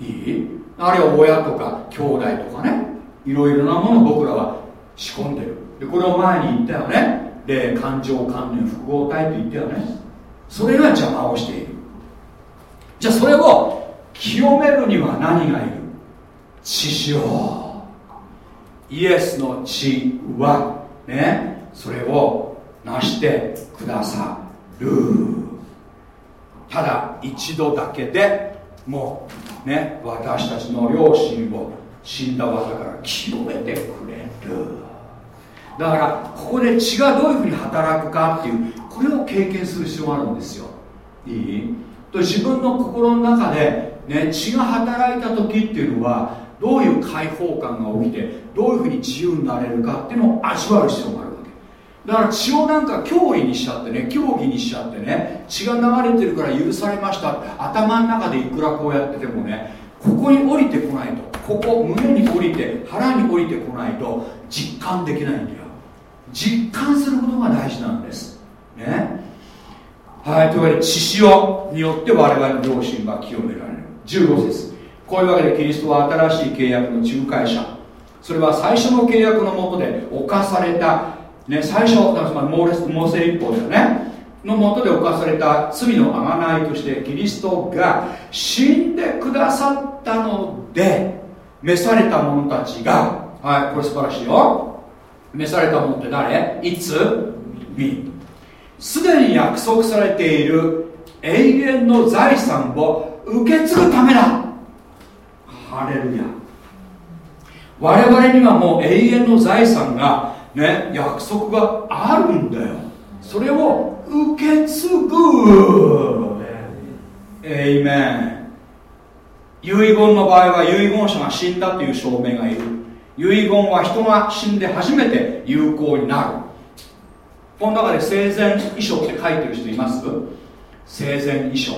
いい？あるいは親とか兄弟とかね。いろいろなものを僕らは仕込んでる。でこれを前に言ったよね。霊感情関連複合体と言ったよね。それが邪魔をしている。じゃあそれを清めるには何がいる？血潮。イエスの血はねそれを成してくださる。ただ一度だけでもうね私たちの両親を死んだ技から清めてくれる。だからここで血がどういうふうに働くかっていうこれを経験する必要があるんですよ。いい？と自分の心の中で、ね、血が働いた時っていうのはどういう解放感が起きてどういうふうに自由になれるかっていうのを味わう必要がある。だから血をなんか脅威にしちゃってね競技にしちゃってね血が流れてるから許されました頭の中でいくらこうやっててもねここに降りてこないとここ胸に降りて腹に降りてこないと実感できないんだよ。実感することが大事なんです。ね。はいというわけで血潮によって我々の良心は清められる。15節。こういうわけでキリストは新しい契約の仲介者。それは最初の契約のもとで犯された、ね、最初つまりモーレスモーセ立法だよね。のもとで犯された罪の贖いとしてキリストが死んでくださったので召された者たちがはいこれ素晴らしいよ。召されたものって誰？いつ？みすでに約束されている永遠の財産を受け継ぐためだ。ハレルヤ。我々にはもう永遠の財産がね約束があるんだよ。それを受け継ぐ。エイメン遺言の場合は遺言者が死んだという証明がいる。遺言は人が死んで初めて有効になる。この中で生前遺書って書いてる人います？生前遺書。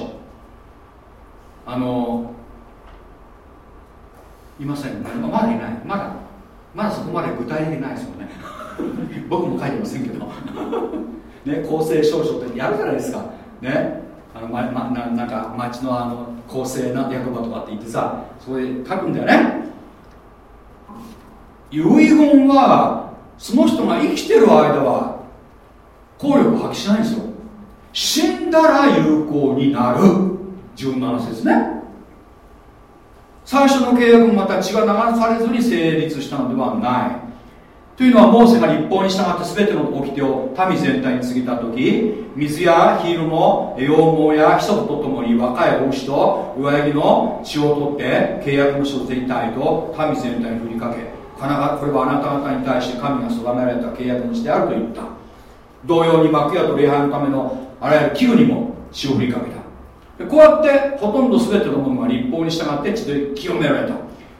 あのいません、まだいない。まだ。まだそこまで具体的ないですよね。僕も書いてませんけど。ね公正証書ってやるじゃないですか。ね。あの、まま、ななんか町のあの公正な役場とかって言ってさそこで書くんだよね。遺言はその人が生きてる間は効力を発揮しないんですよ。死んだら有効になる。17節ね。最初の契約もまた血が流されずに成立したのではない。というのはモーセが立法に従って全ての掟を民全体に告げた時水やヒールの羊毛やヒソプとともに若い牛と上ヤギの血を取って契約の書全体と民全体に振りかけこれはあなた方に対して神が定められた契約の地であると言った。同様に幕屋と礼拝のためのあらゆる器具にも血を振りかけた。こうやってほとんど全てのものが立法に従って血で清められた。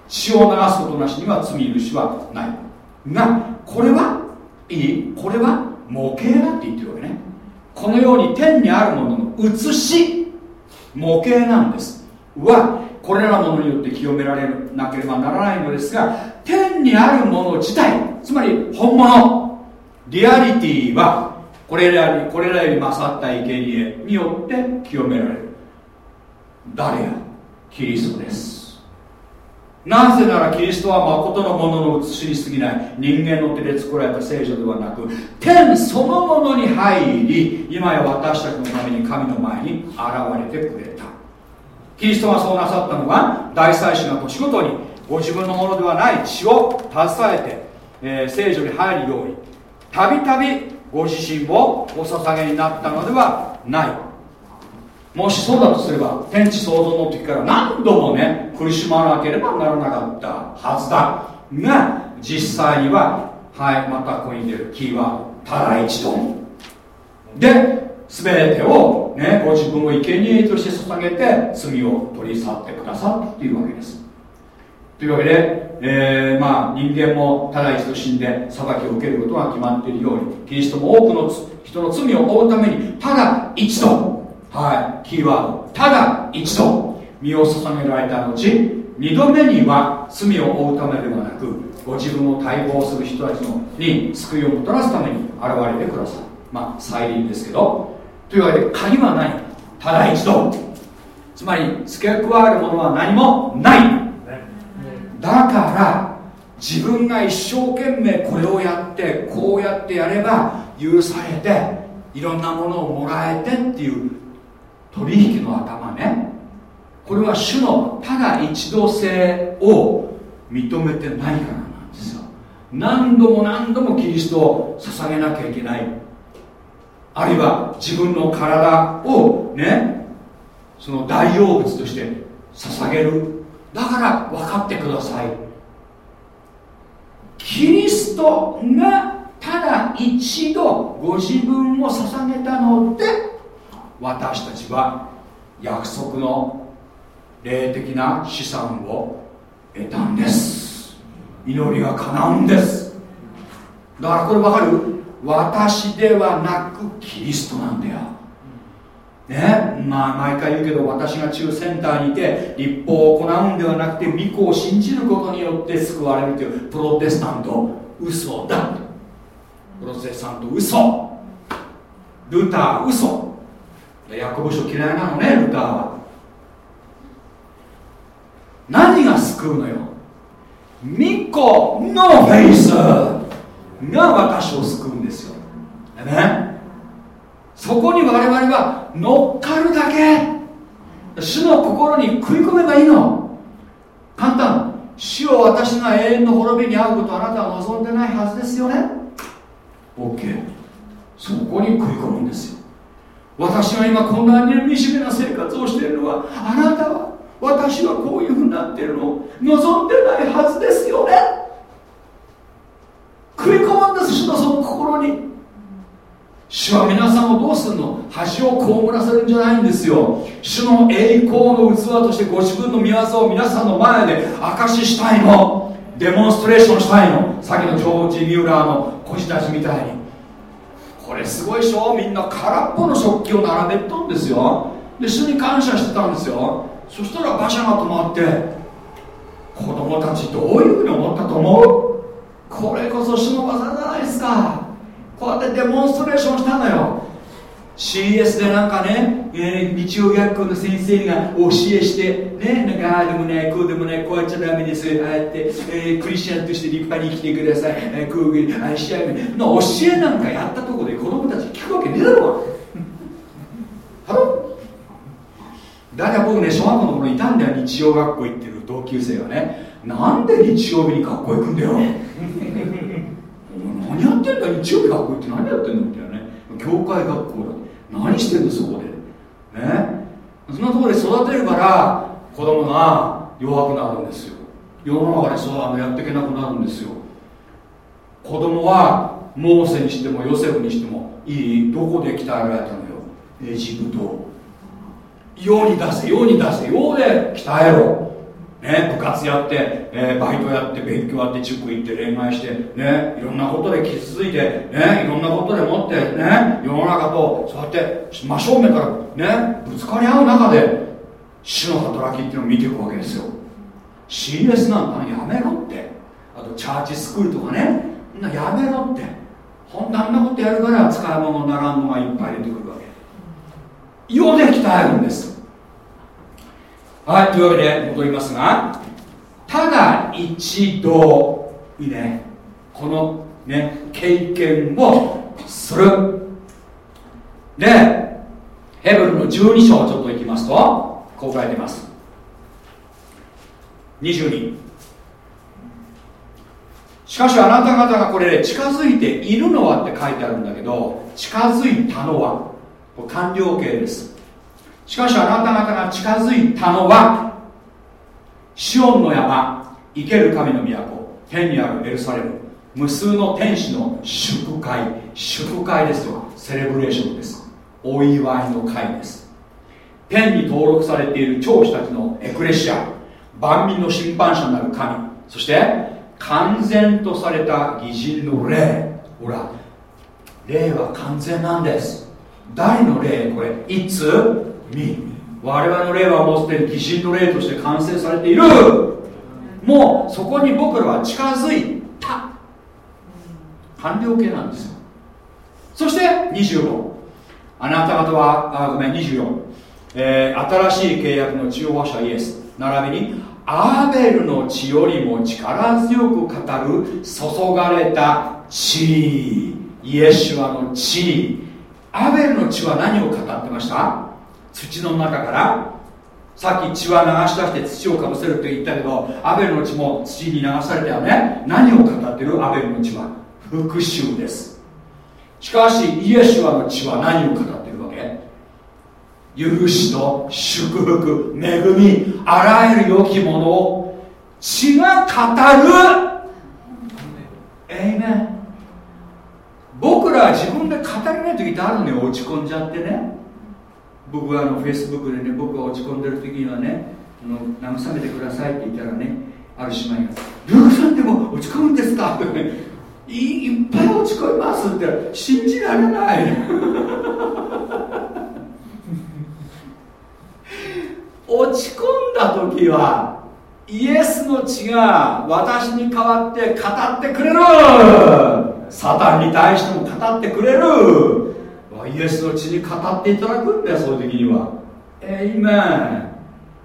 血を流すことなしには罪許しはない。がこれはいい。これは模型だって言ってるわけね。このように天にあるものの写し模型なんです。はこれらのものによって清められなければならないのですが天にあるもの自体つまり本物リアリティはこれらこれらより勝った生贄によって清められる。誰や？キリストです。なぜならキリストは誠のものの写しに過ぎない。人間の手で作られた聖女ではなく天そのものに入り今や私たちのために神の前に現れてくれた。キリストがそうなさったのは大祭司が年ごとにご自分のものではない血を携えて、えー、聖女に入るようにたびたびご自身をお捧げになったのではない。もしそうだとすれば天地創造の時から何度もね苦しまなければならなかったはずだ。が実際にははいまたここに出るキーワードただ一度で全てを、ね、ご自分を生贄として捧げて罪を取り去ってくださったというわけです。というわけで、えー、まあ、人間もただ一度死んで裁きを受けることが決まっているようにキリストも多くの人の罪を負うためにただ一度はい。キーワード。ただ一度身を捧げられた後二度目には罪を負うためではなくご自分を待望する人たちのに救いをもたらすために現れてください。まあ再臨ですけど。というわけで鍵はない。ただ一度。つまり付け加わるものは何もない。だから自分が一生懸命これをやってこうやってやれば許されていろんなものをもらえてっていう取引の頭ね。これは主のただ一度性を認めてないからなんですよ。何度も何度もキリストを捧げなきゃいけない。あるいは自分の体をねその大用物として捧げる。だから分かってください。キリストがただ一度ご自分を捧げたので私たちは約束の霊的な資産を得たんです。祈りが叶うんです。だからこれ分かる。私ではなくキリストなんだよ。ね？まあ毎回言うけど私が中センターにいて立法を行うんではなくて御子を信じることによって救われるというプロテスタント嘘だ。プロテスタント嘘。ルター嘘。ヤコブ書嫌いなのねルターは。何が救うのよ。巫女のフェイスが私を救うんですよ。ね？そこに我々は乗っかるだけ。主の心に食い込めばいいの。簡単。主を私が永遠の滅びに遭うことあなたは望んでないはずですよね。OK そこに食い込むんですよ。私が今こんなに惨めな生活をしているのはあなたは私はこういうふうになっているのを望んでないはずですよね。食い込むんです主のその心に。主は皆さんをどうするの？恥を被らせるんじゃないんですよ。主の栄光の器としてご自分の御業を皆さんの前で証ししたいの。デモンストレーションしたいの。さっきのジョージ・ミューラーの孤児たちみたいに。これすごいでしょ？みんな空っぽの食器を並べとんですよ。で主に感謝してたんですよ。そしたら馬車が止まって子供たちどういうふうに思ったと思う？これこそ主の技じゃないですか。こうやってデモンストレーションしたのよ。CS でなんかね、えー、日曜学校の先生が教えしてねなんかああでもないこうでもないこうやっちゃダメですああやって、えー、クリスチャンとして立派に生きてください、えー、こういうあしあの教えなんかやったとこで子供たち聞くわけねえだろ。ハロだから僕ね小学校の頃いたんだよ日曜学校行ってる同級生がね。なんで日曜日に学校行くんだよ。何やってんだ日曜日学校行って何やってんのみたいなね。教会学校だ何してんのそこで？ねそんなところで育てるから子供が弱くなるんですよ。世の中でそうあのやっていけなくなるんですよ。子供はモーセにしてもヨセフにしてもいいどこで鍛えられたのよ？エジプト。世に出せ世に出せ世で鍛えろ。ね、部活やって、えー、バイトやって勉強やって塾行って恋愛して、ね、いろんなことで傷ついて、ね、いろんなことでもって、ね、世の中とそうやって真正面からねぶつかり合う中で主の働きっていうのを見ていくわけですよ。CS なんかやめろって。あとチャーチスクールとかね。やめろって。ほんあんなことやるから使い物にならんのがいっぱい出てくるわけ。世で鍛えるんです。はいというわけで戻りますがただ一度いいねこのね経験をする。でヘブルの12章をちょっといきますとこう書いてます。22しかしあなた方がこれで近づいているのはって書いてあるんだけど近づいたのは完了形です。しかしあなた方が近づいたのはシオンの山生ける神の都天にあるエルサレム無数の天使の祝会祝会ですよセレブレーションです。お祝いの会です。天に登録されている長子たちのエクレシア万民の審判者になる神そして完全とされた義人の霊。ほら霊は完全なんです。誰の霊？これいつ？我々の霊はもうすでに疑心の霊として完成されている。もうそこに僕らは近づいた。完了形なんですよ。そして25あなた方はあごめん24、えー、新しい契約の中央者イエス。並びにアーベルの血よりも力強く語る注がれた血。イエシュアの血。アーベルの血は何を語ってました？土の中からさっき血は流し出して土をかぶせるって言ったけどアベルの血も土に流されたよね何を語ってるアベルの血は？復讐です。しかしイエシュアの血は何を語ってるわけ？許しと祝福恵みあらゆる良きものを血が語る。えいめ僕らは自分で語れない時ってあるのよ。落ち込んじゃってね。僕はあのフェイスブックでね僕が落ち込んでる時にはねあの慰めてくださいって言ったらねある姉妹が「ルークさんでも落ち込むんですか?」ってねいいっぱい落ち込みますって信じられない 落ち込んだ時はイエスの血が私に代わって語ってくれるサタンに対しても語ってくれるイエスの血に語っていただくんだよそういう時には。エイメン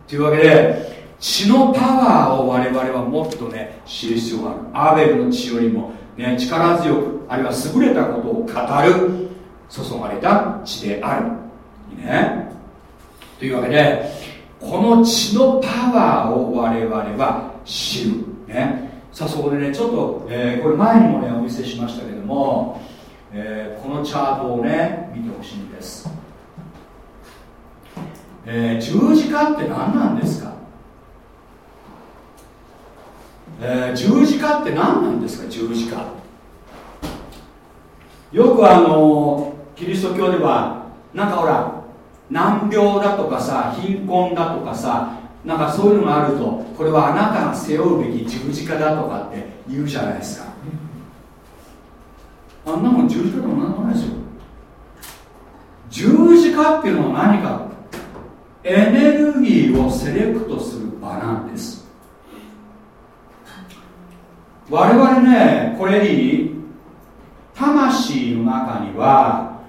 というわけで血のパワーを我々はもっとね知る必要がある。アーベルの血よりも、ね、力強くあるいは優れたことを語る注がれた血である。ね。というわけでこの血のパワーを我々は知る。ね。さあそこでねちょっと、えー、これ前にもねお見せしましたけどもえー、このチャートをね見てほしいんです、えー、十字架って何なんですか、えー、十字架って何なんですか？十字架。よくあのキリスト教ではなんかほら難病だとかさ貧困だとかさなんかそういうのがあるとこれはあなたが背負うべき十字架だとかって言うじゃないですか。あんなもん十字架でもなんもないですよ。十字架っていうのは何か。エネルギーをセレクトする場なんです。我々ねこれに魂の中には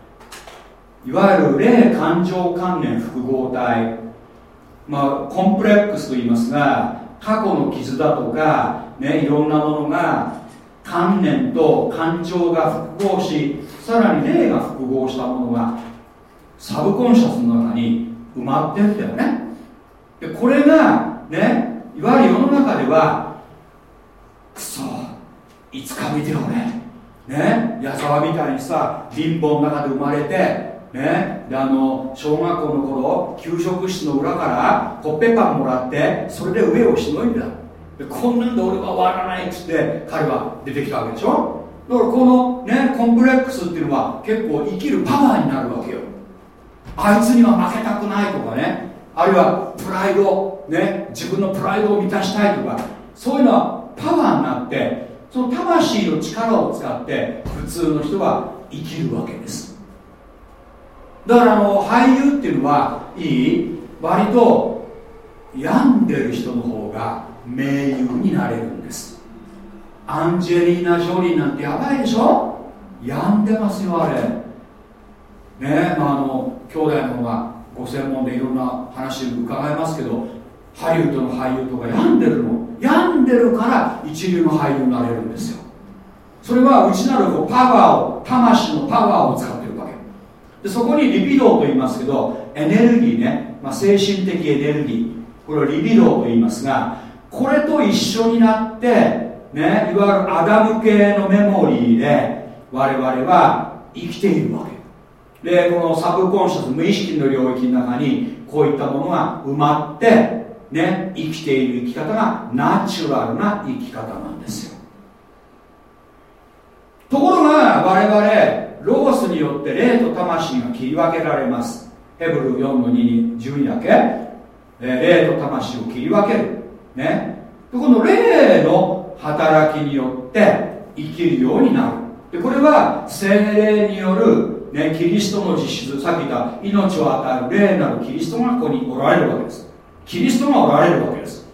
いわゆる霊感情関連複合体まあコンプレックスと言いますが過去の傷だとかねいろんなものが観念と感情が複合しさらに霊が複合したものがサブコンシャスの中に埋まってるんだよね。でこれがねいわゆる世の中ではクソいつか見てよね。ね矢沢みたいにさ貧乏の中で生まれてね、であの小学校の頃給食室の裏からコッペパンもらってそれで上をしのいだだこんなんで俺は終わらないっつって彼は出てきたわけでしょ？だからこのねコンプレックスっていうのは結構生きるパワーになるわけよ。あいつには負けたくないとかね。あるいはプライドね自分のプライドを満たしたいとか。そういうのはパワーになってその魂の力を使って普通の人は生きるわけです。だからあの俳優っていうのはいい？割と病んでる人の方が名優になれるんです。アンジェリーナ・ジョリーなんてやばいでしょ？病んでますよあれ。ねまああの兄弟の方がご専門でいろんな話伺いますけどハリウッドの俳優とか病んでるの？病んでるから一流の俳優になれるんですよ。それは内なるパワーを魂のパワーを使ってるわけ。でそこにリビドーと言いますけどエネルギーね、まあ、精神的エネルギー。これをリビドーと言いますがこれと一緒になってねいわゆるアダム系のメモリーで我々は生きているわけ。でこのサブコンシャス無意識の領域の中にこういったものが埋まってね生きている生き方がナチュラルな生き方なんですよ。ところが我々ロゴスによって霊と魂が切り分けられます。ヘブル4の2に12だけ、え霊と魂を切り分ける。ね。この霊の働きによって生きるようになる。でこれは精霊による、ね、キリストの実質さっき言った命を与える霊なるキリストがここにおられるわけです。キリストがおられるわけです。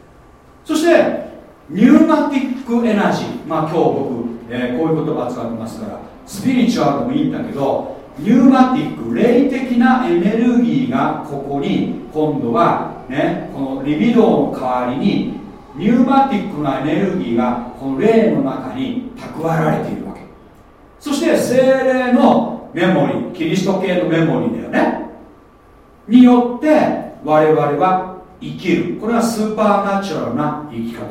そしてニューマティックエナジー。まあ今日僕、えー、こういう言葉使ってますからスピリチュアルでもいいんだけどニューマティック霊的なエネルギーがここに今度はねこのリビドーの代わりにニューマティックなエネルギーがこの霊の中に蓄えられているわけ。そして精霊のメモリーキリスト系のメモリーだよね。によって我々は生きる。これはスーパーナチュラルな生き方。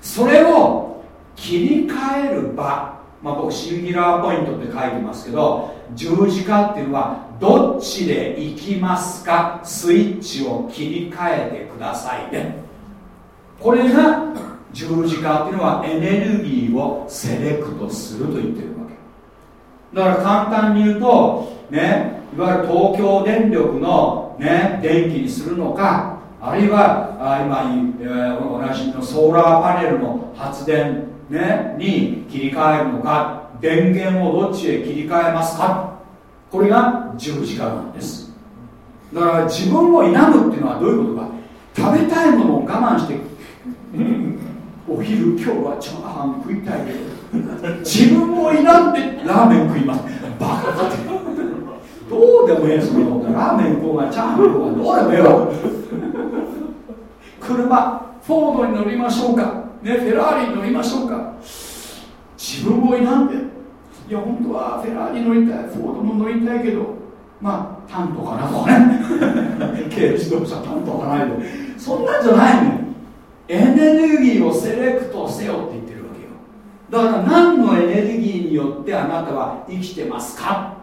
それを切り替える場。まあ僕シンギュラーポイントって書いてますけど十字架っていうのはどっちで行きますか？スイッチを切り替えてくださいね。これが十字架っていうのはエネルギーをセレクトすると言ってるわけ。だから簡単に言うとねいわゆる東京電力の、ね、電気にするのかあるいはあ今、えー、おなじみのソーラーパネルの発電、ね、に切り替えるのか電源をどっちへ切り替えますか？これが十字架なんです。だから自分を否むっていうのはどういうことか。食べたいものを我慢してお昼今日はチャーハン食いたいけど自分を否んでラーメン食います。バカって。どうでもええそのラーメン食おうがチャーハン食おうがどうでもええわ。車フォードに乗りましょうか、ね、フェラーリに乗りましょうか。自分を選んでいや本当はフェラーリ乗りたいフォードも乗りたいけどまあタントかなとかね。軽自動車タントかないでそんなんじゃないのエネルギーをセレクトせよって言ってるわけよ。だから何のエネルギーによってあなたは生きてますか？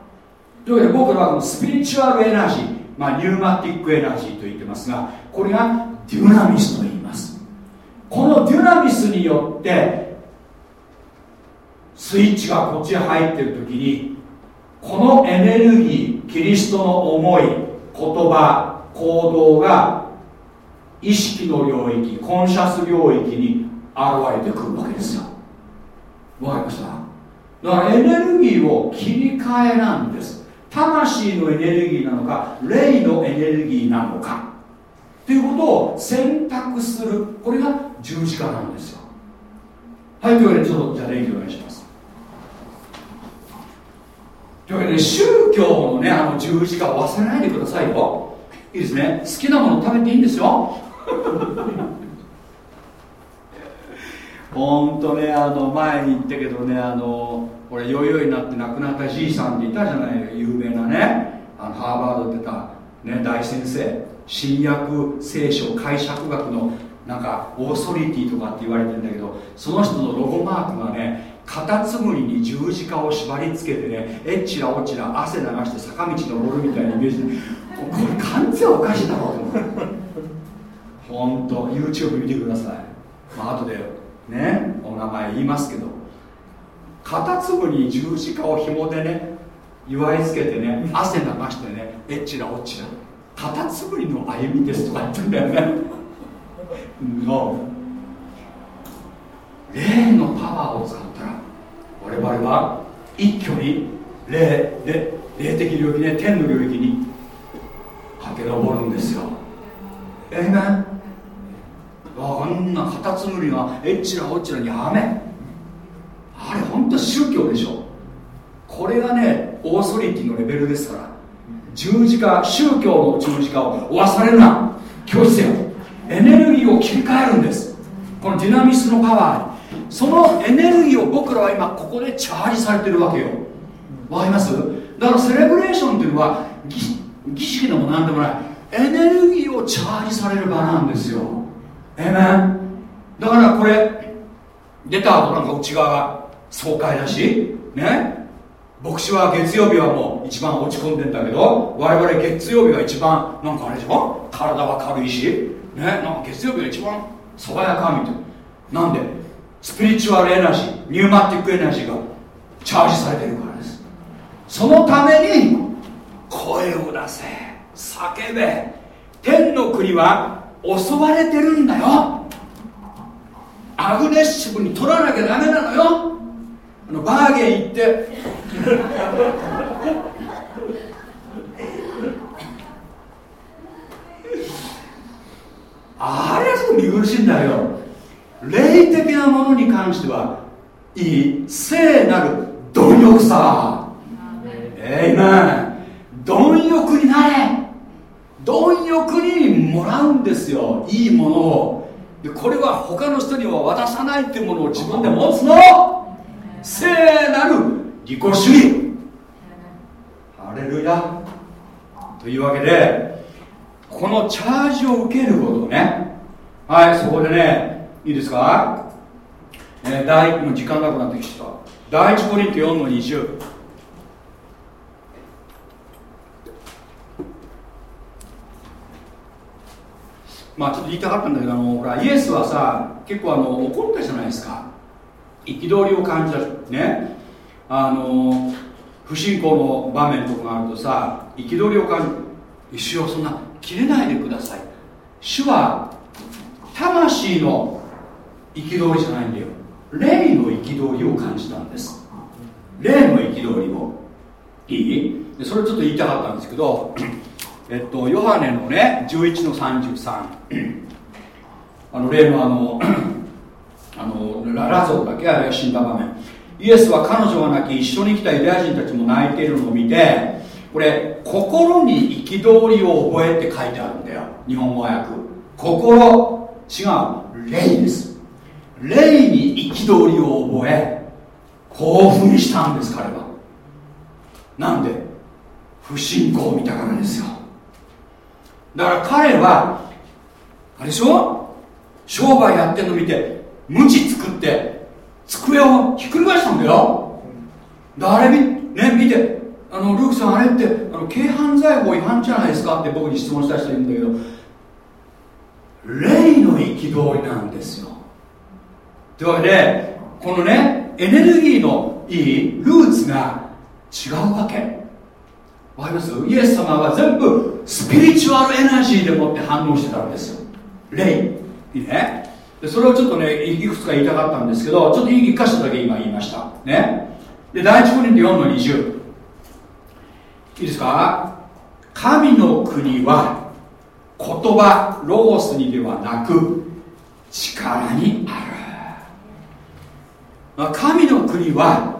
というわけで僕らはスピリチュアルエナジー、まあ、ニューマティックエナジーと言ってますがこれがデュナミスと言います。このデュナミスによってスイッチがこっちへ入ってる時にこのエネルギーキリストの思い言葉行動が意識の領域コンシャス領域に現れてくるわけですよ。わかりました？だからエネルギーを切り替えなんです。魂のエネルギーなのか霊のエネルギーなのか。ということを選択する。これが十字架なんですよ。はいというわけでちょっとじゃあ礼儀お願いします。というわけで、ね、宗教のねあの十字架を忘れないでくださいよ。いいですね。好きなもの食べていいんですよ。ほんとねあの前に言ったけどねあの俺ヨーヨーになって亡くなったじいさんっていたじゃない有名なねあのハーバード出た、ね、大先生。新約聖書解釈学のなんかオーソリティとかって言われてるんだけどその人のロゴマークがねカタツムリに十字架を縛り付けてねえっちらおちら汗流して坂道登るみたいなイメージでこれ完全おかしいだろうと思って本当 YouTube 見てください、まあ後でねお名前言いますけど。カタツムリに十字架を紐でね祝いつけてね汗流してねえっちらおっちらカタツムリの歩みですとか言ってんだよね。の霊のパワーを使ったら我々は一挙に霊で霊的領域ね天の領域に駆け上るんですよ。ええねあんなカタツムリがえっちらおっちらにやめ。あれ本当宗教でしょ。これがねオーソリティのレベルですから。十字架宗教の十字架を忘れるな。拒否せよ。エネルギーを切り替えるんです。このディナミスのパワーそのエネルギーを僕らは今ここでチャージされてるわけよ。わかります？だからセレブレーションっていうのは儀式でも何でもない。エネルギーをチャージされる場なんですよ。えめだからこれ出た後なんか内側が爽快だしね？牧師は月曜日はもう一番落ち込んでんだけど我々月曜日が一番なんかあれでしょ？体は軽いしね？なんか月曜日が一番爽やかみたい。ななんで？スピリチュアルエナジーニューマティックエナジーがチャージされているからです。そのために声を出せ叫べ。天の国は襲われてるんだよ。アグレッシブに取らなきゃダメなのよ。あのバーゲン行って。あれはちょっと見苦しいんだよ。霊的なものに関してはいい聖なる貪欲さ。えいめ貪欲になれ。貪欲にもらうんですよ。いいものを。でこれは他の人には渡さないっていうものを自分で持つの。聖なる利己主義。ハレルヤ。というわけでこのチャージを受けることね。はいそこでねいいですか、えー、第もう時間なくなってきた。第一コリント4の20まあちょっと言いたかったんだけどあのほらイエスはさ結構あの怒ったじゃないですか。憤りを感じたね。あの不信仰の場面とかがあるとさ憤りを感じ主よそんな切れないでください。主は魂の憤りじゃないんだよ。霊の憤りを感じたんです。霊の憤りを。いい？それちょっと言いたかったんですけどえっと、ヨハネのね11の33あの例のあのあのララゾルだけ？あれが死んだ場面。イエスは彼女が泣き一緒に来たユダヤ人たちも泣いているのを見てこれ心に憤りを覚えって書いてあるんだよ。日本語訳心違う霊です。霊に憤りを覚え興奮したんです彼は。なんで？不信仰を見たからですよ。だから彼はあれでしょ？商売やってるの見て鞭作って机をひっくり返したんだよ。誰みね見てあのルークさんあれってあの軽犯罪法違反じゃないですか？って僕に質問した人いるんだけど霊の憤りなんですよ。というわけでこのねエネルギーのいいルーツが違うわけ。わかります？イエス様は全部スピリチュアルエナジーでもって反応してたんですよ。霊。いいね？でそれをちょっとねいくつか言いたかったんですけどちょっと一箇所だけ今言いました。ね？で第一コリント4の20いいですか？神の国は言葉ロゴスにではなく力にある、神の国は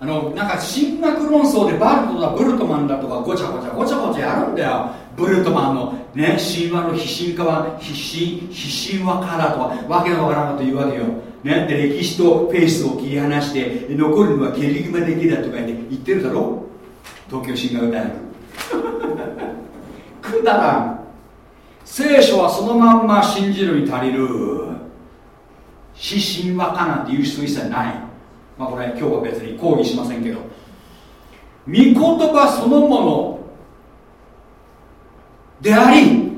あのなんか神学論争でバルトだブルトマンだとかごちゃごちゃごちゃごちゃやるんだよ。ブルトマンのね神話の非神化は非神非神話化だとかわけのわからんこと言うわけよ、ね、で歴史とフェイスを切り離して残るのはゲリグマ的だとか言って言ってるだろ。東京神学大学。くだらん。聖書はそのまんま信じるに足りる。非神話化なんて言う人一切ない。まあこれ今日は別に抗議しませんけど。御言葉そのものであり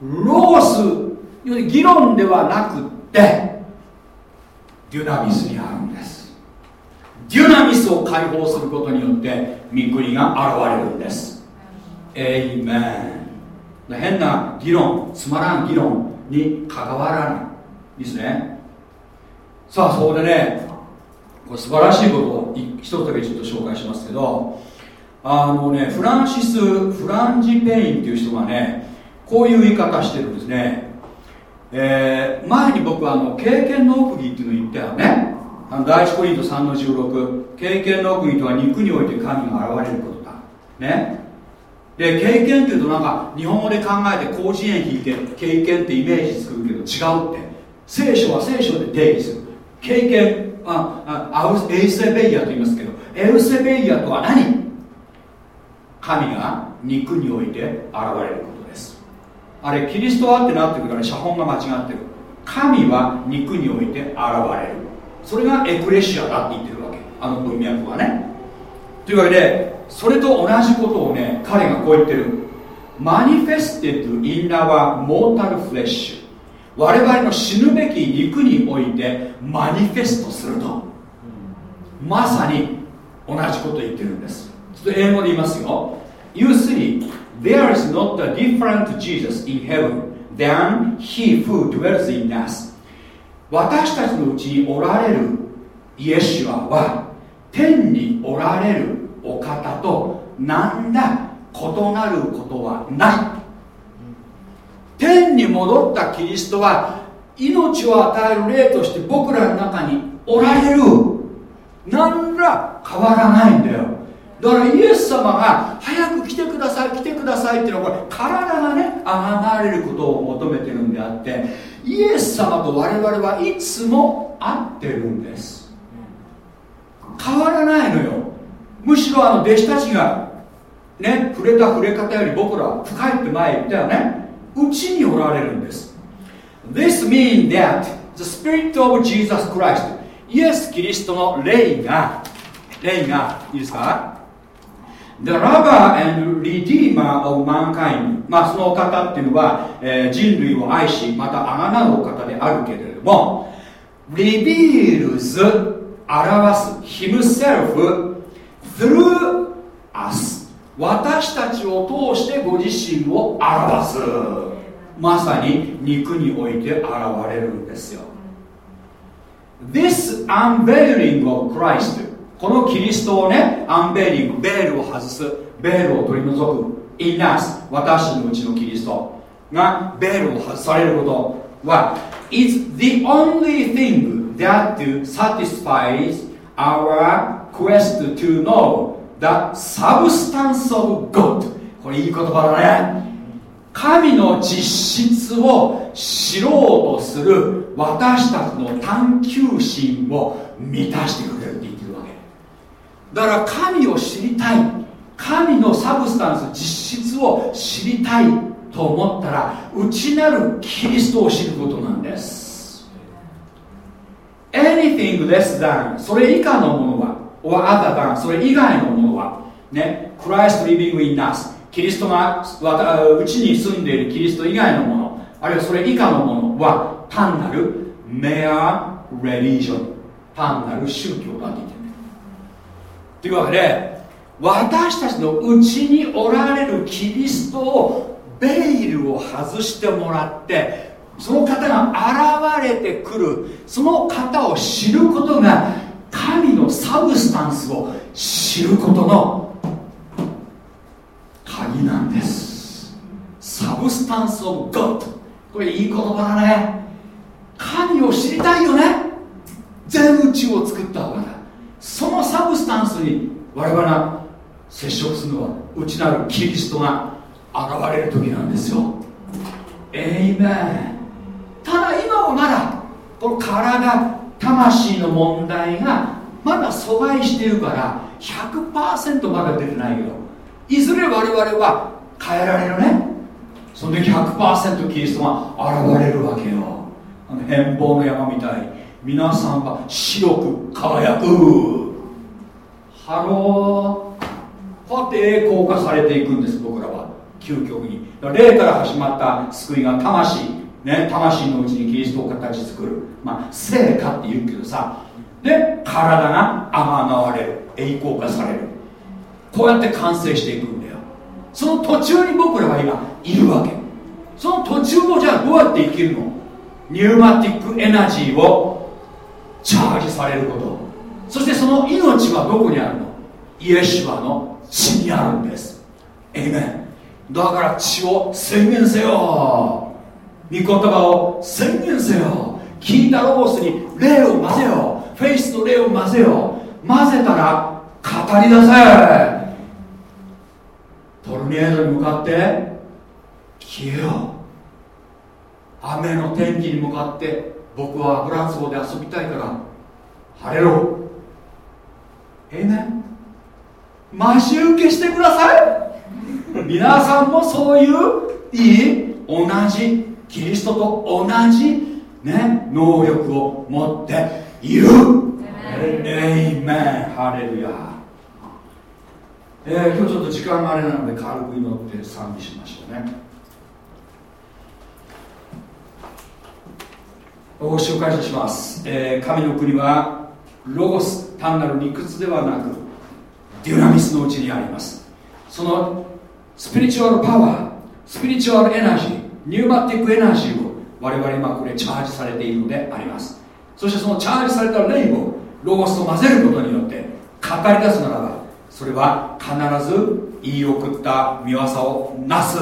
ロース議論ではなくってデュナミスにあるんです。デュナミスを解放することによって御国が現れるんです。エイメン変な議論つまらん議論に関わらない。ですね。さあそこでねこれ素晴らしいことを一つだけちょっと紹介しますけどあのねフランシス・フランジ・ペインっていう人がねこういう言い方してるんですね、えー、前に僕はあの経験の奥義っていうのを言ったよね。あの第一コリント3の16経験の奥義とは肉において神が現れることだ。ね。で経験っていうとなんか日本語で考えて広辞苑引いて経験ってイメージ作るけど違うって。聖書は聖書で定義する。経験ああアウエウセベイヤと言いますけどエウセベイヤとは何？神が肉において現れることです。あれキリストはってなってるから写本が間違ってる。神は肉において現れる。それがエクレシアだって言ってるわけ。あの文脈はね。というわけでそれと同じことをね彼がこう言ってる。Manifested in our mortal flesh 我々の死ぬべき肉においてマニフェストすると。まさに同じこと言ってるんです。ちょっと英語で言いますよ。You see there is not a different Jesus in heaven than he who dwells in us. 私たちのうちにおられるイエシュアは天におられるお方と何ら異なることはない。天に戻ったキリストは命を与える霊として僕らの中におられる。何ら変わらないんだよ。だからイエス様が早く来てください来てくださいっていうのはこれ体がねあがれることを求めてるんであってイエス様と我々はいつも会ってるんです。変わらないのよ。むしろあの弟子たちがね触れた触れ方より僕らは深いって前言ったよね。うちにおられるんです This means that the Spirit of Jesus Christ イエス・キリストの霊が霊がいいですか The lover and redeemer of mankind まあその方っていうのは、えー、人類を愛しまた贖うお方であるけれども reveals 表す himself through us 私たちを通してご自身を表す。まさに肉において現れるんですよ。This unveiling of Christ このキリストをねアンベーリングベールを外すベールを取り除く。In us 私のうちのキリスト。がベールを外されることは is the only thing that satisfies our quest to know the substance of God. これいい言葉だね。神の実質を知ろうとする私たちの探求心を満たしてくれるって言ってるわけ。だから神を知りたい。神のサブスタンス実質を知りたいと思ったら内なるキリストを知ることなんです。Anything less than それ以下のものは or other than それ以外のものはね Christ living in us キリストがうちに住んでいるキリスト以外のものあるいはそれ以下のものは単なるメアレリジョン単なる宗教だって言ってる。というわけで私たちのうちにおられるキリストを veil を外してもらってその方が現れてくる。その方を知ることが神の substance を知ることの鍵なんです。 substance of Godこれいい言葉だね。神を知りたいよね。全宇宙を作った方だ。そのサブスタンスに我々が接触するのは内なるキリストが現れる時なんですよ。エイメンただ今はまだこの体魂の問題がまだ阻害しているから100%まだ出てないよ。いずれ我々は変えられるね。その時100%キリストが現れるわけよ。あの変貌の山みたい。皆さんが白く輝く。 Hello。こうやって栄光化されていくんです僕らは。究極に。霊から始まった救いが魂。ね魂のうちにキリストを形作る。まあ聖化って言うけどさ。で体があがわれる。栄光化される。こうやって完成していくんだよ。その途中に僕らは今いるわけ。その途中をじゃあどうやって生きるの？ニューマティックエナジーをチャージされること。そしてその命はどこにあるの？イエシュアの血にあるんです。エイメン。だから血を宣言せよ。言葉を宣言せよ。聞いたロゴスに霊を混ぜよ。フェイスと霊を混ぜよ。混ぜたら語り出せ。トルネードに向かって消えよ。雨の天気に向かって僕は油壺で遊びたいから晴れろ。ええね。待ち受けしてください。皆さんもそういういい同じキリストと同じ、ね、能力を持っている。エイメンハレルヤえー、今日ちょっと時間があれなので軽く祈って賛美しましょうね。お主を感謝します、えー、神の国はロゴス単なる理屈ではなくデュナミスのうちにあります。そのスピリチュアルパワースピリチュアルエナジーニューマティックエナジーを我々今これチャージされているのであります。そしてそのチャージされた霊をロゴスと混ぜることによって語り出すならばそれは必ず言い送った見業をなす。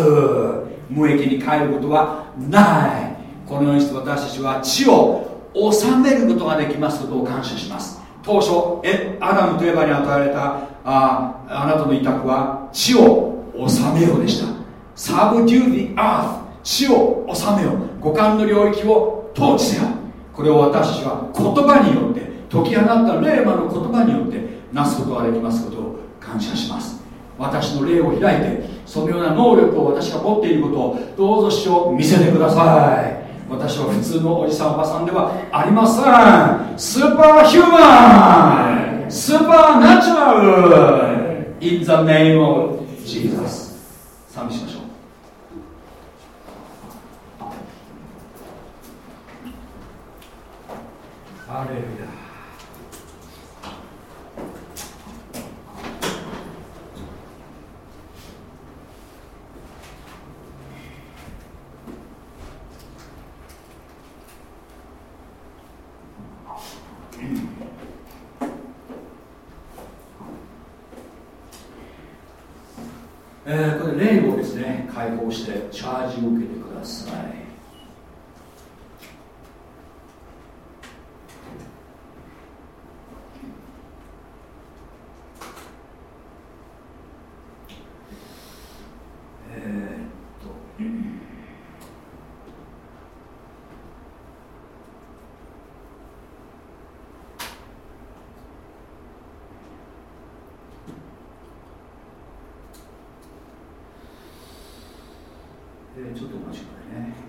無益に変えることはないこのようにして私たちは地を治めることができますことを感謝します。当初えアダムとエヴァに与えられたああなたの委託は地を治めようでした。Subdue the earth 地を治めよ五感の領域を統治せよ。これを私たちは言葉によって解き放ったレーマの言葉によってなすことができますことを感謝します。私の霊を開いてそのような能力を私が持っていることをどうぞ主よ見せてください。私は普通のおじさんおばさんではありません。 Superhuman。Supernatural。In the name of Jesus 賛美しましょう。ハレルヤえー、これ霊をですね解放してチャージを受けてください。え、っと、え、ちょっとお待ちくださいね。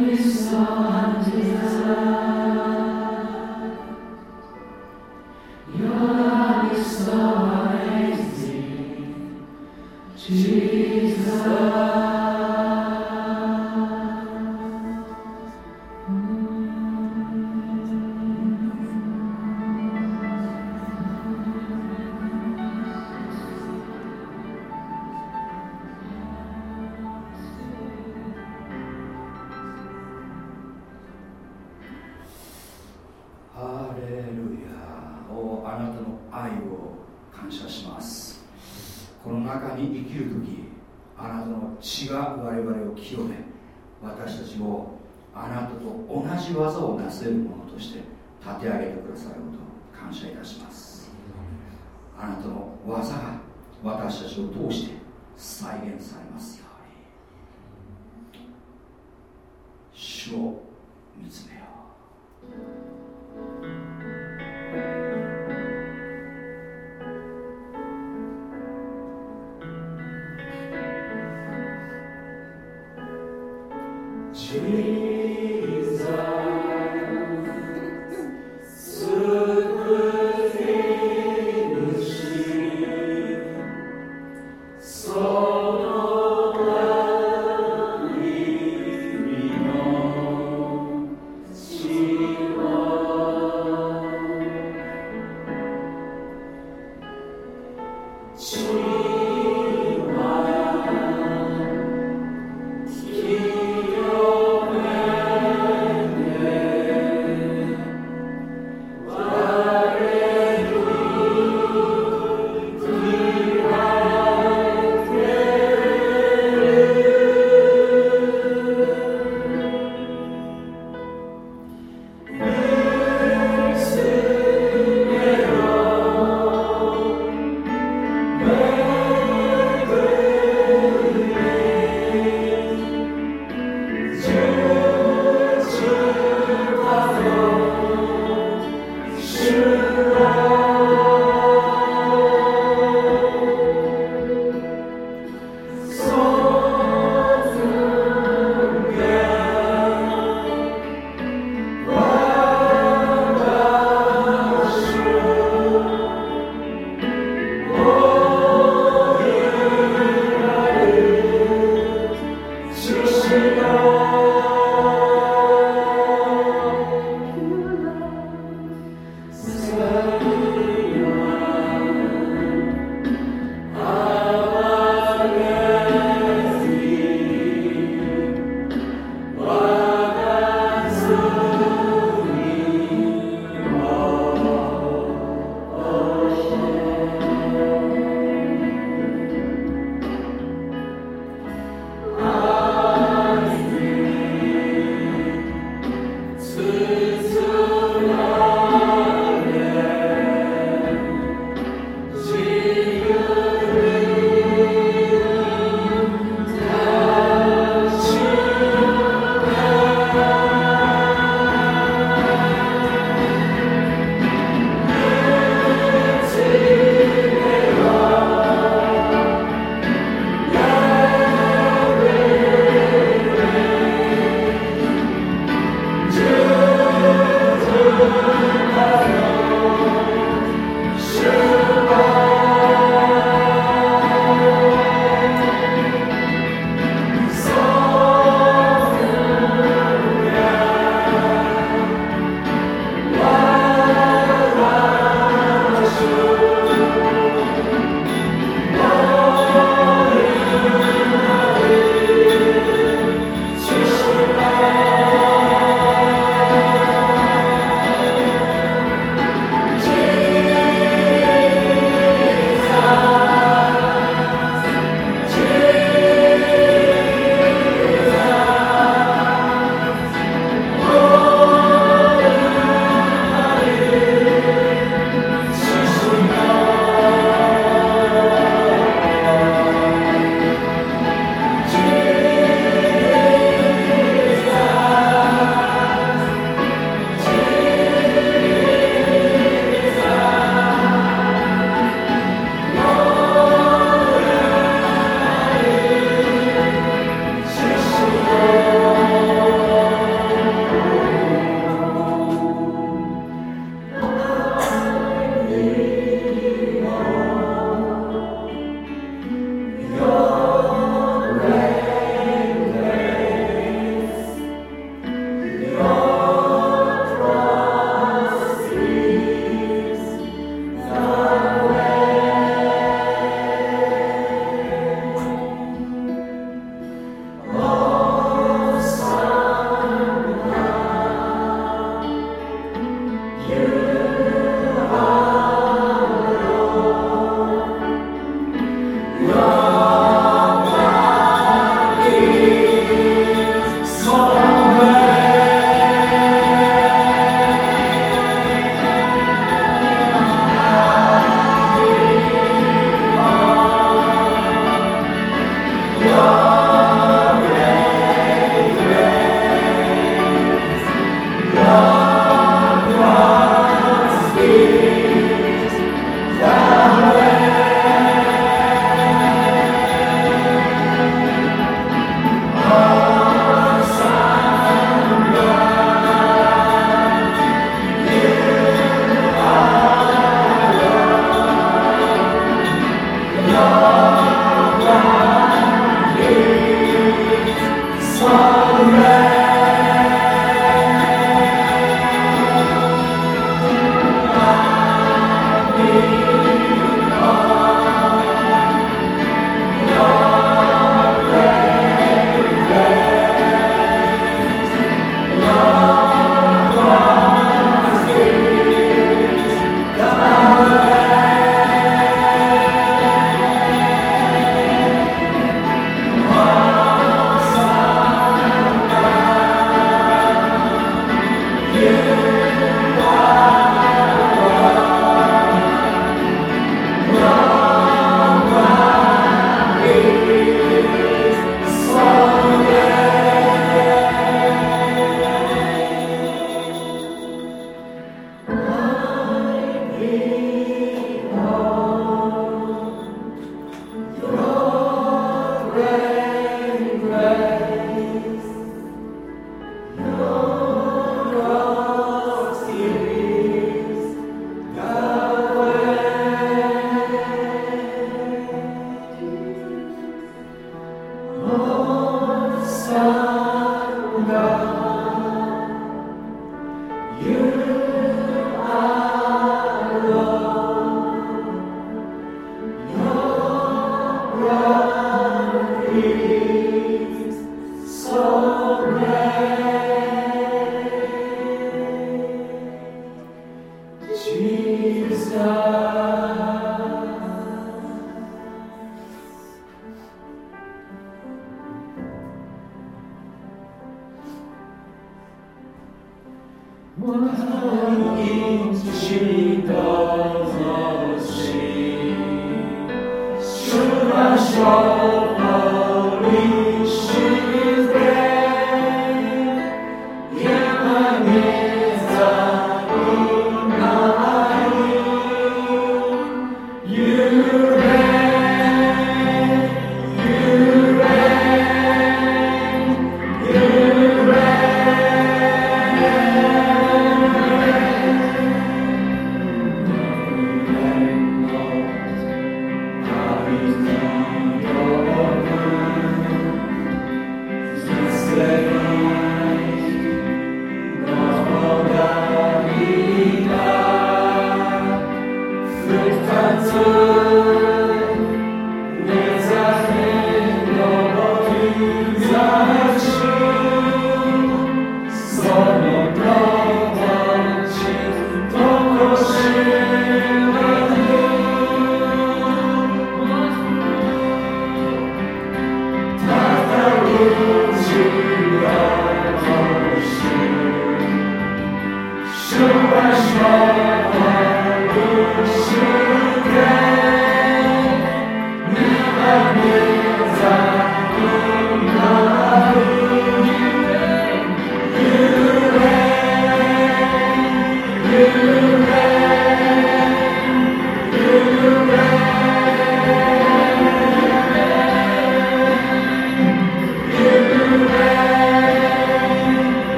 Jesus, desire.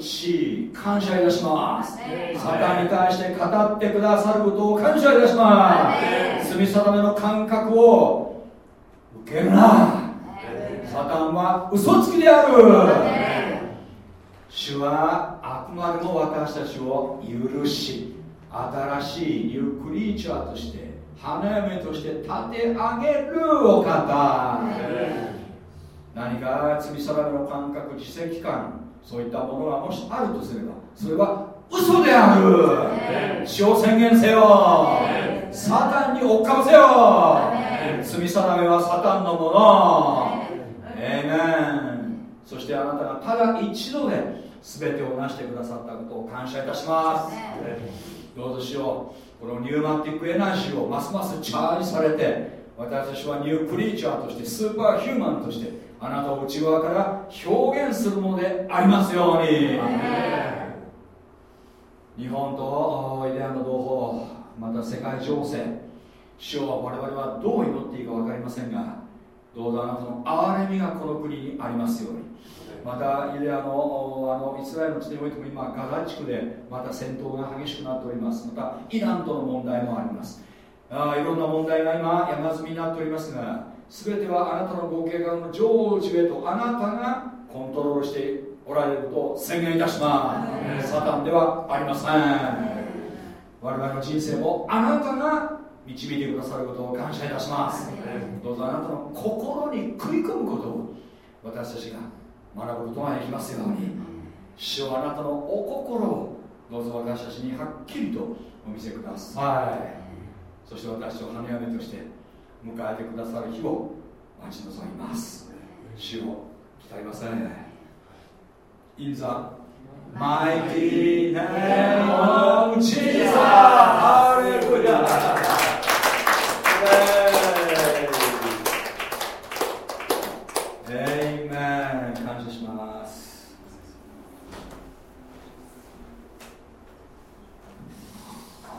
くださる地感謝いたします。サタンに対して語ってくださることを感謝いたします。罪定めの感覚を受けるな。サタンは嘘つきである。主はあくまでも私たちを許し新しいニュークリーチャーとして花嫁として立て上げるお方。何か罪定めの感覚自責感そういったものがもしあるとすればそれは嘘である。死を宣言せよ。サタンに追っかぶせよ。罪定めはサタンのもの。えメンそしてあなたがただ一度で全てを成してくださったことを感謝いたします。どうぞしようこのニューマティックエナジーをますますチャージされて私たちはニュークリーチャーとしてスーパーヒューマンとしてあなたを内側から表現するものでありますように。日本とイデアの同胞また世界情勢主を我々はどう祈っていいか分かりませんがどうぞあなたの憐れみがこの国にありますように。またイデアのあのイスラエルの地においても今ガザ地区でまた戦闘が激しくなっております。またイランとの問題もあります。あいろんな問題が今山積みになっておりますが全てはあなたのご計画の成就へとあなたがコントロールしておられることを宣言いたします。サタンではありません。我々の人生もあなたが導いてくださることを感謝いたします。どうぞあなたの心に食い込むことを私たちが学ぶことができますように。主はあなたのお心をどうぞ私たちにはっきりとお見せください。そして私を花嫁として迎えてくださる日を待ち望みます。主を期待ませんいざマイティネームジーザハレルヤ